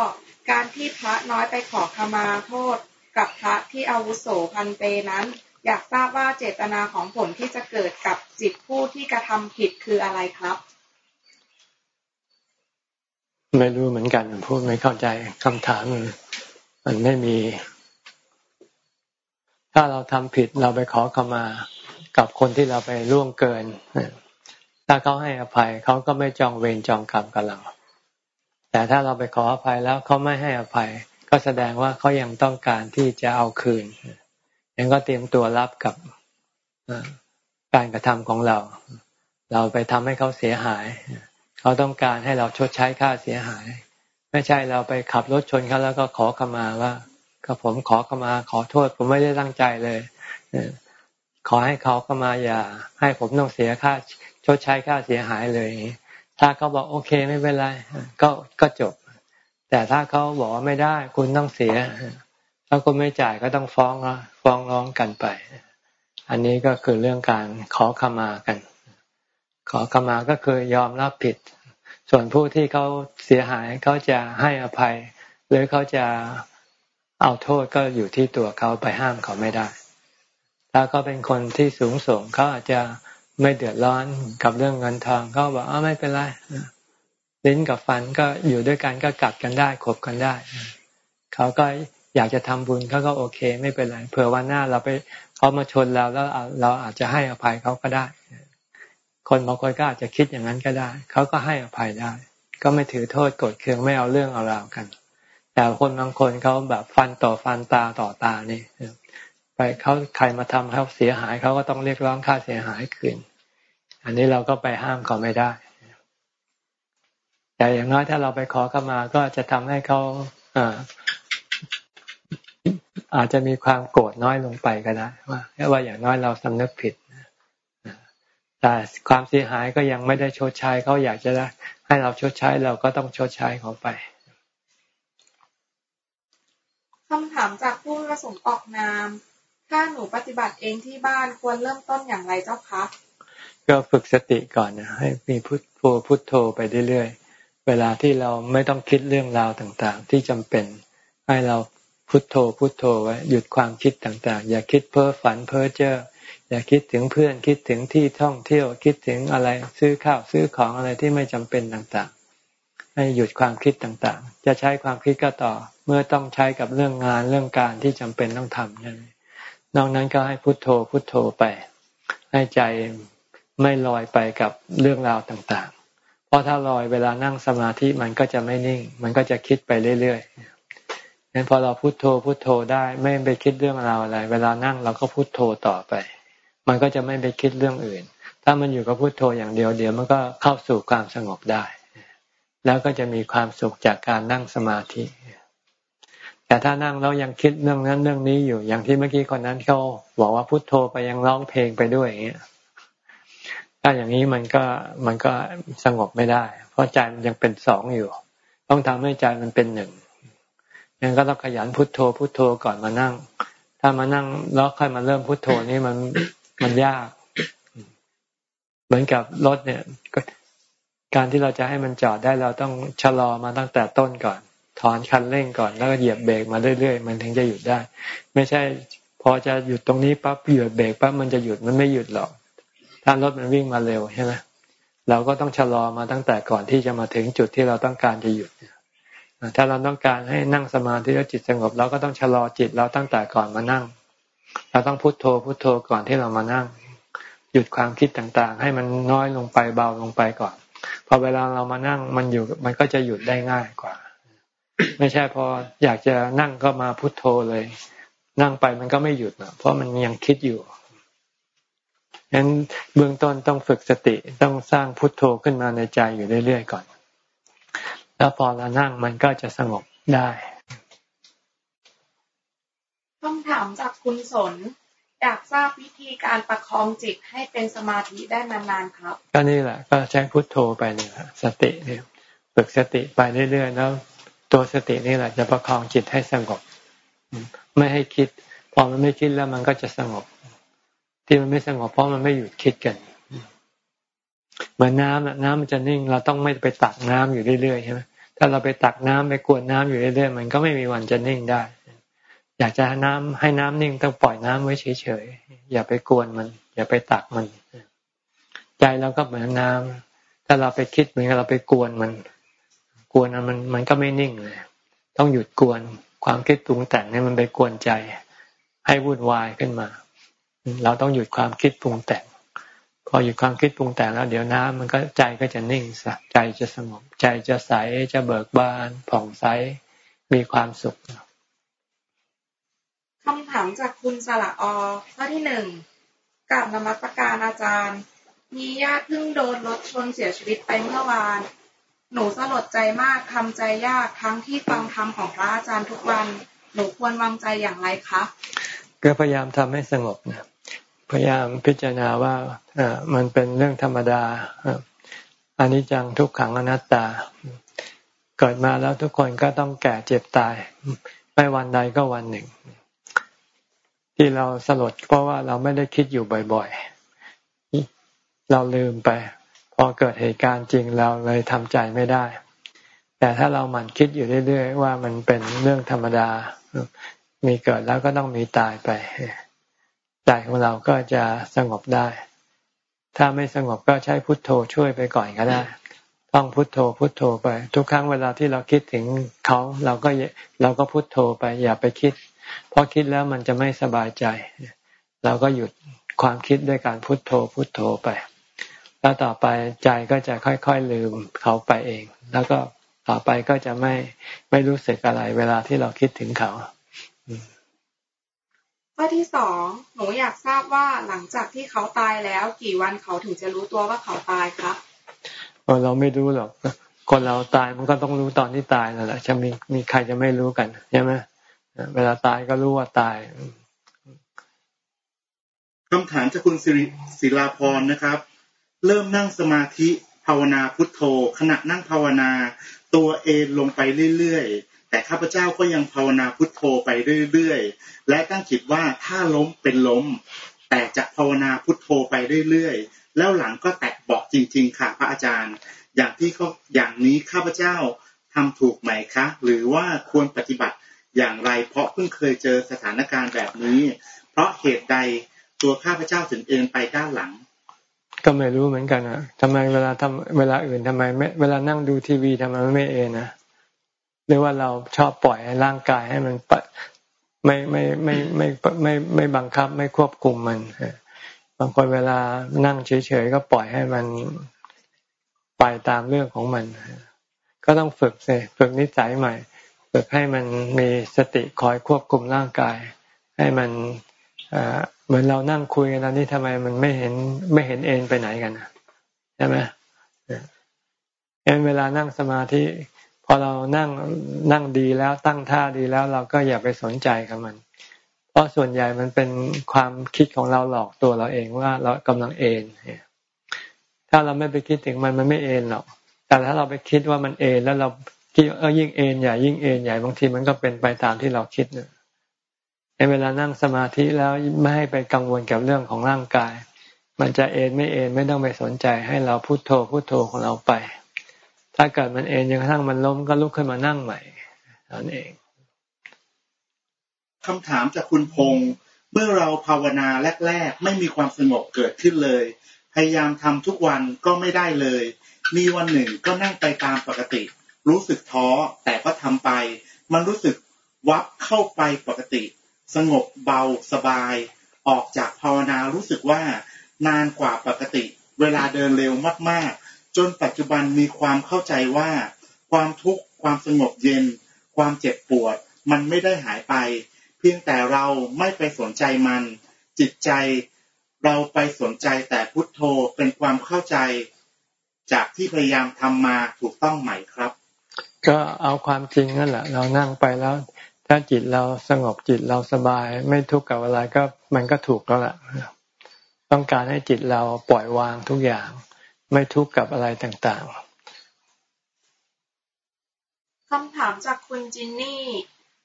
การที่พระน้อยไปขอขมาโทษ กับพระที่อาวุโสพันเตนั้น อยากทราบว่าเจตนาของผลที่จะเกิดกับจิตผู้ที่กระทำผิดคืออะไรครับ ไม่รู้เหมือนกันพูดไม่เข้าใจคำถามมันไม่มี ถ้าเราทำผิดเราไปขอขมากับคนที่เราไปล่วงเกิน ถ้าเขาให้อภัยเขาก็ไม่จองเวรจองกรรมกับเรา แต่ถ้าเราไปขออภัยแล้วเขาไม่ให้อภัย ก็แสดงว่าเขายังต้องการที่จะเอาคืนยังก็เตรียมตัวรับกับการกระทำของเรา เราไปทำให้เขาเสียหาย เขาต้องการให้เราชดใช้ค่าเสียหาย ไม่ใช่เราไปขับรถชนเขาแล้วก็ขอขมาว่าก็ผมขอขมาขอโทษ ผมไม่ได้ตั้งใจเลยขอให้เขาขมาอย่า ให้ผมต้องเสียค่าชดใช้ค่าเสียหายเลย ถ้าเขาบอกโอเคไม่เป็นไร ก็ก็จบ แต่ถ้าเขาบอกว่าไม่ได้ คุณต้องเสีย ถ้าคุณไม่จ่ายก็ต้องฟ้องฟ้องร้องกันไป อันนี้ก็คือเรื่องการขอขมากัน ขอขมาก็คือยอมรับผิด ส่วนผู้ที่เขาเสียหายเขาจะให้อภัย หรือเขาจะเอาโทษก็อยู่ที่ตัวเขาไปห้ามเขาไม่ได้ ถ้าเขาเป็นคนที่สูงส่งเขาอาจจะ ไม่เดือดร้อนกับเรื่องเงินทองเขาบอกอ๋อไม่เป็นไรลิ้นกับฟันก็อยู่ด้วยกันก็กัดกันได้ขบกันได้ เขาก็อยากจะทำบุญเขาก็โอเค ไม่เป็นไรเผื่อวันหน้าเราไปเขามาชนเราแล้วเราอาจจะให้อภัยเขาก็ได้ คนบางคนก็อาจจะคิดอย่างนั้นก็ได้เขาก็ให้อภัยได้ ก็ไม่ถือโทษกดเคืองไม่เอาเรื่องเอาราวกัน แต่คนบางคนเขาแบบฟันต่อฟันตาต่อตานี่ไปเขาใครมาทำเขาเสียหายเขาก็ต้องเรียกร้องค่าเสียหายคืน อันนี้เราก็ไปห้ามเขาไม่ได้ แต่อย่างน้อยถ้าเราไปขอเข้ามาก็จะทำให้เขาอาอาจจะมีความโกรธน้อยลงไปก็ได้ว่าว่าอย่างน้อยเราสำนึกผิดแต่ความเสียหายก็ยังไม่ได้ชดใช้เขาอยากจะได้ให้เราชดใช้เราก็ต้องชดใช้เขาไปคำถามจากผู้ประสงค์ออกนาม ถ้าหนูปฏิบัติเองที่บ้านควรเริ่มต้นอย่างไรเจ้าคะ ก็ฝึกสติก่อนนะให้มีพุทโธพุทโธไปเรื่อยๆ เวลาที่เราไม่ต้องคิดเรื่องราวต่างๆ ที่จำเป็น ให้เราพุทโธพุทโธไว้หยุดความคิดต่างๆ อย่าคิดเพ้อฝันเพ้อเจ้ออย่าคิดถึงเพื่อนคิดถึงที่ท่องเที่ยวคิดถึงอะไรซื้อข้าวซื้อของอะไรที่ไม่จำเป็นต่างๆ ให้หยุดความคิดต่างๆ จะใช้ความคิดก็ต่อเมื่อต้องใช้กับเรื่องงานเรื่องการที่จำเป็นต้องทำนั่นนอกนั้นก็ให้พุทโธพุทโธไป ให้ใจ ไม่ลอยไปกับเรื่องราวต่างๆ เพราะถ้าลอยเวลานั่งสมาธิมันก็จะไม่นิ่ง มันก็จะคิดไปเรื่อยๆงั้นพอเราพุโทโธพุโทโธได้ไม่ไปคิดเรื่องราวอะไร เวลานั่งเราก็พุโทโธต่อไป มันก็จะไม่ไปคิดเรื่องอื่น ถ้ามันอยู่กับพุโทโธอย่างเดียวเดียวมันก็เข้าสู่ความสงบได้ แล้วก็จะมีความสุขจากการนั่งสมาธิแต่ถ้านั่งแล้วยังคิดเรื่องนั้นเรื่องนี้อยู่ อย่างที่เมื่อกี้คนนั้นเขาบอกว่าพุโทโธไปยังร้องเพลงไปด้วยอย่างเงี้ย ถ้าอย่างนี้มันก็มันก็สงบไม่ได้ เพราะใจมันยังเป็นสองอยู่ ต้องทำให้ใจมันเป็นหนึ่งยังก็ต้องขยันพุทโธพุทโธก่อนมานั่ง ถ้ามานั่งแล้วค่อยมาเริ่มพุทโธนี่มันมันยาก เหมือนกับรถเนี่ยการที่เราจะให้มันจอดได้เราต้องชะลอมาตั้งแต่ต้นก่อน ถอนคันเร่งก่อนแล้วก็เหยียบเบรกมาเรื่อยๆมันถึงจะหยุดได้ ไม่ใช่ พอจะหยุดตรงนี้ปั๊บเหยียบเบรกปั๊บมันจะหยุดมันไม่หยุดหรอก ถ้ารถมันวิ่งมาเร็วใช่ไหมเราก็ต้องชะลอมาตั้งแต่ก่อนที่จะมาถึงจุดที่เราต้องการจะหยุดถ้าเราต้องการให้นั่งสมาธิแล้วจิตสงบ เราก็ต้องชะลอจิตเราตั้งแต่ก่อนมานั่ง เราต้องพุโทโธพุโทโธก่อนที่เรามานั่ง หยุดความคิดต่างๆ ให้มันน้อยลงไปเบาลงไปก่อนพอเวลาเรามานั่งมันอยู่มันก็จะหยุดได้ง่ายกว่า ไม่ใช่พออยากจะนั่งก็มาพุโทโธเลย นั่งไปมันก็ไม่หยุดนะเพราะมันยังคิดอยู่ ฉะนั้นเบื้องต้นต้องฝึกสติต้องสร้างพุทโธขึ้นมาในใจอยู่เรื่อยๆก่อน แล้วพอเรานั่งมันก็จะสงบได้คำถามจากคุณสนอยากทราบวิธีการประคองจิตให้เป็นสมาธิได้นานๆครับ ก็นี่แหละ ก็ใช้พุทโธไปเนี่ยสติเนี่ยฝึกสติไปเรื่อยๆแล้ว ตัวสตินี่แหละจะประคองจิตให้สงบ ไม่ให้คิด พอมันไม่คิดแล้วมันก็จะสงบ ที่มันไม่สงบเพราะมันไม่หยุดคิดกันเหมือนน้ำอะน้ำมันจะนิ่ง เราต้องไม่ไปตักน้ำอยู่เรื่อยๆใช่ไหมถ้าเราไปตักน้ำไปกวนน้ำอยู่เรื่อยๆมันก็ไม่มีวันจะนิ่งได้ อยากจะน้ำให้น้ำนิ่งต้องปล่อยน้ำไว้เฉยๆอย่าไปกวนมัน อย่าไปตักมัน ใจเราก็เหมือนน้ำถ้าเราไปคิดเหมือนเราไปกวนมัน กวนมันมันก็ไม่นิ่งเลยต้องหยุดกวนความคิดปรุงแต่งเนี่ยมันไปกวนใจ ให้วุ่นวายขึ้นมา เราต้องหยุดความคิดปรุงแต่ง พอหยุดความคิดปรุงแต่งแล้ว เดี๋ยวน้ำมันก็ใจก็จะนิ่งสัใจจะสงบใจจะใสจะเบิกบาน ผ่องใสมีความสุขคำถามจากคุณสละอข้อที่หนึ่งกับนมัสการอาจารย์ มีญาติเพิ่งโดนรถชนเสียชีวิตไปเมื่อวาน หนูสลดใจมากทำใจยากทั้งที่ฟังธรรมของพระอาจารย์ทุกวัน หนูควรวางใจอย่างไรคะ ก็พยายามทำให้สงบนะพยายามพิจารณาว่ามันเป็นเรื่องธรรมดาอันนี้จังทุกขังอนัตตา เกิดมาแล้วทุกคนก็ต้องแก่เจ็บตาย ไม่วันใดก็วันหนึ่ง ที่เราสลดเพราะว่าเราไม่ได้คิดอยู่บ่อยๆ เราลืมไป พอเกิดเหตุการณ์จริงเราเลยทำใจไม่ได้ แต่ถ้าเราหมั่นคิดอยู่เรื่อยๆ ว่ามันเป็นเรื่องธรรมดา มีเกิดแล้วก็ต้องมีตายไปใจของเราก็จะสงบได้ ถ้าไม่สงบก็ใช้พุทโธช่วยไปก่อนก็ได้ต้องพุทโธพุทโธไป ทุกครั้งเวลาที่เราคิดถึงเขาเราก็เราก็พุทโธไป อย่าไปคิด เพราะคิดแล้วมันจะไม่สบายใจ เราก็หยุดความคิดด้วยการพุทโธพุทโธไป แล้วต่อไปใจก็จะค่อยๆลืมเขาไปเอง แล้วก็ต่อไปก็จะไม่ไม่รู้สึกอะไร เวลาที่เราคิดถึงเขา ข้อที่สองหนูอยากทราบว่าหลังจากที่เขาตายแล้ว กี่วันเขาถึงจะรู้ตัวว่าเขาตายครับเราไม่รู้หรอกคนเราตายมันก็ต้องรู้ตอนที่ตายนั่นแหละจะมีมีใครจะไม่รู้กันใช่ไหมเวลาตายก็รู้ว่าตายคำถามจากคุณศิริศิลาพรนะครับ เริ่มนั่งสมาธิภาวนาพุทโธ ขณะนั่งภาวนา ตัวเอนลงไปเรื่อยๆ แต่ข้าพเจ้าก็ยังภาวนาพุทโธไปเรื่อยๆ และตั้งจิตว่าถ้าล้มเป็นล้ม แต่จะภาวนาพุทโธไปเรื่อยๆ แล้วหลังก็แตะบอกจริง ๆ ค่ะพระอาจารย์ อย่างที่เขาอย่างนี้ข้าพเจ้าทำถูกไหมคะ หรือว่าควรปฏิบัติอย่างไร เพราะเพิ่งเคยเจอสถานการณ์แบบนี้ เพราะเหตุใดตัวข้าพเจ้าถึงเอ็นไปด้านหลัง ก็ไม่รู้เหมือนกันนะทำไมเวลาทำเวลาอื่นทำไมไม่เวลานั่งดูทีวีทำไมไม่เอ็นนะ หรือว่าเราชอบปล่อยให้ร่างกายให้มันปไม่ไม่ไม่ไม่ไม่ไม่บังคับไม่ควบคุมมันบางคนเวลานั่งเฉยๆก็ปล่อยให้มันไปตามเรื่องของมัน ก็ต้องฝึกเลยฝึกนิสัยใหม่ ฝึกให้มันมีสติคอยควบคุมร่างกาย ให้มันเหมือนเรานั่งคุยกันตอนนี้ทำไมมันไม่เห็นไม่เห็นเอ็นไปไหนกันใช่ไหมเอ็นเวลานั่งสมาธิ อเรานั่งนั่งดีแล้วตั้งท่าดีแล้วเราก็อย่าไปสนใจกับมัน เพราะส่วนใหญ่มันเป็นความคิดของเราหลอกตัวเราเองว่าเรากำลังเอนถ้าเราไม่ไปคิดถึงมันมันไม่เอนหรอกแต่ถ้าเราไปคิดว่ามันเอนแล้วเราที่เออยิ่งเอนใหญ่ยิ่งเอนใหญ่บางทีมันก็เป็นไปตามที่เราคิดเนี่ยในเวลานั่งสมาธิแล้วไม่ให้ไปกังวลกับเรื่องของร่างกาย มันจะเอนไม่เอนไม่ต้องไปสนใจให้เราพุโทโธพุโทโธของเราไป ถ้าเกิดมันเอ็นจนกระทั่งมันล้มก็ลุกขึ้นมานั่งใหม่นั่นเองคำถามจากคุณพงษ์เมื่อเราภาวนาแรก ๆ ไม่มีความสงบเกิดขึ้นเลย พยายามทำทุกวันก็ไม่ได้เลย มีวันหนึ่งก็นั่งไปตามปกติ รู้สึกท้อแต่ก็ทำไป มันรู้สึกวับเข้าไปปกติ สงบเบาสบาย ออกจากภาวนารู้สึกว่านานกว่าปกติ เวลาเดินเร็วมากๆ จนปัจจุบันมีความเข้าใจว่า ความทุกข์ ความสงบเย็น ความเจ็บปวด มันไม่ได้หายไป เพียงแต่เราไม่ไปสนใจมัน จิตใจเราไปสนใจแต่พุทโธเป็นความเข้าใจ จากที่พยายามทำมาถูกต้องไหมครับ ก็เอาความจริงนั่นแหละ เรานั่งไปแล้ว ถ้าจิตเราสงบจิตเราสบาย ไม่ทุกข์กับอะไรก็มันก็ถูกแล้วแหละต้องการให้จิตเราปล่อยวางทุกอย่าง ไม่ทุกข์กับอะไรต่างๆคำถามจากคุณจินนี่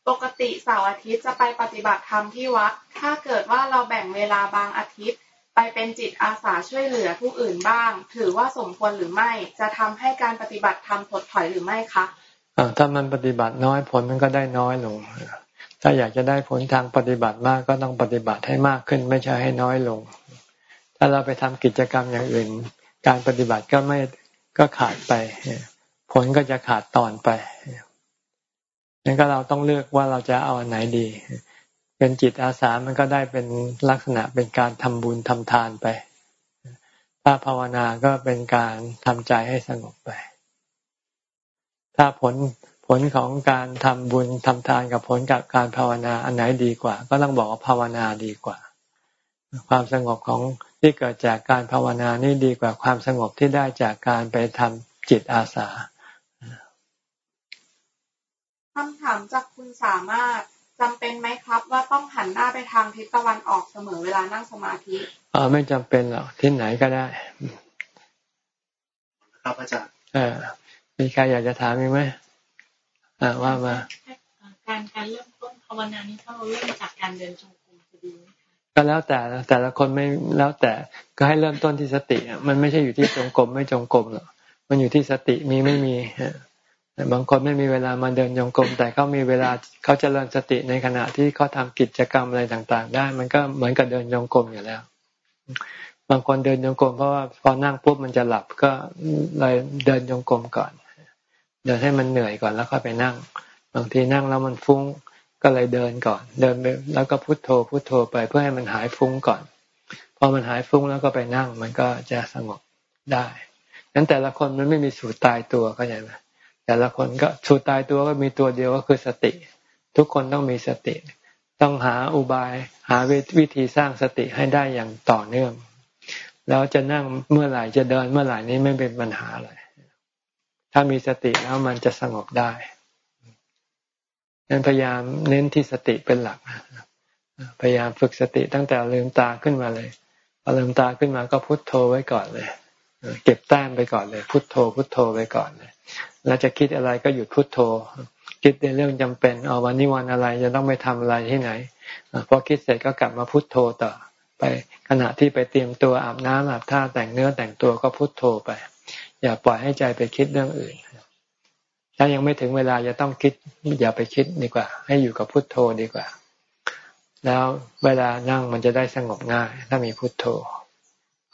ปกติเสาร์อาทิตย์จะไปปฏิบัติธรรมที่วัด ถ้าเกิดว่าเราแบ่งเวลาบางอาทิตย์ ไปเป็นจิตอาสาช่วยเหลือผู้อื่นบ้าง ถือว่าสมควรหรือไม่ จะทำให้การปฏิบัติธรรมถดถอยหรือไม่คะถ้ามันปฏิบัติน้อยผลมันก็ได้น้อยลง ถ้าอยากจะได้ผลทางปฏิบัติมากก็ต้องปฏิบัติให้มากขึ้นไม่ใช่ให้น้อยลง ถ้าเราไปทำกิจกรรมอย่างอื่น การปฏิบัติก็ไม่ก็ขาดไป ผลก็จะขาดตอนไปนั่นก็เราต้องเลือกว่าเราจะเอาอันไหนดี เป็นจิตอาสามันก็ได้เป็นลักษณะเป็นการทำบุญทำทานไป ถ้าภาวนาก็เป็นการทำใจให้สงบไป ถ้าผลผลของการทำบุญทำทานกับผลกับการภาวนาอันไหนดีกว่า ก็ต้องบอกว่าภาวนาดีกว่า ความสงบของที่เกิดจากการภาวนานี่ดีกว่าความสงบที่ได้จากการไปทำจิตอาสาคำถามจากคุณสามารถจำเป็นไหมครับ ว่าต้องหันหน้าไปทางทิศตะวันออกเสมอเวลานั่งสมาธิอ๋อไม่จำเป็นหรอกที่ไหนก็ได้ครับอาจารย์เออมีใครอยากจะถามอีกไหมอ่าว่ามา การการเริ่มต้นภาวนานี้ถ้าเราเริ่มจากการเดินจง ก็แล้วแต่แต่ละคนไม่แล้วแต่ก็ให้เริ่มต้นที่สติมันไม่ใช่อยู่ที่จงกรมไม่จงกรมหรอกมันอยู่ที่สติมีไม่มีบางคนไม่มีเวลามาเดินจงกรมแต่เขามีเวลาเขาจเจริญสติในขณะที่เขาทากิจกรรมอะไรต่างๆ ได้ มันก็เหมือนกับเดินจงกรมอยู่แล้ว บางคนเดินจงกรมเพราะว่าพอนั่งปุ๊บมันจะหลับก็เลยเดินจงกรมก่อน เดินให้มันเหนื่อยก่อนแล้วค่อยไปนั่ง บางทีนั่งแล้วมันฟุ้ง ก็เลยเดินก่อน เดินไปแล้วก็พุโทโธพุโทโธไปเพื่อให้มันหายฟุ้งก่อน พอมันหายฟุ้งแล้วก็ไปนั่งมันก็จะสงบได้นั้นแต่ละคนมันไม่มีสูตรตายตัวเข้าใจไหมแต่ละคนก็สูตรตายตัวก็มีตัวเดียวก็คือสติ ทุกคนต้องมีสติ ต้องหาอุบายหาวิธีสร้างสติให้ได้อย่างต่อเนื่อง แล้วจะนั่งเมื่อไหร่จะเดินเมื่อไหร่นี้ไม่เป็นปัญหาเลยถ้ามีสติแล้วมันจะสงบได้ นั้นพยายามเน้นที่สติเป็นหลัก พยายามฝึกสติตั้งแต่ลืมตาขึ้นมาเลยพอลืมตาขึ้นมาก็พุโทโธไว้ก่อนเลย เก็บแต้มไปก่อนเลย พุโทโธ พุโทโธไว้ก่อนเลยแล้วจะคิดอะไรก็หยุดพุดโทโธ คิดในเรื่องจำเป็นเอาวันนี้วันอะไรจะต้องไปทำอะไรที่ไหนพอคิดเสร็จก็กลับมาพุโทโธต่อ ไปขณะที่ไปเตรียมตัวอาบน้ำอาบท่าแต่งเนื้อแต่งตัวก็พุโทโธไป อย่าปล่อยให้ใจไปคิดเรื่องอื่น ถ้ายังไม่ถึงเวลาจะต้องคิดอย่าไปคิดดีกว่า ให้อยู่กับพุทโธดีกว่า แล้วเวลานั่งมันจะได้สงบง่าย ถ้ามีพุทโธ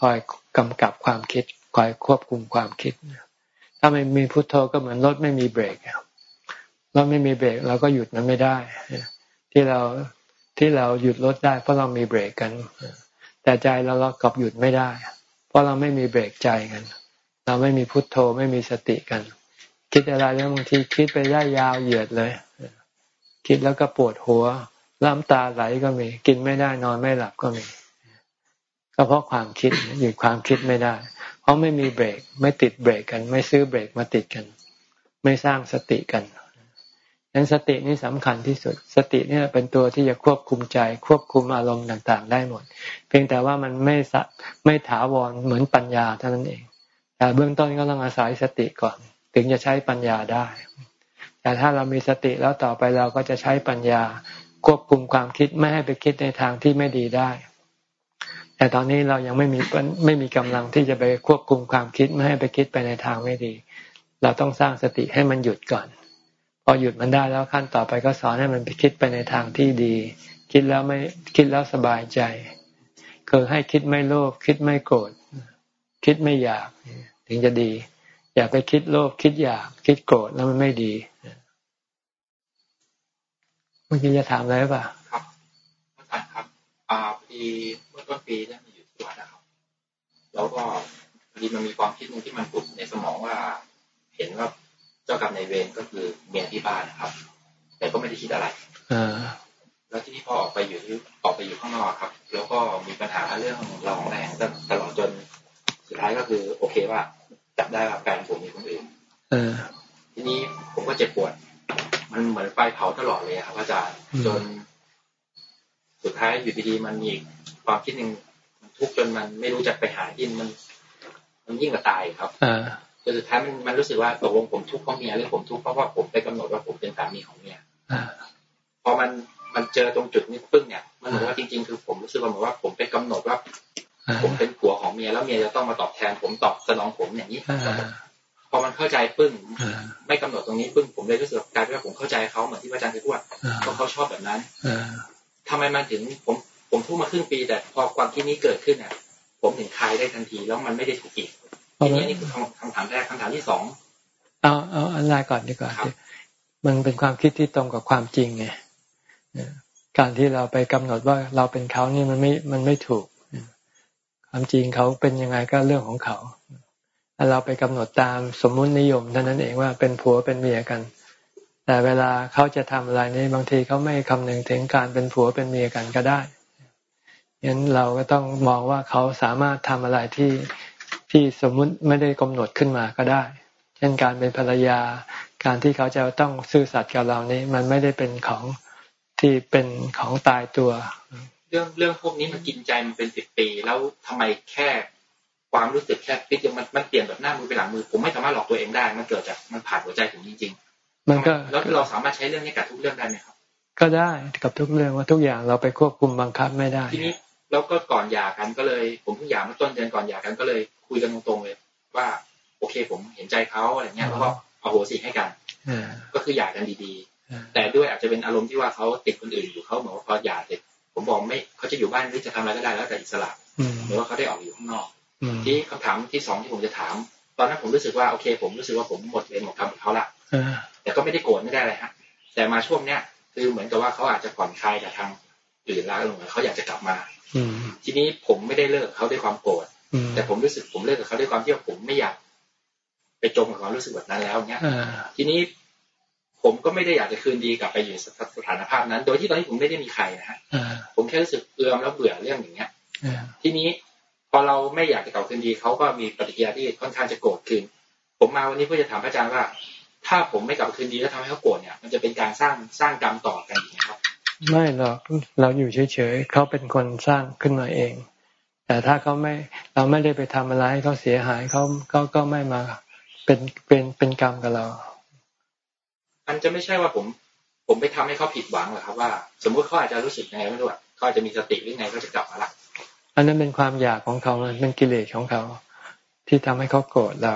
คอยกำกับความคิดคอยควบคุมความคิด ถ้าไม่มีพุทโธก็เหมือนรถไม่มีเบรกรถไม่มีเบรกเราก็หยุดมันไม่ได้ที่เราที่เราหยุดรถได้เพราะเรามีเบรกกัน แต่ใจเราเรากลับหยุดไม่ได้ เพราะเราไม่มีเบรกใจกัน เราไม่มีพุทโธไม่มีสติกัน คิดอะไรแล้วบางทีคิดไปได้ยาวเหยียดเลย คิดแล้วก็ปวดหัวล้ำตาไหลก็มี กินไม่ได้นอนไม่หลับก็มีก็เพราะความคิดหยุดความคิดไม่ได้ เพราะไม่มีเบรก ไม่ติดเบรกกัน ไม่ซื้อเบรกมาติดกัน ไม่สร้างสติกันนั้นสตินี่สำคัญที่สุด สติเนี่ยเป็นตัวที่จะควบคุมใจ ควบคุมอารมณ์ต่างๆ ได้หมด เพียงแต่ว่ามันไม่สไม่ถาวรเหมือนปัญญาเท่านั้นเอง แต่เบื้องต้นก็ต้องอาศัยสติก่อน ถึงจะใช้ปัญญาได้ แต่ถ้าเรามีสติแล้วต่อไปเราก็จะใช้ปัญญา ควบคุมความคิดไม่ให้ไปคิดในทางที่ไม่ดีได้ แต่ตอนนี้เรายังไม่มีไม่มีกำลังที่จะไปควบคุมความคิดไม่ให้ไปคิดไปในทางไม่ดี เราต้องสร้างสติให้มันหยุดก่อน พอหยุดมันได้แล้วขั้นต่อไปก็สอนให้มันไปคิดไปในทางที่ดี คิดแล้วไม่คิดแล้วสบายใจคือให้คิดไม่โลภคิดไม่โกรธคิดไม่อยากถึงจะดี อย่าไปคิดโลภคิดอยากคิดโกรธแล้วมันไม่ดีเมื่อกี้จะถามอะไรป่ะครับอาจารย์ครับ อ่าพอดีเมื่อต้นปีได้มาอยู่ที่วัดนะครับ แล้วก็พอดีมันมีความคิดนึงที่มันปลุกในสมองว่า เห็นว่าเจ้ากรรมในเวรก็คือเมียที่บ้านนะครับ แต่ก็ไม่ได้คิดอะไรอแล้วที่นี่พอออกไปอยู่ออกไปอยู่ข้างนอกครับ แล้วก็มีปัญหาเรื่องเราของแรงตลอดจนสุดท้ายก็คือ โอเคว่า จับได้ว่าแฟนผมมีคนอื่นทีนี้ผมก็เจ็บปวด มันเหมือนไฟเผาตลอดเลยครับอาจารย์จน สุดท้ายอยู่ดีๆมันมีความคิดหนึ่งทุกจนมันไม่รู้จักไปหาที่มัน มันยิ่งกว่าตายครับจนสุดท้ายมันมันรู้สึกว่าตกลงผมทุกข์เพราะเมียหรือผมทุกข์เพราะว่าผมไปกำหนดว่าผมเป็นสามีของเมียพอมันมันเจอตรงจุดนี้ปึ้งเนี่ยมันเหมือนว่าจริงๆ คือผมรู้สึกว่าเหมือนว่าผมไปกำหนดว่า ผมเป็นผัวของเมียแล้วเมียจะต้องมาตอบแทน ผมตอบสนองผมอย่างนี้พอมันเข้าใจปึ้งไม่กำหนดตรงนี้ปึ้งผมเลยรู้สึกกลายเป็นว่าผมเข้าใจเขาเหมือนที่อาจารย์เคยพูดว่าเขาชอบแบบนั้นทำไมมันถึงผมผมพูดมาครึ่งปี แต่พอความคิดนี้เกิดขึ้นเนี่ยผมถึงคลายได้ทันทีแล้วมันไม่ได้ถูกอีกทีนี้นี่คือคำถามแรกคำถามที่สองเอาเอาอันแรกก่อนดีกว่ามันเป็นความคิดที่ตรงกับความจริงไงการที่เราไปกำหนดว่าเราเป็นเขานี่มันไม่มันไม่ถูก ความจริงเขาเป็นยังไงก็เรื่องของเขาเราไปกำหนดตามสมมุตินิยมเท่านั้นเองว่าเป็นผัวเป็นเมียกัน แต่เวลาเขาจะทำอะไรนี่บางทีเขาไม่คำนึงถึงการเป็นผัวเป็นเมียกันก็ได้ยั้นเราก็ต้องมองว่าเขาสามารถทำอะไรที่ที่สมมุติไม่ได้กำหนดขึ้นมาก็ได้ เช่นการเป็นภรรยา การที่เขาจะต้องซื่อสัตย์กับเรานี้ มันไม่ได้เป็นของที่เป็นของตายตัว เรื่องเรื่องพวกนี้มันกินใจมันเป็นสิบปีแล้วทำไมแค่ความรู้สึกแค่คิดยังมันมันเปลี่ยนแบบหน้ามือไปหลังมือ ผมไม่สามารถหลอกตัวเองได้ มันเกิดจากมันผ่านหัวใจผมจริงๆมันก็แล้วเราสามารถใช้เรื่องนี้กับทุกเรื่องได้ไหมครับ ก็ได้กับทุกเรื่องว่าทุกอย่างเราไปควบคุมบังคับไม่ได้ทีนี้แล้วก็ก่อนหย่ากันก็เลย ผมเพิ่งหย่าเมื่อต้นเดือนก่อนหย่ากันก็เลย คุยกันตรงๆเลย ว่า โอเค ผมเห็นใจเขาอะไรเงี้ยแล้วก็เอาโหสิให้กันก็คือหย่ากันดีๆแต่ด้วยอาจจะเป็นอารมณ์ที่ว่าเขาติดคนอื่นอยู่เขาเหมือนว่าพอหย่าเสร็จ ผมบอกไม่เขาจะอยู่บ้านหรือจะทำอะไรก็ได้แล้วแต่อิสระหรือว่าเขาได้ออกอยู่ข้างนอก ที่คำถามที่สองที่ผมจะถาม ตอนนั้นผมรู้สึกว่าโอเค ผมรู้สึกว่าผมหมดเวรหมดกรรมกับเขาละแต่ก็ไม่ได้โกรธไม่ได้อะไรฮะ แต่มาช่วงเนี้ยคือเหมือนกับว่าเขาอาจจะผ่อนคลายจากทางอื่นแล้วลงเขาอยากจะกลับมาทีนี้ผมไม่ได้เลิกเขาด้วยความโกรธแต่ผมรู้สึกผมเลิกกับเขาด้วยความที่ผมไม่อยาก ไปจมกับความรู้สึกแบบนั้นแล้วเนี้ยทีนี้ ผมก็ไม่ได้อยากจะคืนดีกลับไปอยู่สถานภาพนั้น โดยที่ตอนนี้ผมไม่ได้มีใครนะฮะผมแค่รู้สึกเอือมแล้วเบื่อเรื่องอย่างเงี้ยทีนี้พอเราไม่อยากจะกลับคืนดีเขาก็มีปฏิกิริยาที่ค่อนข้างจะโกรธขึ้นผมมาวันนี้เพื่อจะถามพระอาจารย์ว่า ถ้าผมไม่กลับคืนดีแล้วทำให้เขาโกรธเนี่ย มันจะเป็นการสร้างสร้างกรรมต่อกันอีกครับ ไม่หรอกเราอยู่เฉยๆเขาเป็นคนสร้างขึ้นมาเอง แต่ถ้าเขาไม่เราไม่ได้ไปทำอะไรให้เขาเสียหายเขาเขาก็ไม่มาเป็นเป็นเป็นกรรมกับเรา มันจะไม่ใช่ว่าผม ผมไปทำให้เขาผิดหวังหรอกครับ ว่า สมมุติเขาอาจจะรู้สึกไงไม่รู้อะเขาอาจจะมีสติหรือไงก็จะกลับมาละอันนั้นเป็นความอยากของเขามันเป็นกิเลสของเขา ที่ทำให้เขาโกรธเรา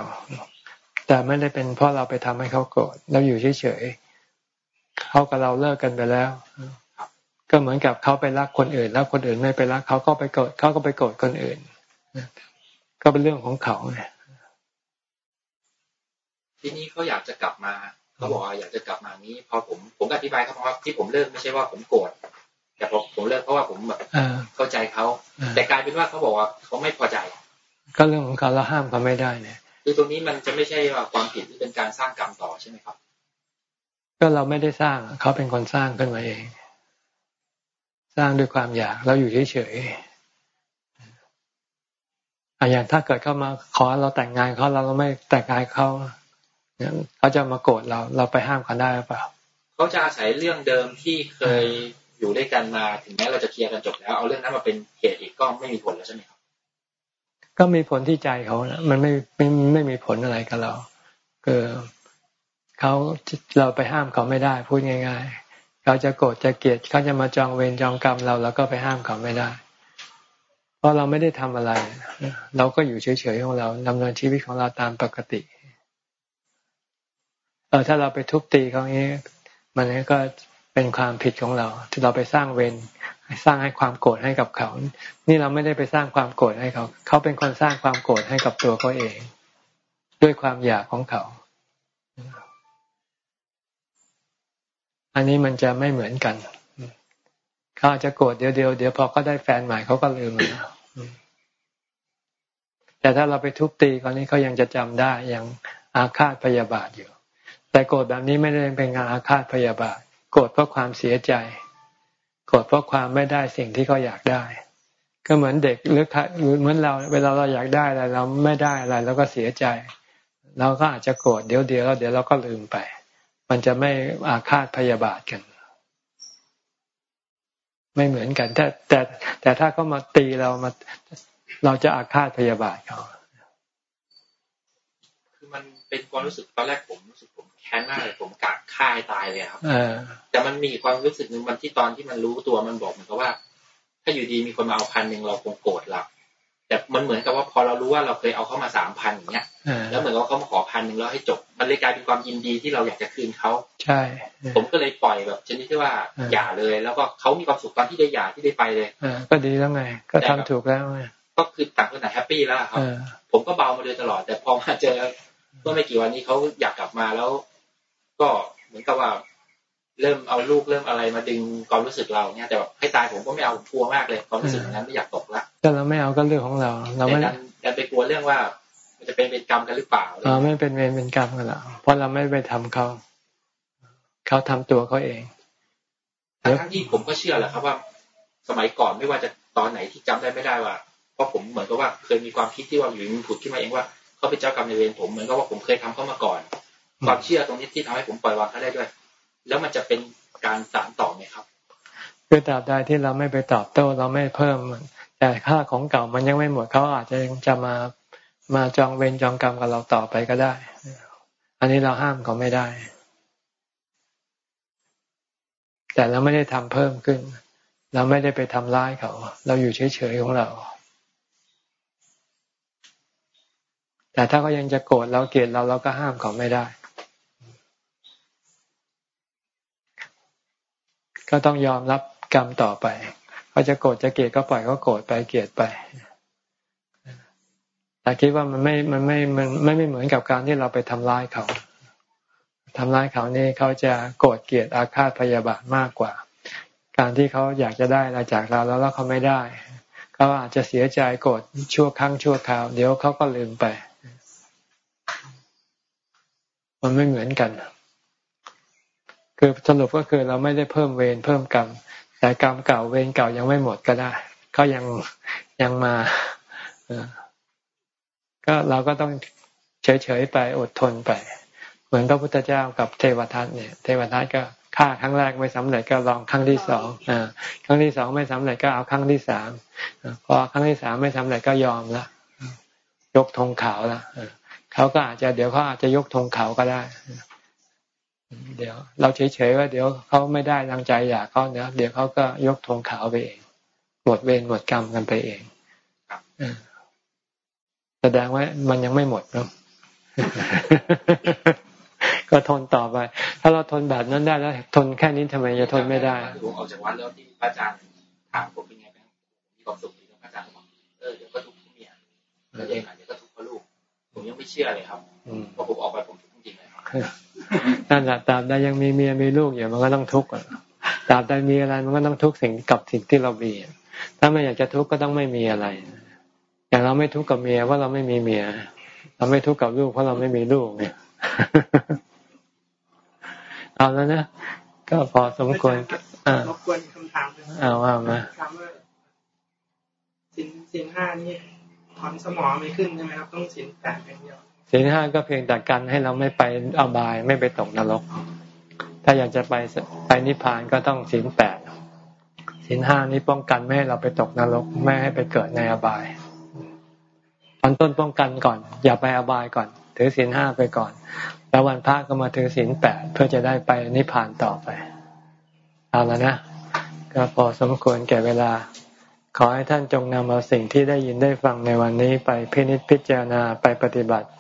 แต่ไม่ได้เป็นเพราะเราไปทำให้เขาโกรธเราอยู่เฉยๆเขากับเราเลิกกันไปแล้วก็เหมือนกับเขาไปรักคนอื่น แล้วคนอื่นไม่ไปรักเขาก็ไปโกรธเขาก็ไปโกรธคนอื่นก็เป็นเรื่องของเขาเนี่ยทีนี้เขาอยากจะกลับมา เขาบอกว่าอยากจะกลับมานี้พอผมผมอธิบายเขาว่าที่ผมเลิกไม่ใช่ว่าผมโกรธแต่ผมผมเลิกเพราะว่าผมแบบเข้าใจเขาแต่กลายเป็นว่าเขาบอกว่าเขาไม่พอใจ ก็เรื่องของการเราห้ามเขาไม่ได้เนี่ยคือตรงนี้มันจะไม่ใช่ว่าความผิดที่เป็นการสร้างกรรมต่อใช่ไหมครับ ก็เราไม่ได้สร้างเขาเป็นคนสร้างขึ้นมาเอง สร้างด้วยความอยากเราอยู่เฉยๆอย่างถ้าเกิดเข้ามาขอเราแต่งงานเขาเราไม่แต่งงานเขา เขาจะมาโกรธเรา เราไปห้ามเขาได้หรือเปล่า เขาจะอาศัยเรื่องเดิมที่เคยอยู่ด้วยกันมาถึงแม้เราจะเคลียร์กันจบแล้ว เอาเรื่องนั้นมาเป็นเหตุอีกก็ไม่มีผลแล้วใช่ไหมครับ ก็มีผลที่ใจเขานะมันไม่ไม่ไม่มีผลอะไรกับเราคือเขาเราไปห้ามเขาไม่ได้ พูดง่าย ๆ เขาจะโกรธจะเกลียดเขาจะมาจองเวรจองกรรมเราแล้วก็ไปห้ามเขาไม่ได้ เพราะเราไม่ได้ทำอะไร เราก็อยู่เฉยๆของเราดำเนินชีวิตของเราตามปกติ เออถ้าเราไปทุบตีเขาอย่างนี้ มันก็เป็นความผิดของเรา ที่เราไปสร้างเวรสร้างให้ความโกรธให้กับเขา นี่เราไม่ได้ไปสร้างความโกรธให้เขา เขาเป็นคนสร้างความโกรธให้กับตัวเขาเอง ด้วยความอยากของเขา อันนี้มันจะไม่เหมือนกันเขาอาจจะโกรธเดี๋ยวเดียวเดี๋ยวพอเขาได้แฟนใหม่เขาก็ลืมแล้วแต่ถ้าเราไปทุบตีคนนี้เขายังจะจำได้ยังอาฆาตพยาบาทอยู่ แต่โกรธแบบนี้ไม่ได้เป็นงานอาฆาตพยาบาทโกรธเพราะความเสียใจ โกรธเพราะความไม่ได้สิ่งที่เขาอยากได้ ก็เหมือนเด็กหรือเหมือนเรา เวลาเราอยากได้อะไรเราไม่ได้อะไรเราก็เสียใจเราก็อาจจะโกรธเดี๋ยวเดียวแล้วเดี๋ยวเราก็ลืมไป มันจะไม่อาฆาตพยาบาทกัน ไม่เหมือนกัน แต่แต่แต่ถ้าเขามาตีเรามาเราจะอาฆาตพยาบาทเขาคือมันเป็นความรู้สึกตอนแรกผมรู้สึก แค้นมากเลยผมกะฆ่าให้ตายเลยครับแต่มันมีความรู้สึกหนึ่งมันที่ตอนที่มันรู้ตัวมันบอกเหมือนกับว่า ถ้าอยู่ดีมีคนมาเอาพันหนึ่งเราคงโกรธเราแต่มันเหมือนกับว่าพอเรารู้ว่าเราเคยเอาเข้ามาสามพันอย่างเงี้ยแล้วเหมือนกับเขามาขอพันหนึ่งแล้วให้จบ มันเลยกลายเป็นความยินดีที่เราอยากจะคืนเขาใช่ ผมก็เลยปล่อยแบบชนิดที่ว่าหย่าเลย แล้วก็เขามีความสุขตอนที่ได้หย่าที่ได้ไปเลยก็ดีแล้วไง ก็ทำถูกแล้วไงก็คือต่างคนต่าง happy แล้วครับผมก็เบามาโดยตลอด แต่พอมาเจอเมื่อไม่กี่วันนี้เขาอยากกลับมาแล้ว ก็เหมือนกับว่า เริ่มเอาลูกเริ่มอะไรมาดึงความรู้สึกเราเนี่ยแต่แบบให้ตายผมก็ไม่เอากลัวมากเลยความรู้สึกนั้นไม่อยากตกละแต่เราไม่เอาก็เรื่องของเรา เราไม่ดันไปกลัวเรื่องว่า มันจะเป็นเวรกรรมกันหรือเปล่าเราไม่เป็นเวรเป็นกรรมกันหรอกเพราะเราไม่ไปทำเขาเขาทำตัวเขาเองทั้งที่ผมก็เชื่อแหละครับว่า สมัยก่อนไม่ว่าจะตอนไหนที่จำได้ไม่ได้ว่าเพราะผมเหมือนกับว่าเคยมีความคิดที่ว่าอยู่มันผุดขึ้นมาเองว่าเขาเป็นเจ้ากรรมในเวรผมเหมือนกับว่าผมเคยทำเขามาก่อน ความเชื่อตรงนี้ที่ทำให้ผมปล่อยวางเขาได้ด้วย แล้วมันจะเป็นการสานต่อไหมครับคือตราบใดที่เราไม่ไปตอบโต้เราไม่เพิ่มแต่ค่าของเก่ามันยังไม่หมดเขาอาจจะยังจะมามาจองเวรจองกรรมกับเราต่อไปก็ได้ อันนี้เราห้ามเขาไม่ได้ แต่เราไม่ได้ทำเพิ่มขึ้น เราไม่ได้ไปทำร้ายเขา เราอยู่เฉยๆของเรา แต่ถ้าเขายังจะโกรธเราเกลียดเราเราก็ห้ามเขาไม่ได้ ก็ต้องยอมรับกรรมต่อไปเขาจะโกรธจะเกลียดก็ปล่อยเขาโกรธไปเกลียดไปแต่คิดว่ามันไม่มันไม่มันไม่ไม่เหมือนกับการที่เราไปทำร้ายเขาทำร้ายเขานี่เขาจะโกรธเกลียดอาฆาตพยาบาทมากกว่า การที่เขาอยากจะได้อะไรจากเราแล้วแล้วเขาไม่ได้เขาอาจจะเสียใจโกรธชั่วครั้งชั่วคราว เดี๋ยวเขาก็ลืมไป มันไม่เหมือนกัน คือสรุปก็คือเราไม่ได้เพิ่มเวรเพิ่มกรรม แต่กรรมเก่าเวรเก่ายังไม่หมดก็ได้เขายังยังมาก็เราก็ต้องเฉยๆไปอดทนไป เหมือนพระพุทธเจ้ากับเทวทัตเนี่ย เทวทัตก็ฆ่าครั้งแรกไม่สำเร็จก็ลองครั้งที่สองอ่าครั้งที่สองไม่สำเร็จก็เอาครั้งที่สามพอครั้งที่สามไม่สำเร็จก็ยอมละยกธงขาวละเขาก็อาจจะเดี๋ยวเขาอาจจะยกธงขาวก็ได้ เดี๋ยว เราเฉยๆว่าเดี๋ยวเขาไม่ได้ดังใจอยากเขาเดี๋ยวเดี๋ยวเขาก็ยกธงขาวไปเองหมดเวรหมดกรรมกันไปเองแสดงว่ามันยังไม่หมดเนาะก็ทนต่อไป ถ้าเราทนแบบนั้นได้แล้ว ทนแค่นี้ทำไมจะทนไม่ได้ผมออกจากวัดแล้วที่พระอาจารย์ถามผมเป็นไงบ้างมีความสุขดีแล้วพระอาจารย์บอกเออเดี๋ยวก็ทุกข์ที่เมียแล้วเองอะเดี๋ยวก็ทุกข์เพราะลูก ผมยังไม่เชื่อเลยครับพอผมออกไปผมทุกข์จริงเลยครับ นั่นแหละตราบใดยังมีเมียมีลูกอยู่มันก็ต้องทุกข์ตราบใดมีอะไรมันก็ต้องทุกข์สิ่งกับสิ่งที่เรามีถ้าไม่อยากจะทุกข์ก็ต้องไม่มีอะไร อย่างเราไม่ทุกข์กับเมียเพราะเราไม่มีเมีย เราไม่ทุกข์กับลูกเพราะเราไม่มีลูกเนี่ยเอาแล้วนะก็พอสมควรอ่ารบกวนคำถามเอาว่ามาถามว่าสินสินห้านี่ถอนสมองไม่ขึ้นใช่ไหมครับ ต้องสินแปดอย่างเดียว สินห้าก็เพียงแต่กันให้เราไม่ไปอบายไม่ไปตกนรก ถ้าอยากจะไปไปนิพพานก็ต้องสินแปดสินห้านี้ป้องกันไม่ให้เราไปตกนรกไม่ให้ไปเกิดในอบายอนต้นป้องกันก่อน อย่าไปอบายก่อน ถือศีลห้าไปก่อน แล้ววันพระก็มาถือศีลแปดเพื่อจะได้ไปนิพพานต่อไป เอาแล้วนะ ก็พอสมควรแก่เวลา ขอให้ท่านจงนำเอาสิ่งที่ได้ยินได้ฟังในวันนี้ไปพินิจพิจารณาไปปฏิบัติ